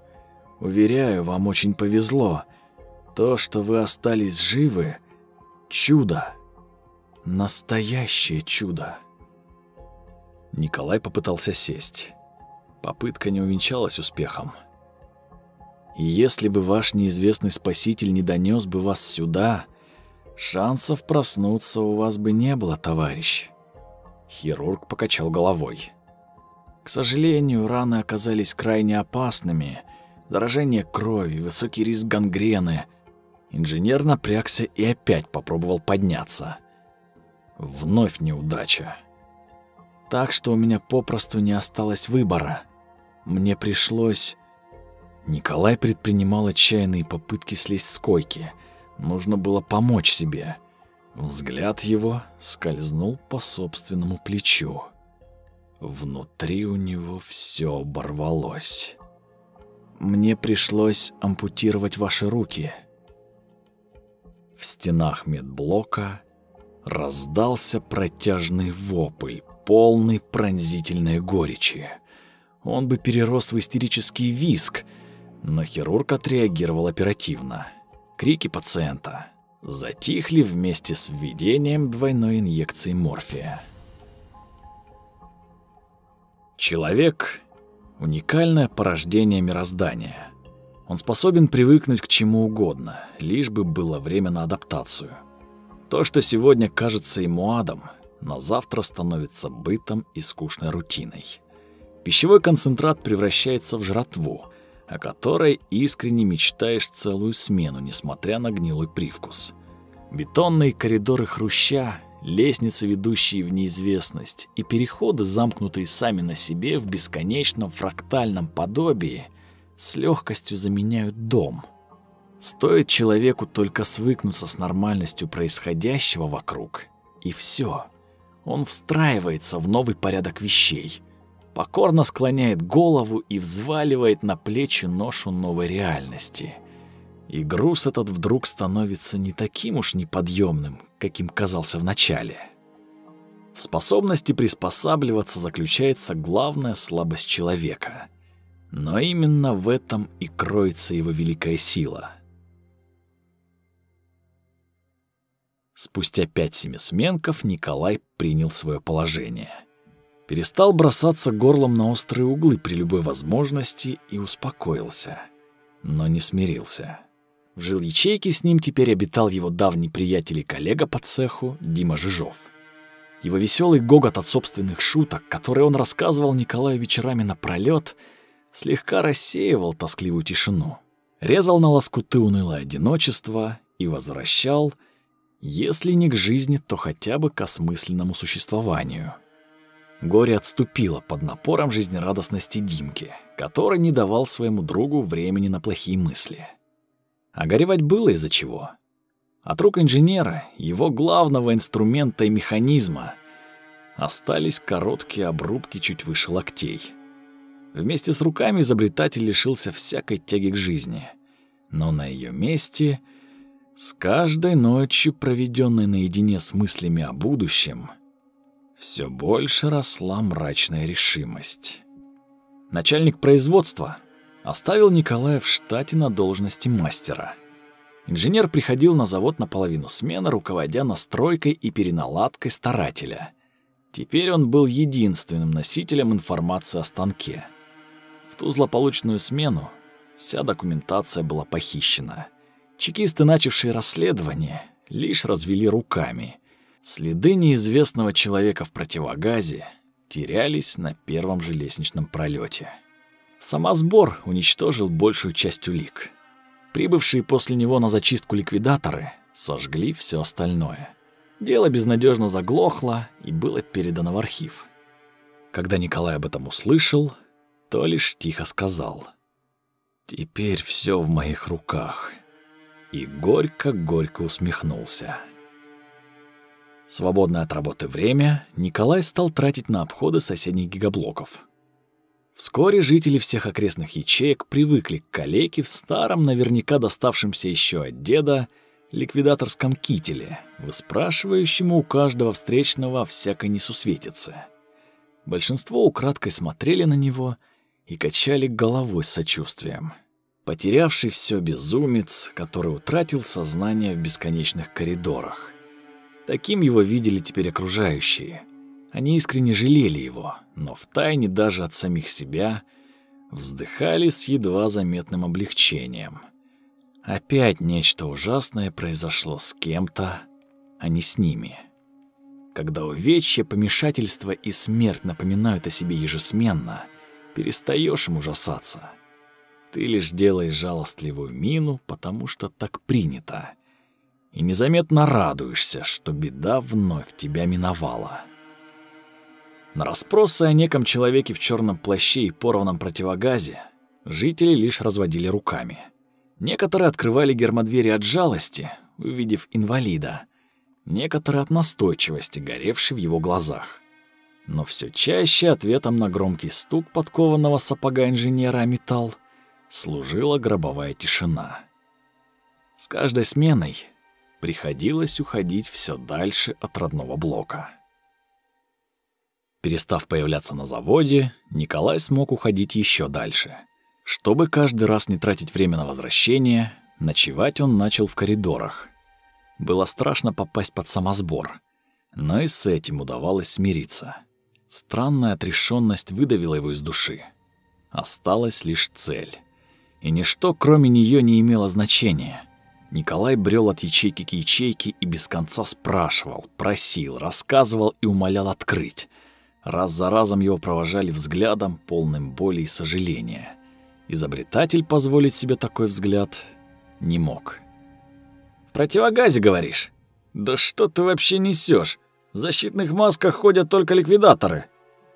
Уверяю, вам очень повезло. То, что вы остались живы — чудо. Настоящее чудо. Николай попытался сесть. Попытка не увенчалась успехом. Если бы ваш неизвестный спаситель не донес бы вас сюда, шансов проснуться у вас бы не было, товарищ. Хирург покачал головой. К сожалению, раны оказались крайне опасными. Заражение крови, высокий риск гангрены. Инженер напрягся и опять попробовал подняться. Вновь неудача. Так что у меня попросту не осталось выбора. Мне пришлось... Николай предпринимал отчаянные попытки слезть с койки. Нужно было помочь себе. Взгляд его скользнул по собственному плечу. Внутри у него все оборвалось. Мне пришлось ампутировать ваши руки. В стенах медблока раздался протяжный вопль, полный пронзительной горечи. Он бы перерос в истерический визг, но хирург отреагировал оперативно. Крики пациента затихли вместе с введением двойной инъекции морфия. Человек — уникальное порождение мироздания. Он способен привыкнуть к чему угодно, лишь бы было время на адаптацию. То, что сегодня кажется ему адом, на завтра становится бытом и скучной рутиной. Пищевой концентрат превращается в жратву, о которой искренне мечтаешь целую смену, несмотря на гнилой привкус. Бетонные коридоры хруща, лестницы, ведущие в неизвестность, и переходы, замкнутые сами на себе в бесконечном фрактальном подобии, с легкостью заменяют дом. Стоит человеку только свыкнуться с нормальностью происходящего вокруг, и все. Он встраивается в новый порядок вещей, покорно склоняет голову и взваливает на плечи ношу новой реальности. И груз этот вдруг становится не таким уж неподъемным, каким казался вначале. В способности приспосабливаться заключается главная слабость человека. Но именно в этом и кроется его великая сила. Спустя пять семисменков Николай принял свое положение — перестал бросаться горлом на острые углы при любой возможности и успокоился, но не смирился. В жил-ячейке с ним теперь обитал его давний приятель и коллега по цеху Дима Жижов. Его веселый гогот от собственных шуток, которые он рассказывал Николаю вечерами напролёт, слегка рассеивал тоскливую тишину, резал на лоскуты унылое одиночество и возвращал, если не к жизни, то хотя бы к осмысленному существованию — Горе отступило под напором жизнерадостности Димки, который не давал своему другу времени на плохие мысли. А горевать было из-за чего. От рук инженера, его главного инструмента и механизма, остались короткие обрубки чуть выше локтей. Вместе с руками изобретатель лишился всякой тяги к жизни. Но на ее месте, с каждой ночью, проведенной наедине с мыслями о будущем, все больше росла мрачная решимость. Начальник производства оставил Николая в штате на должности мастера. Инженер приходил на завод на половину смены, руководя настройкой и переналадкой старателя. Теперь он был единственным носителем информации о станке. В ту злополучную смену вся документация была похищена. Чекисты, начавшие расследование, лишь развели руками — Следы неизвестного человека в противогазе терялись на первом же лестничном пролете. Самосбор уничтожил большую часть улик. Прибывшие после него на зачистку ликвидаторы сожгли все остальное. Дело безнадежно заглохло и было передано в архив. Когда Николай об этом услышал, то лишь тихо сказал. «Теперь все в моих руках». И горько-горько усмехнулся. Свободное от работы время Николай стал тратить на обходы соседних гигаблоков. Вскоре жители всех окрестных ячеек привыкли к калеке в старом, наверняка доставшемся еще от деда, ликвидаторском кителе, выспрашивающему у каждого встречного всякой несусветицы. Большинство украдкой смотрели на него и качали головой с сочувствием. Потерявший все безумец, который утратил сознание в бесконечных коридорах. Таким его видели теперь окружающие. Они искренне жалели его, но втайне даже от самих себя вздыхали с едва заметным облегчением. Опять нечто ужасное произошло с кем-то, а не с ними. Когда увечье, помешательство и смерть напоминают о себе ежесменно, перестаешь им ужасаться. Ты лишь делаешь жалостливую мину, потому что так принято, и незаметно радуешься, что беда вновь тебя миновала. На расспросы о неком человеке в черном плаще и порванном противогазе жители лишь разводили руками. Некоторые открывали гермодвери от жалости, увидев инвалида, некоторые от настойчивости, горевшей в его глазах. Но все чаще ответом на громкий стук подкованного сапога инженера металл служила гробовая тишина. С каждой сменой приходилось уходить все дальше от родного блока. Перестав появляться на заводе, Николай смог уходить еще дальше. Чтобы каждый раз не тратить время на возвращение, ночевать он начал в коридорах. Было страшно попасть под самосбор, но и с этим удавалось смириться. Странная отрешенность выдавила его из души. Осталась лишь цель. И ничто, кроме нее, не имело значения. Николай брел от ячейки к ячейке и без конца спрашивал, просил, рассказывал и умолял открыть. Раз за разом его провожали взглядом, полным боли и сожаления. Изобретатель позволить себе такой взгляд не мог. «В противогазе, говоришь? Да что ты вообще несешь? В защитных масках ходят только ликвидаторы».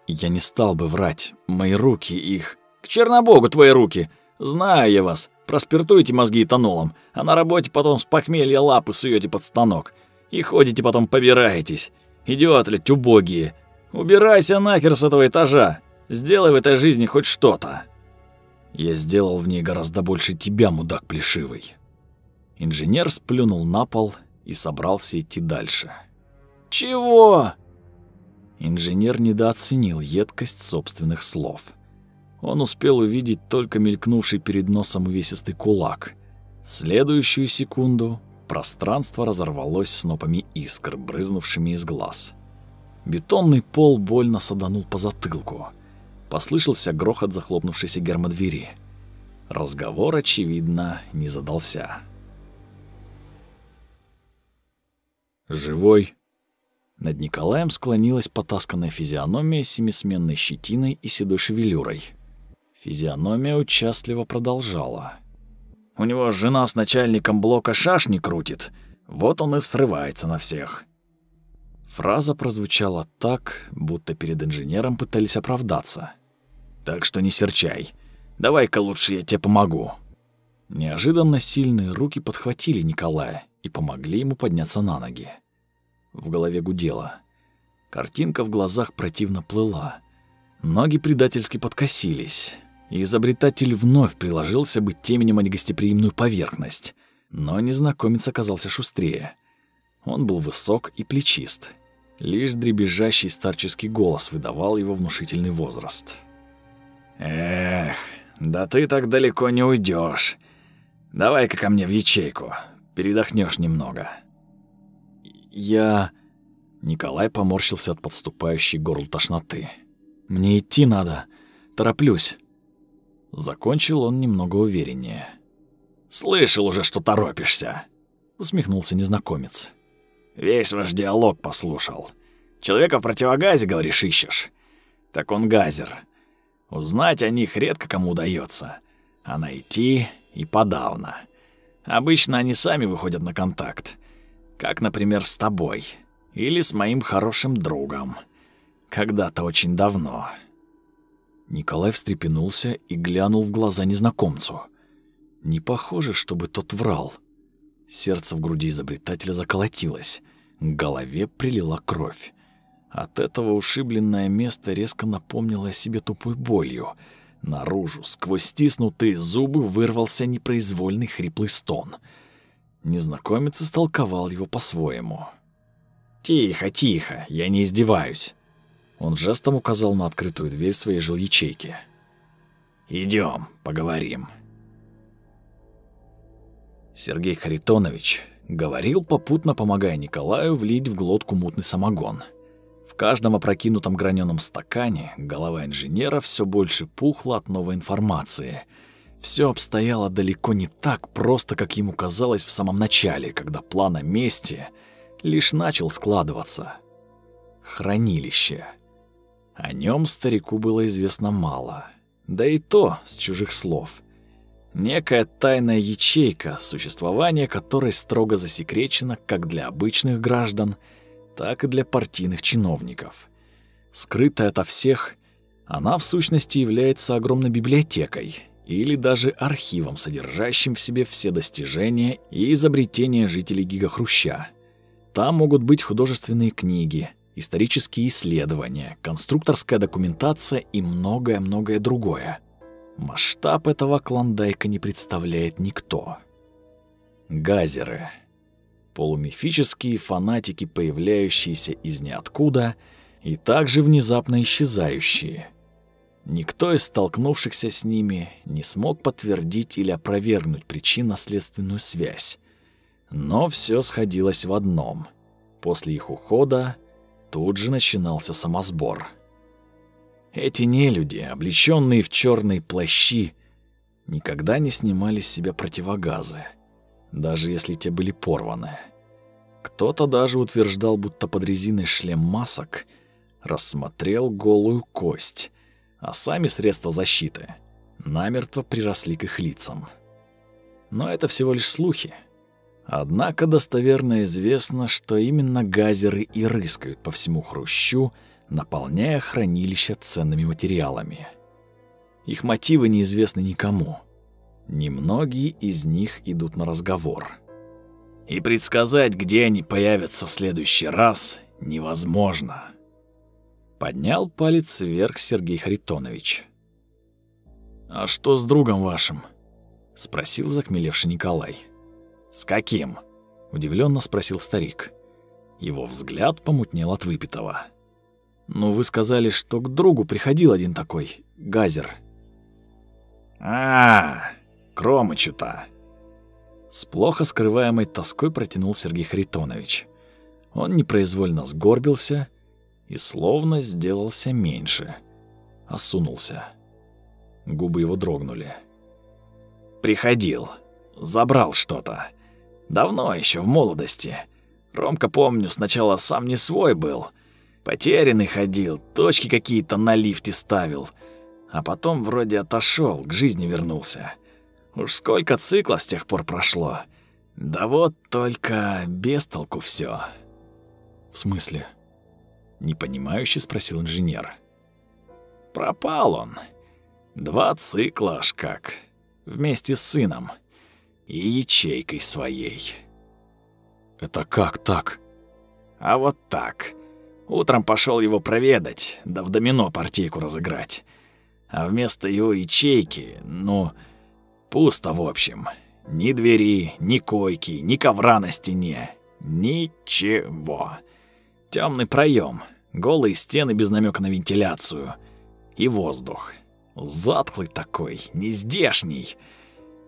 Я не стал бы врать. Мои руки их... «К чернобогу твои руки! Знаю я вас. Проспиртуете мозги этанолом, а на работе потом с похмелья лапы суете под станок. И ходите потом побираетесь. Идиоты убогие. Убирайся нахер с этого этажа. Сделай в этой жизни хоть что-то. Я сделал в ней гораздо больше тебя, мудак плешивый. Инженер сплюнул на пол и собрался идти дальше. Чего? Инженер недооценил едкость собственных слов. Он успел увидеть только мелькнувший перед носом увесистый кулак. В следующую секунду пространство разорвалось снопами искр, брызнувшими из глаз. Бетонный пол больно саданул по затылку. Послышался грохот захлопнувшейся гермодвери. Разговор, очевидно, не задался. «Живой?» Над Николаем склонилась потасканная физиономия с семисменной щетиной и седой шевелюрой. Физиономия участливо продолжала. «У него жена с начальником блока шашни крутит, вот он и срывается на всех. Фраза прозвучала так, будто перед инженером пытались оправдаться. «Так что не серчай. Давай-ка лучше я тебе помогу». Неожиданно сильные руки подхватили Николая и помогли ему подняться на ноги. В голове гудело. Картинка в глазах противно плыла. Ноги предательски подкосились, и изобретатель вновь приложился бы теменем о негостеприимную поверхность. Но незнакомец оказался шустрее. Он был высок и плечист, Лишь дребезжащий старческий голос выдавал его внушительный возраст. «Эх, да ты так далеко не уйдешь. Давай-ка ко мне в ячейку, передохнешь немного». «Я...» Николай поморщился от подступающей горлу тошноты. «Мне идти надо. Тороплюсь». Закончил он немного увереннее. «Слышал уже, что торопишься», — усмехнулся незнакомец. Весь ваш диалог послушал. Человека в противогазе, говоришь, ищешь? Так он газер. Узнать о них редко кому удается, а найти и подавно. Обычно они сами выходят на контакт. Как, например, с тобой. Или с моим хорошим другом. Когда-то очень давно. Николай встрепенулся и глянул в глаза незнакомцу. Не похоже, чтобы тот врал. Сердце в груди изобретателя заколотилось, к голове прилила кровь. От этого ушибленное место резко напомнило о себе тупой болью. Наружу, сквозь стиснутые зубы, вырвался непроизвольный хриплый стон. Незнакомец истолковал его по-своему. «Тихо, тихо, я не издеваюсь». Он жестом указал на открытую дверь своей жилячейки. Идем, поговорим. Сергей Харитонович говорил, попутно помогая Николаю влить в глотку мутный самогон. В каждом опрокинутом граненом стакане голова инженера все больше пухла от новой информации. Все обстояло далеко не так просто, как ему казалось в самом начале, когда план о месте лишь начал складываться. Хранилище. О нем старику было известно мало. Да и то с чужих слов. Некая тайная ячейка, существование которой строго засекречено как для обычных граждан, так и для партийных чиновников. Скрытая ото всех, она в сущности является огромной библиотекой или даже архивом, содержащим в себе все достижения и изобретения жителей Гигахруща. Там могут быть художественные книги, исторические исследования, конструкторская документация и многое-многое другое. Масштаб этого клондайка не представляет никто. Газеры. Полумифические фанатики, появляющиеся из ниоткуда и также внезапно исчезающие. Никто из столкнувшихся с ними не смог подтвердить или опровергнуть причинно-следственную связь. Но все сходилось в одном. После их ухода тут же начинался самосбор. Эти нелюди, облеченные в черные плащи, никогда не снимали с себя противогазы, даже если те были порваны. Кто-то даже утверждал, будто под резиной шлем масок рассмотрел голую кость, а сами средства защиты намертво приросли к их лицам. Но это всего лишь слухи. Однако достоверно известно, что именно газеры и рыскают по всему Хрущу, наполняя хранилища ценными материалами. Их мотивы неизвестны никому. Немногие из них идут на разговор. И предсказать, где они появятся в следующий раз, невозможно. Поднял палец вверх Сергей Харитонович. «А что с другом вашим?» — спросил захмелевший Николай. «С каким?» — удивленно спросил старик. Его взгляд помутнел от выпитого. «Ну, вы сказали, что к другу приходил один такой, Газер». «А, Кромычу-то!» С плохо скрываемой тоской протянул Сергей Харитонович. Он непроизвольно сгорбился и словно сделался меньше. Осунулся. Губы его дрогнули. «Приходил. Забрал что-то. Давно еще в молодости. Ромка, помню, сначала сам не свой был. Потерянный ходил, точки какие-то на лифте ставил. А потом вроде отошел, к жизни вернулся. Уж сколько циклов с тех пор прошло. Да вот только без толку все. В смысле? Непонимающе спросил инженер. Пропал он. Два цикла аж как. Вместе с сыном и ячейкой своей. Это как так? А вот так. Утром пошел его проведать, да в домино партийку разыграть. А вместо его ячейки, ну, пусто в общем. Ни двери, ни койки, ни ковра на стене. Ничего. Темный проем, голые стены без намека на вентиляцию. И воздух. Затхлый такой, нездешний.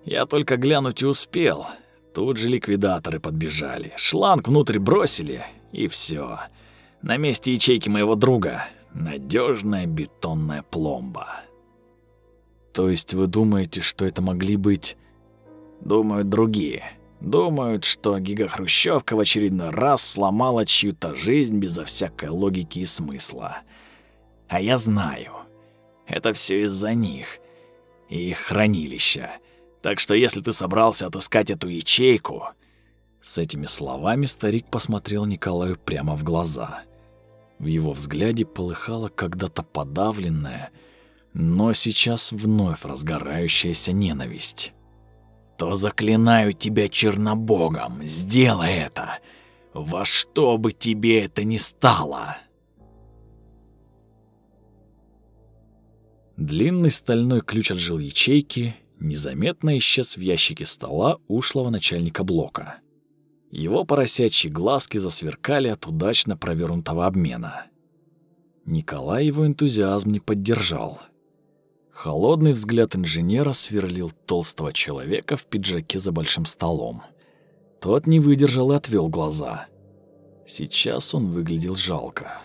Я только глянуть и успел. Тут же ликвидаторы подбежали. Шланг внутрь бросили, и все. На месте ячейки моего друга надежная бетонная пломба. То есть вы думаете, что это могли быть... Думают другие. Думают, что гигахрущевка в очередной раз сломала чью-то жизнь безо всякой логики и смысла. А я знаю. Это все из-за них. И их хранилища. Так что если ты собрался отыскать эту ячейку...» С этими словами старик посмотрел Николаю прямо в глаза. В его взгляде полыхала когда-то подавленная, но сейчас вновь разгорающаяся ненависть. «То заклинаю тебя Чернобогом, сделай это! Во что бы тебе это ни стало!» Длинный стальной ключ от жил ячейки незаметно исчез в ящике стола ушлого начальника блока. Его поросячьи глазки засверкали от удачно провернутого обмена. Николай его энтузиазм не поддержал. Холодный взгляд инженера сверлил толстого человека в пиджаке за большим столом. Тот не выдержал и отвел глаза. Сейчас он выглядел жалко.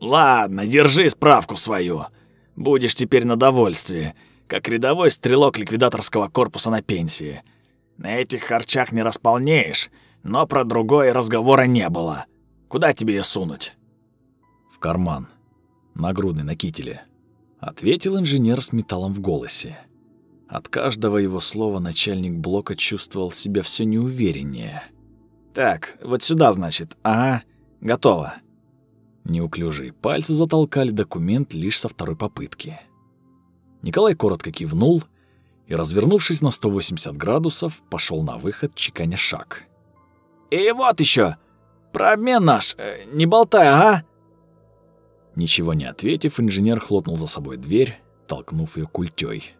«Ладно, держи справку свою. Будешь теперь на довольствии, как рядовой стрелок ликвидаторского корпуса на пенсии. На этих харчах не располнеешь, но про другое разговора не было. Куда тебе ее сунуть?» «В карман. Нагрудный на кителе», — ответил инженер с металлом в голосе. От каждого его слова начальник блока чувствовал себя все неувереннее. «Так, вот сюда, значит. Ага, готово». Неуклюжие пальцы затолкали документ лишь со второй попытки. Николай коротко кивнул и, развернувшись на 180 градусов, пошел на выход, чеканя шаг. «И вот еще, Про обмен наш. Э, не болтай, ага!» Ничего не ответив, инженер хлопнул за собой дверь, толкнув ее культей.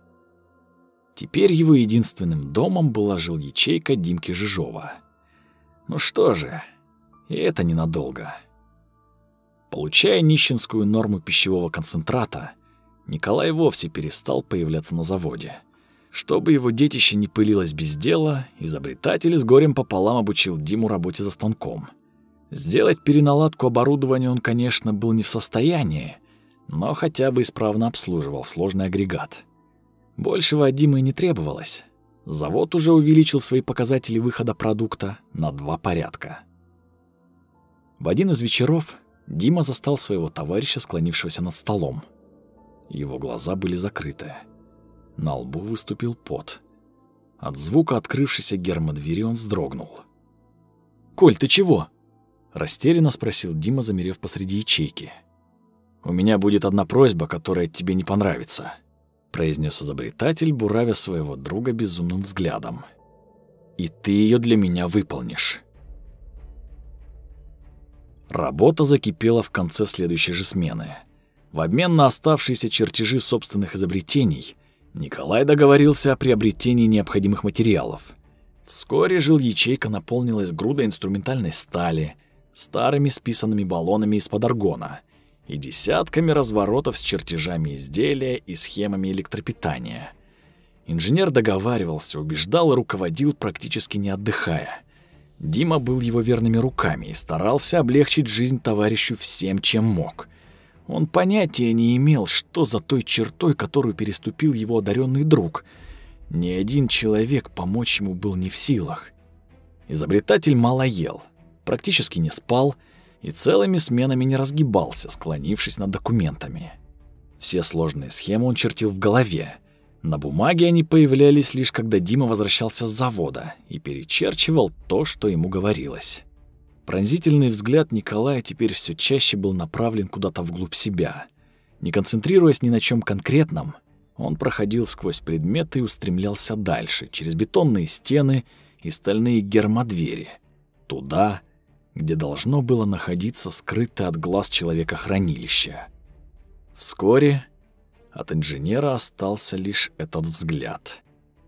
Теперь его единственным домом была жил ячейка Димки Жижова. Ну что же, и это ненадолго. Получая нищенскую норму пищевого концентрата, Николай вовсе перестал появляться на заводе. Чтобы его детище не пылилось без дела, изобретатель с горем пополам обучил Диму работе за станком. Сделать переналадку оборудования он, конечно, был не в состоянии, но хотя бы исправно обслуживал сложный агрегат. Большего от Димы не требовалось. Завод уже увеличил свои показатели выхода продукта на два порядка. В один из вечеров Дима застал своего товарища, склонившегося над столом. Его глаза были закрыты. На лбу выступил пот. От звука открывшейся гермодвери он вздрогнул. «Коль, ты чего?» – растерянно спросил Дима, замерев посреди ячейки. «У меня будет одна просьба, которая тебе не понравится», – произнес изобретатель, буравя своего друга безумным взглядом. «И ты ее для меня выполнишь». Работа закипела в конце следующей же смены. В обмен на оставшиеся чертежи собственных изобретений Николай договорился о приобретении необходимых материалов. Вскоре жил ячейка наполнилась грудой инструментальной стали, старыми списанными баллонами из-под аргона и десятками разворотов с чертежами изделия и схемами электропитания. Инженер договаривался, убеждал и руководил практически не отдыхая. Дима был его верными руками и старался облегчить жизнь товарищу всем, чем мог. Он понятия не имел, что за той чертой, которую переступил его одаренный друг. Ни один человек помочь ему был не в силах. Изобретатель мало ел, практически не спал и целыми сменами не разгибался, склонившись над документами. Все сложные схемы он чертил в голове, на бумаге они появлялись лишь когда Дима возвращался с завода и перечерчивал то, что ему говорилось. Пронзительный взгляд Николая теперь все чаще был направлен куда-то вглубь себя. Не концентрируясь ни на чем конкретном, он проходил сквозь предметы и устремлялся дальше, через бетонные стены и стальные гермодвери, туда, где должно было находиться скрытое от глаз человека хранилище. Вскоре от инженера остался лишь этот взгляд.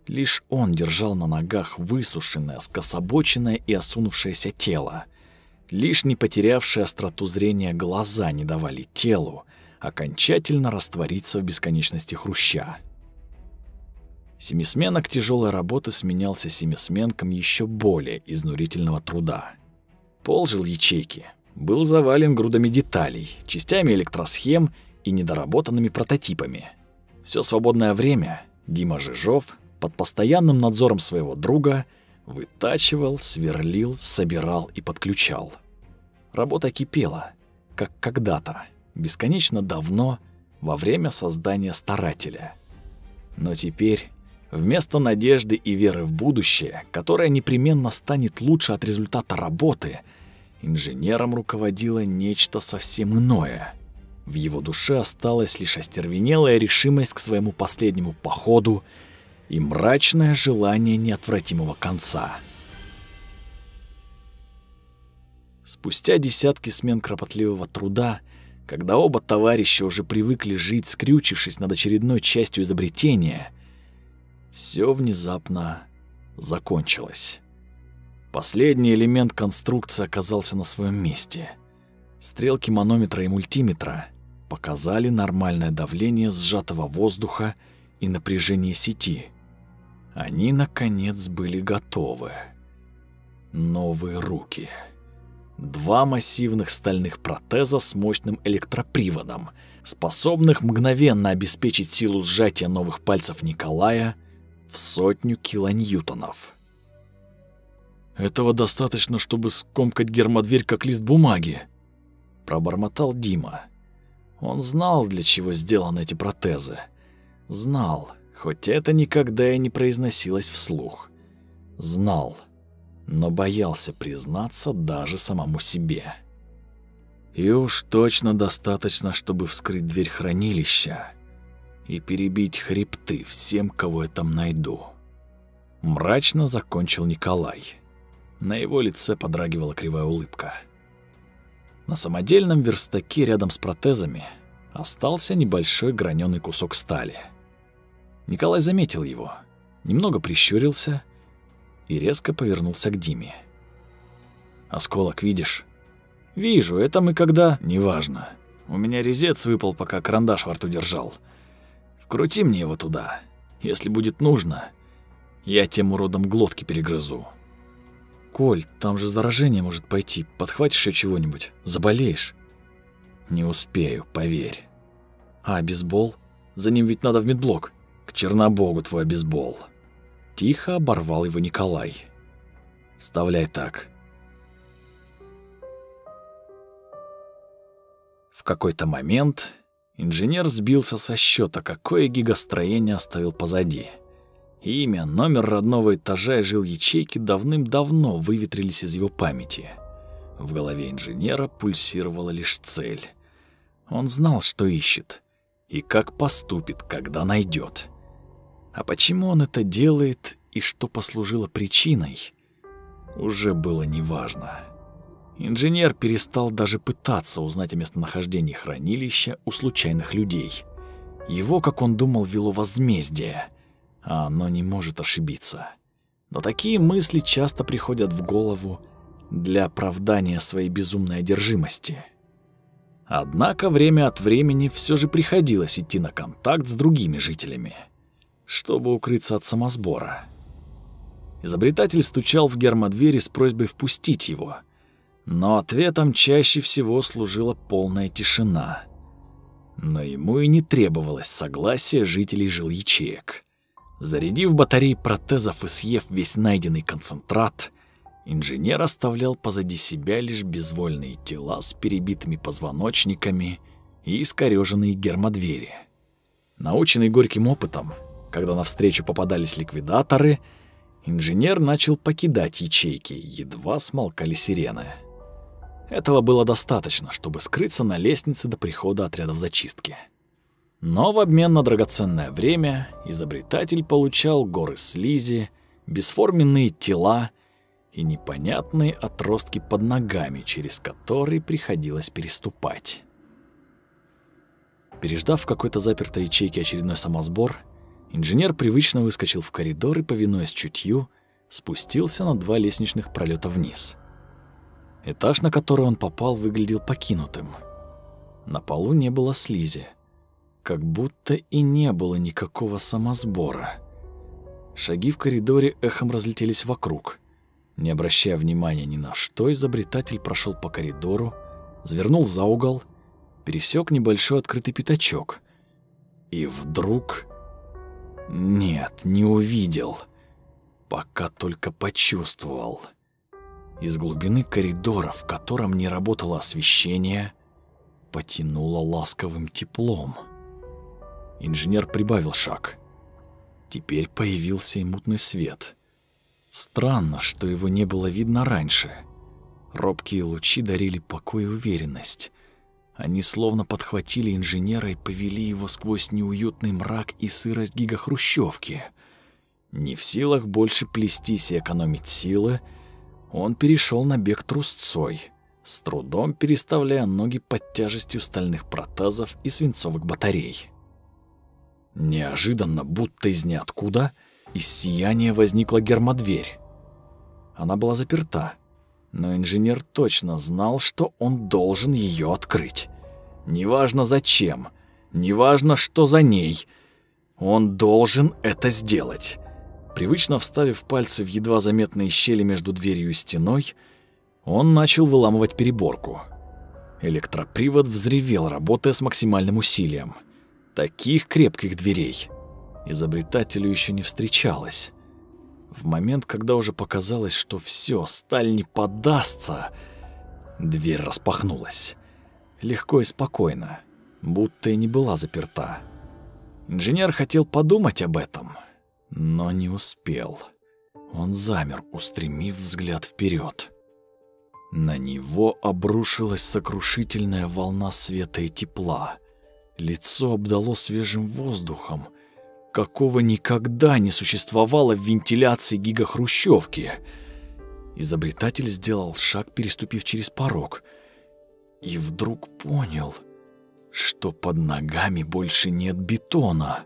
Лишь он держал на ногах высушенное, скособоченное и осунувшееся тело. Лишь не потерявшие остроту зрения глаза не давали телу окончательно раствориться в бесконечности хруща. Семисменок тяжелой работы сменялся семисменком еще более изнурительного труда. Пол жил ячейки, был завален грудами деталей, частями электросхем и недоработанными прототипами. Все свободное время Дима Жижов под постоянным надзором своего друга вытачивал, сверлил, собирал и подключал. Работа кипела, как когда-то, бесконечно давно, во время создания старателя. Но теперь вместо надежды и веры в будущее, которое непременно станет лучше от результата работы, инженером руководило нечто совсем иное — в его душе осталась лишь остервенелая решимость к своему последнему походу и мрачное желание неотвратимого конца. Спустя десятки смен кропотливого труда, когда оба товарища уже привыкли жить, скрючившись над очередной частью изобретения, все внезапно закончилось. Последний элемент конструкции оказался на своем месте — Стрелки манометра и мультиметра показали нормальное давление сжатого воздуха и напряжение сети. Они, наконец, были готовы. Новые руки. Два массивных стальных протеза с мощным электроприводом, способных мгновенно обеспечить силу сжатия новых пальцев Николая в сотню килоньютонов. «Этого достаточно, чтобы скомкать гермодверь как лист бумаги», — пробормотал Дима. Он знал, для чего сделаны эти протезы. Знал, хоть это никогда и не произносилось вслух. Знал, но боялся признаться даже самому себе. И уж точно достаточно, чтобы вскрыть дверь хранилища и перебить хребты всем, кого я там найду. Мрачно закончил Николай. На его лице подрагивала кривая улыбка. На самодельном верстаке рядом с протезами остался небольшой граненый кусок стали. Николай заметил его, немного прищурился и резко повернулся к Диме. «Осколок видишь?» «Вижу, это мы когда...» «Неважно. У меня резец выпал, пока карандаш во рту держал. Вкрути мне его туда. Если будет нужно, я тем уродом глотки перегрызу». «Коль, там же заражение может пойти. Подхватишь еще чего-нибудь? Заболеешь?» «Не успею, поверь». «А бейсбол? За ним ведь надо в медблок». «К Чернобогу твой бейсбол». Тихо оборвал его Николай. «Вставляй так». В какой-то момент инженер сбился со счета, какое гигастроение оставил позади. Имя, номер родного этажа и жил ячейки давным-давно выветрились из его памяти. В голове инженера пульсировала лишь цель. Он знал, что ищет, и как поступит, когда найдет. А почему он это делает и что послужило причиной, уже было неважно. Инженер перестал даже пытаться узнать о местонахождении хранилища у случайных людей. Его, как он думал, вело возмездие — а оно не может ошибиться. Но такие мысли часто приходят в голову для оправдания своей безумной одержимости. Однако время от времени все же приходилось идти на контакт с другими жителями, чтобы укрыться от самосбора. Изобретатель стучал в гермодвери с просьбой впустить его, но ответом чаще всего служила полная тишина. Но ему и не требовалось согласия жителей жилячеек. Зарядив батареи протезов и съев весь найденный концентрат, инженер оставлял позади себя лишь безвольные тела с перебитыми позвоночниками и искорёженные гермодвери. Наученный горьким опытом, когда навстречу попадались ликвидаторы, инженер начал покидать ячейки, едва смолкали сирены. Этого было достаточно, чтобы скрыться на лестнице до прихода отрядов зачистки. Но в обмен на драгоценное время изобретатель получал горы слизи, бесформенные тела и непонятные отростки под ногами, через которые приходилось переступать. Переждав в какой-то запертой ячейке очередной самосбор, инженер привычно выскочил в коридор и, повинуясь чутью, спустился на два лестничных пролета вниз. Этаж, на который он попал, выглядел покинутым. На полу не было слизи как будто и не было никакого самосбора. Шаги в коридоре эхом разлетелись вокруг. Не обращая внимания ни на что, изобретатель прошел по коридору, завернул за угол, пересек небольшой открытый пятачок. И вдруг... Нет, не увидел. Пока только почувствовал. Из глубины коридора, в котором не работало освещение, потянуло ласковым теплом. Инженер прибавил шаг. Теперь появился и мутный свет. Странно, что его не было видно раньше. Робкие лучи дарили покой и уверенность. Они словно подхватили инженера и повели его сквозь неуютный мрак и сырость гигахрущевки. Не в силах больше плестись и экономить силы, он перешел на бег трусцой, с трудом переставляя ноги под тяжестью стальных протезов и свинцовых батарей. Неожиданно, будто из ниоткуда, из сияния возникла гермодверь. Она была заперта. Но инженер точно знал, что он должен ее открыть. Неважно зачем, неважно, что за ней. Он должен это сделать. Привычно вставив пальцы в едва заметные щели между дверью и стеной, он начал выламывать переборку. Электропривод взревел, работая с максимальным усилием. Таких крепких дверей изобретателю еще не встречалось. В момент, когда уже показалось, что все, сталь не поддастся, дверь распахнулась. Легко и спокойно, будто и не была заперта. Инженер хотел подумать об этом, но не успел. Он замер, устремив взгляд вперед. На него обрушилась сокрушительная волна света и тепла. Лицо обдало свежим воздухом, какого никогда не существовало в вентиляции гигахрущевки. Изобретатель сделал шаг, переступив через порог, и вдруг понял, что под ногами больше нет бетона.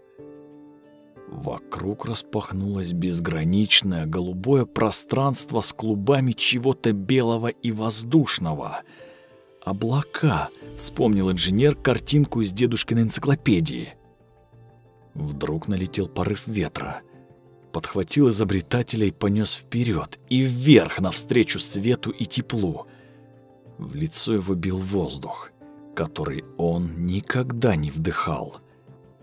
Вокруг распахнулось безграничное голубое пространство с клубами чего-то белого и воздушного. «Облака», — вспомнил инженер картинку из дедушкиной энциклопедии. Вдруг налетел порыв ветра. Подхватил изобретателя и понес вперед и вверх навстречу свету и теплу. В лицо его бил воздух, который он никогда не вдыхал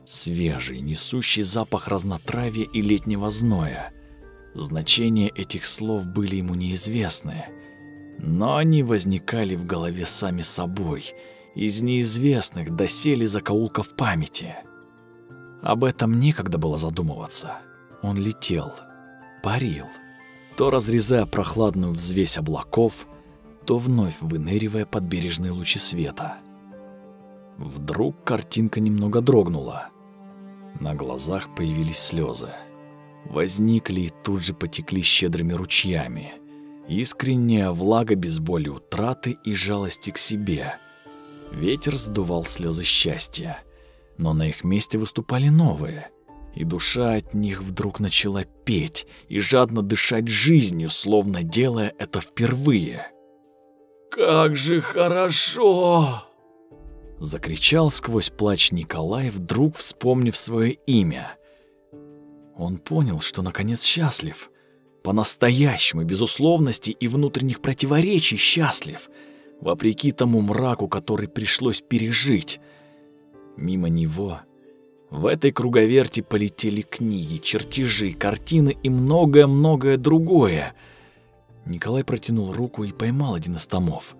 свежий, несущий запах разнотравья и летнего зноя. Значения этих слов были ему неизвестны, но они возникали в голове сами собой, из неизвестных доселе закоулков памяти. Об этом некогда было задумываться. Он летел, парил, то разрезая прохладную взвесь облаков, то вновь выныривая под бережные лучи света. Вдруг картинка немного дрогнула. На глазах появились слезы. Возникли и тут же потекли щедрыми ручьями. Искренняя влага без боли утраты и жалости к себе. Ветер сдувал слезы счастья, но на их месте выступали новые. И душа от них вдруг начала петь и жадно дышать жизнью, словно делая это впервые. «Как же хорошо!» Закричал сквозь плач Николай, вдруг вспомнив свое имя. Он понял, что наконец счастлив. По-настоящему, без условностей и внутренних противоречий счастлив. Вопреки тому мраку, который пришлось пережить. Мимо него в этой круговерти полетели книги, чертежи, картины и многое-многое другое. Николай протянул руку и поймал один из томов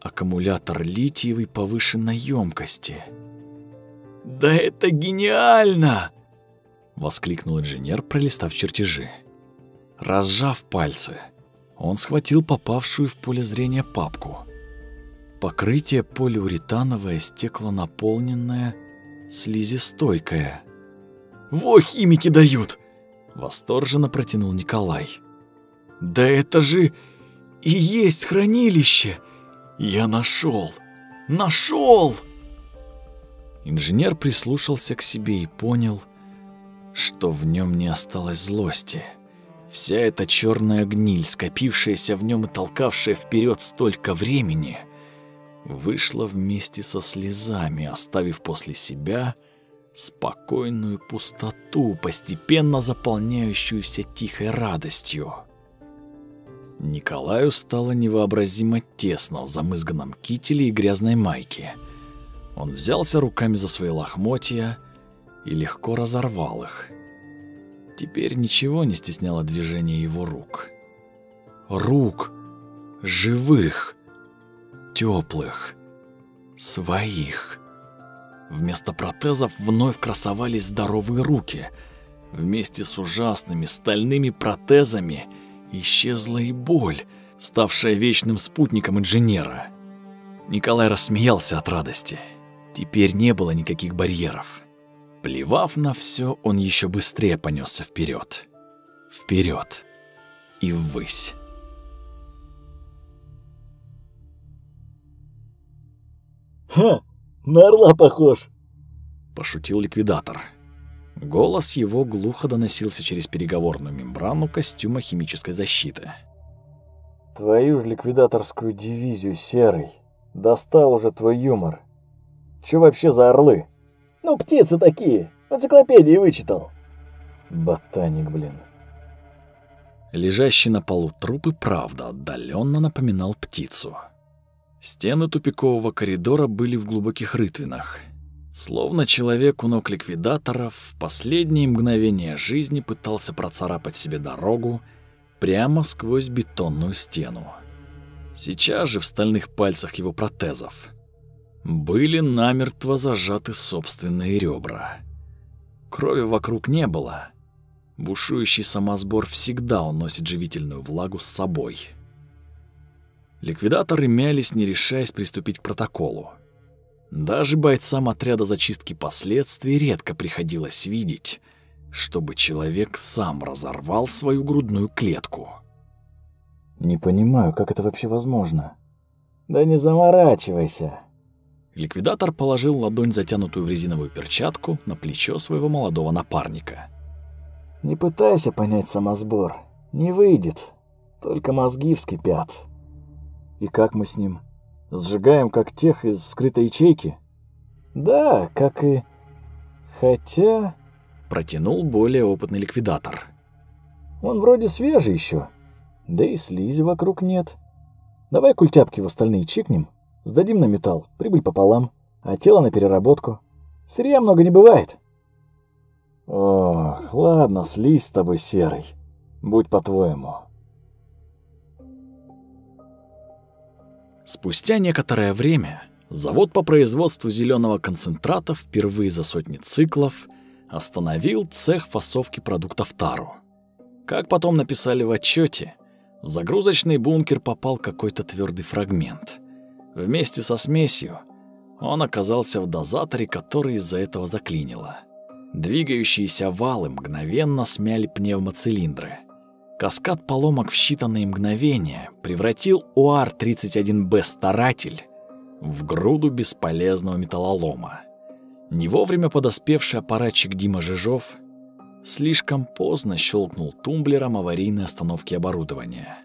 аккумулятор литиевой повышенной емкости. «Да это гениально!» — воскликнул инженер, пролистав чертежи. Разжав пальцы, он схватил попавшую в поле зрения папку. Покрытие полиуретановое, стеклонаполненное, слизистойкое. «Во, химики дают!» — восторженно протянул Николай. «Да это же и есть хранилище! Я нашел! Нашел! Инженер прислушался к себе и понял, что в нем не осталось злости. Вся эта черная гниль, скопившаяся в нем и толкавшая вперед столько времени, вышла вместе со слезами, оставив после себя спокойную пустоту, постепенно заполняющуюся тихой радостью. Николаю стало невообразимо тесно в замызганном кителе и грязной майке. Он взялся руками за свои лохмотья и легко разорвал их. Теперь ничего не стесняло движение его рук. Рук живых, теплых, своих. Вместо протезов вновь красовались здоровые руки. Вместе с ужасными стальными протезами – Исчезла и боль, ставшая вечным спутником инженера. Николай рассмеялся от радости. Теперь не было никаких барьеров. Плевав на все, он еще быстрее понесся вперед, вперед и ввысь. «Ха, на орла похож!» – пошутил ликвидатор. Голос его глухо доносился через переговорную мембрану костюма химической защиты. Твою ж ликвидаторскую дивизию, Серый. Достал уже твой юмор. Чё вообще за орлы? Ну, птицы такие. Энциклопедии вычитал. Ботаник, блин. Лежащий на полу труп и правда отдаленно напоминал птицу. Стены тупикового коридора были в глубоких рытвинах. Словно человек у ног ликвидаторов в последние мгновения жизни пытался процарапать себе дорогу прямо сквозь бетонную стену. Сейчас же в стальных пальцах его протезов были намертво зажаты собственные ребра. Крови вокруг не было, Бушующий самосбор всегда уносит живительную влагу с собой. Ликвидаторы мялись, не решаясь приступить к протоколу. Даже бойцам отряда зачистки последствий редко приходилось видеть, чтобы человек сам разорвал свою грудную клетку. Не понимаю, как это вообще возможно. Да не заморачивайся. Ликвидатор положил ладонь, затянутую в резиновую перчатку, на плечо своего молодого напарника. Не пытайся понять самосбор. Не выйдет. Только мозги вскипят. И как мы с ним? Сжигаем, как тех из вскрытой ячейки? Да, как и... Хотя... Протянул более опытный ликвидатор. Он вроде свежий еще. Да и слизи вокруг нет. Давай культяпки в остальные чикнем, сдадим на металл, прибыль пополам, а тело на переработку. Сырья много не бывает. Ох, ладно, слизь с тобой, Серый. Будь по-твоему. Спустя некоторое время завод по производству зеленого концентрата впервые за сотни циклов остановил цех фасовки продуктов тару. Как потом написали в отчете, в загрузочный бункер попал какой-то твердый фрагмент. Вместе со смесью он оказался в дозаторе, который из-за этого заклинило. Двигающиеся валы мгновенно смяли пневмоцилиндры. Каскад поломок в считанные мгновения превратил УАР-31Б «Старатель» в груду бесполезного металлолома. Не вовремя подоспевший аппаратчик Дима Жижов слишком поздно щелкнул тумблером аварийной остановки оборудования.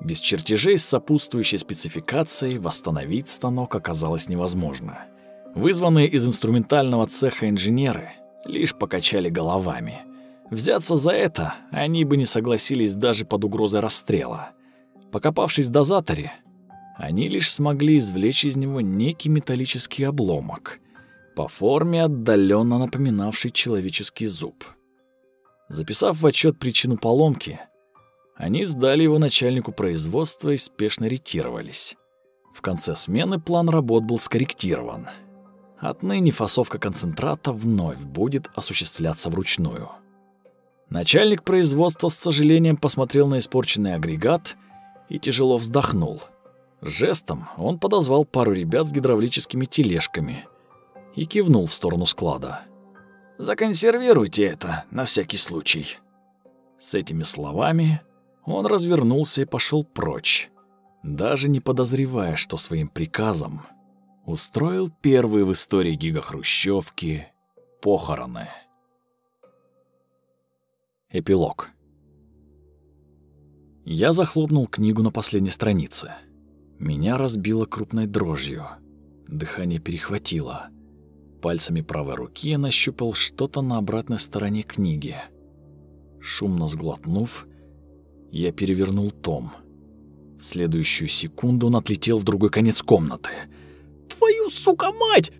Без чертежей с сопутствующей спецификацией восстановить станок оказалось невозможно — Вызванные из инструментального цеха инженеры лишь покачали головами. Взяться за это они бы не согласились даже под угрозой расстрела. Покопавшись в дозаторе, они лишь смогли извлечь из него некий металлический обломок, по форме отдаленно напоминавший человеческий зуб. Записав в отчет причину поломки, они сдали его начальнику производства и спешно ретировались. В конце смены план работ был скорректирован — Отныне фасовка концентрата вновь будет осуществляться вручную. Начальник производства с сожалением посмотрел на испорченный агрегат и тяжело вздохнул. Жестом он подозвал пару ребят с гидравлическими тележками и кивнул в сторону склада. «Законсервируйте это на всякий случай». С этими словами он развернулся и пошел прочь, даже не подозревая, что своим приказом устроил первые в истории гигахрущевки похороны. Эпилог. Я захлопнул книгу на последней странице. Меня разбило крупной дрожью. Дыхание перехватило. Пальцами правой руки я нащупал что-то на обратной стороне книги. Шумно сглотнув, я перевернул том. В следующую секунду он отлетел в другой конец комнаты — твою, сука, мать!»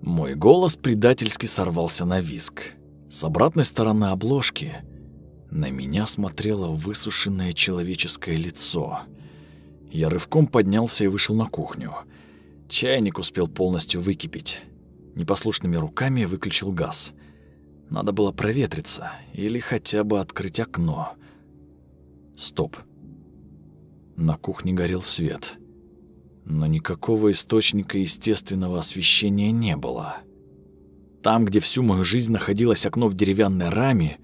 Мой голос предательски сорвался на виск. С обратной стороны обложки на меня смотрело высушенное человеческое лицо. Я рывком поднялся и вышел на кухню. Чайник успел полностью выкипеть. Непослушными руками выключил газ. Надо было проветриться или хотя бы открыть окно. Стоп. На кухне горел свет но никакого источника естественного освещения не было. Там, где всю мою жизнь находилось окно в деревянной раме,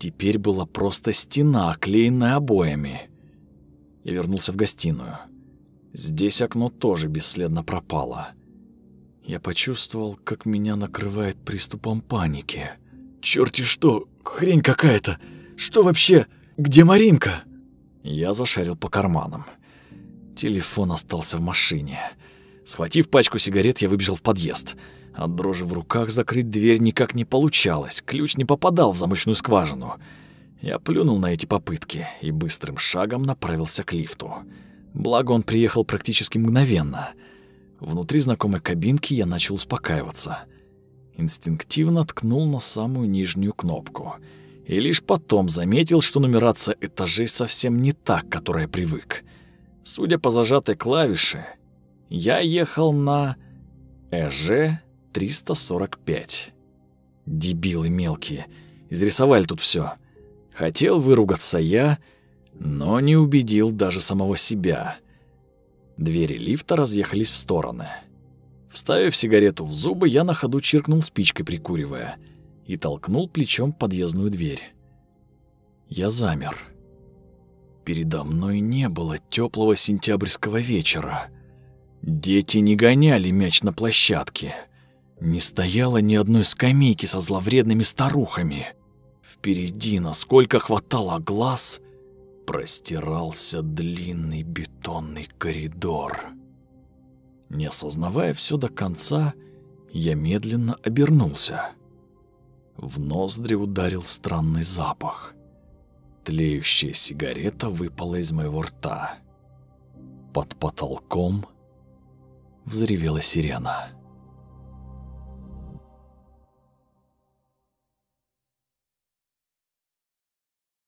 теперь была просто стена, оклеенная обоями. Я вернулся в гостиную. Здесь окно тоже бесследно пропало. Я почувствовал, как меня накрывает приступом паники. «Чёрти что! Хрень какая-то! Что вообще? Где Маринка?» Я зашарил по карманам. Телефон остался в машине. Схватив пачку сигарет, я выбежал в подъезд. От дрожи в руках закрыть дверь никак не получалось, ключ не попадал в замочную скважину. Я плюнул на эти попытки и быстрым шагом направился к лифту. Благо он приехал практически мгновенно. Внутри знакомой кабинки я начал успокаиваться. Инстинктивно ткнул на самую нижнюю кнопку. И лишь потом заметил, что нумерация этажей совсем не та, к которой я привык. Судя по зажатой клавише, я ехал на ЭЖ-345. Дебилы мелкие, изрисовали тут все. Хотел выругаться я, но не убедил даже самого себя. Двери лифта разъехались в стороны. Вставив сигарету в зубы, я на ходу чиркнул спичкой, прикуривая, и толкнул плечом подъездную дверь. Я замер. Передо мной не было теплого сентябрьского вечера. Дети не гоняли мяч на площадке. Не стояло ни одной скамейки со зловредными старухами. Впереди, насколько хватало глаз, простирался длинный бетонный коридор. Не осознавая все до конца, я медленно обернулся. В ноздри ударил странный запах. Тлеющая сигарета выпала из моего рта. Под потолком взревела сирена.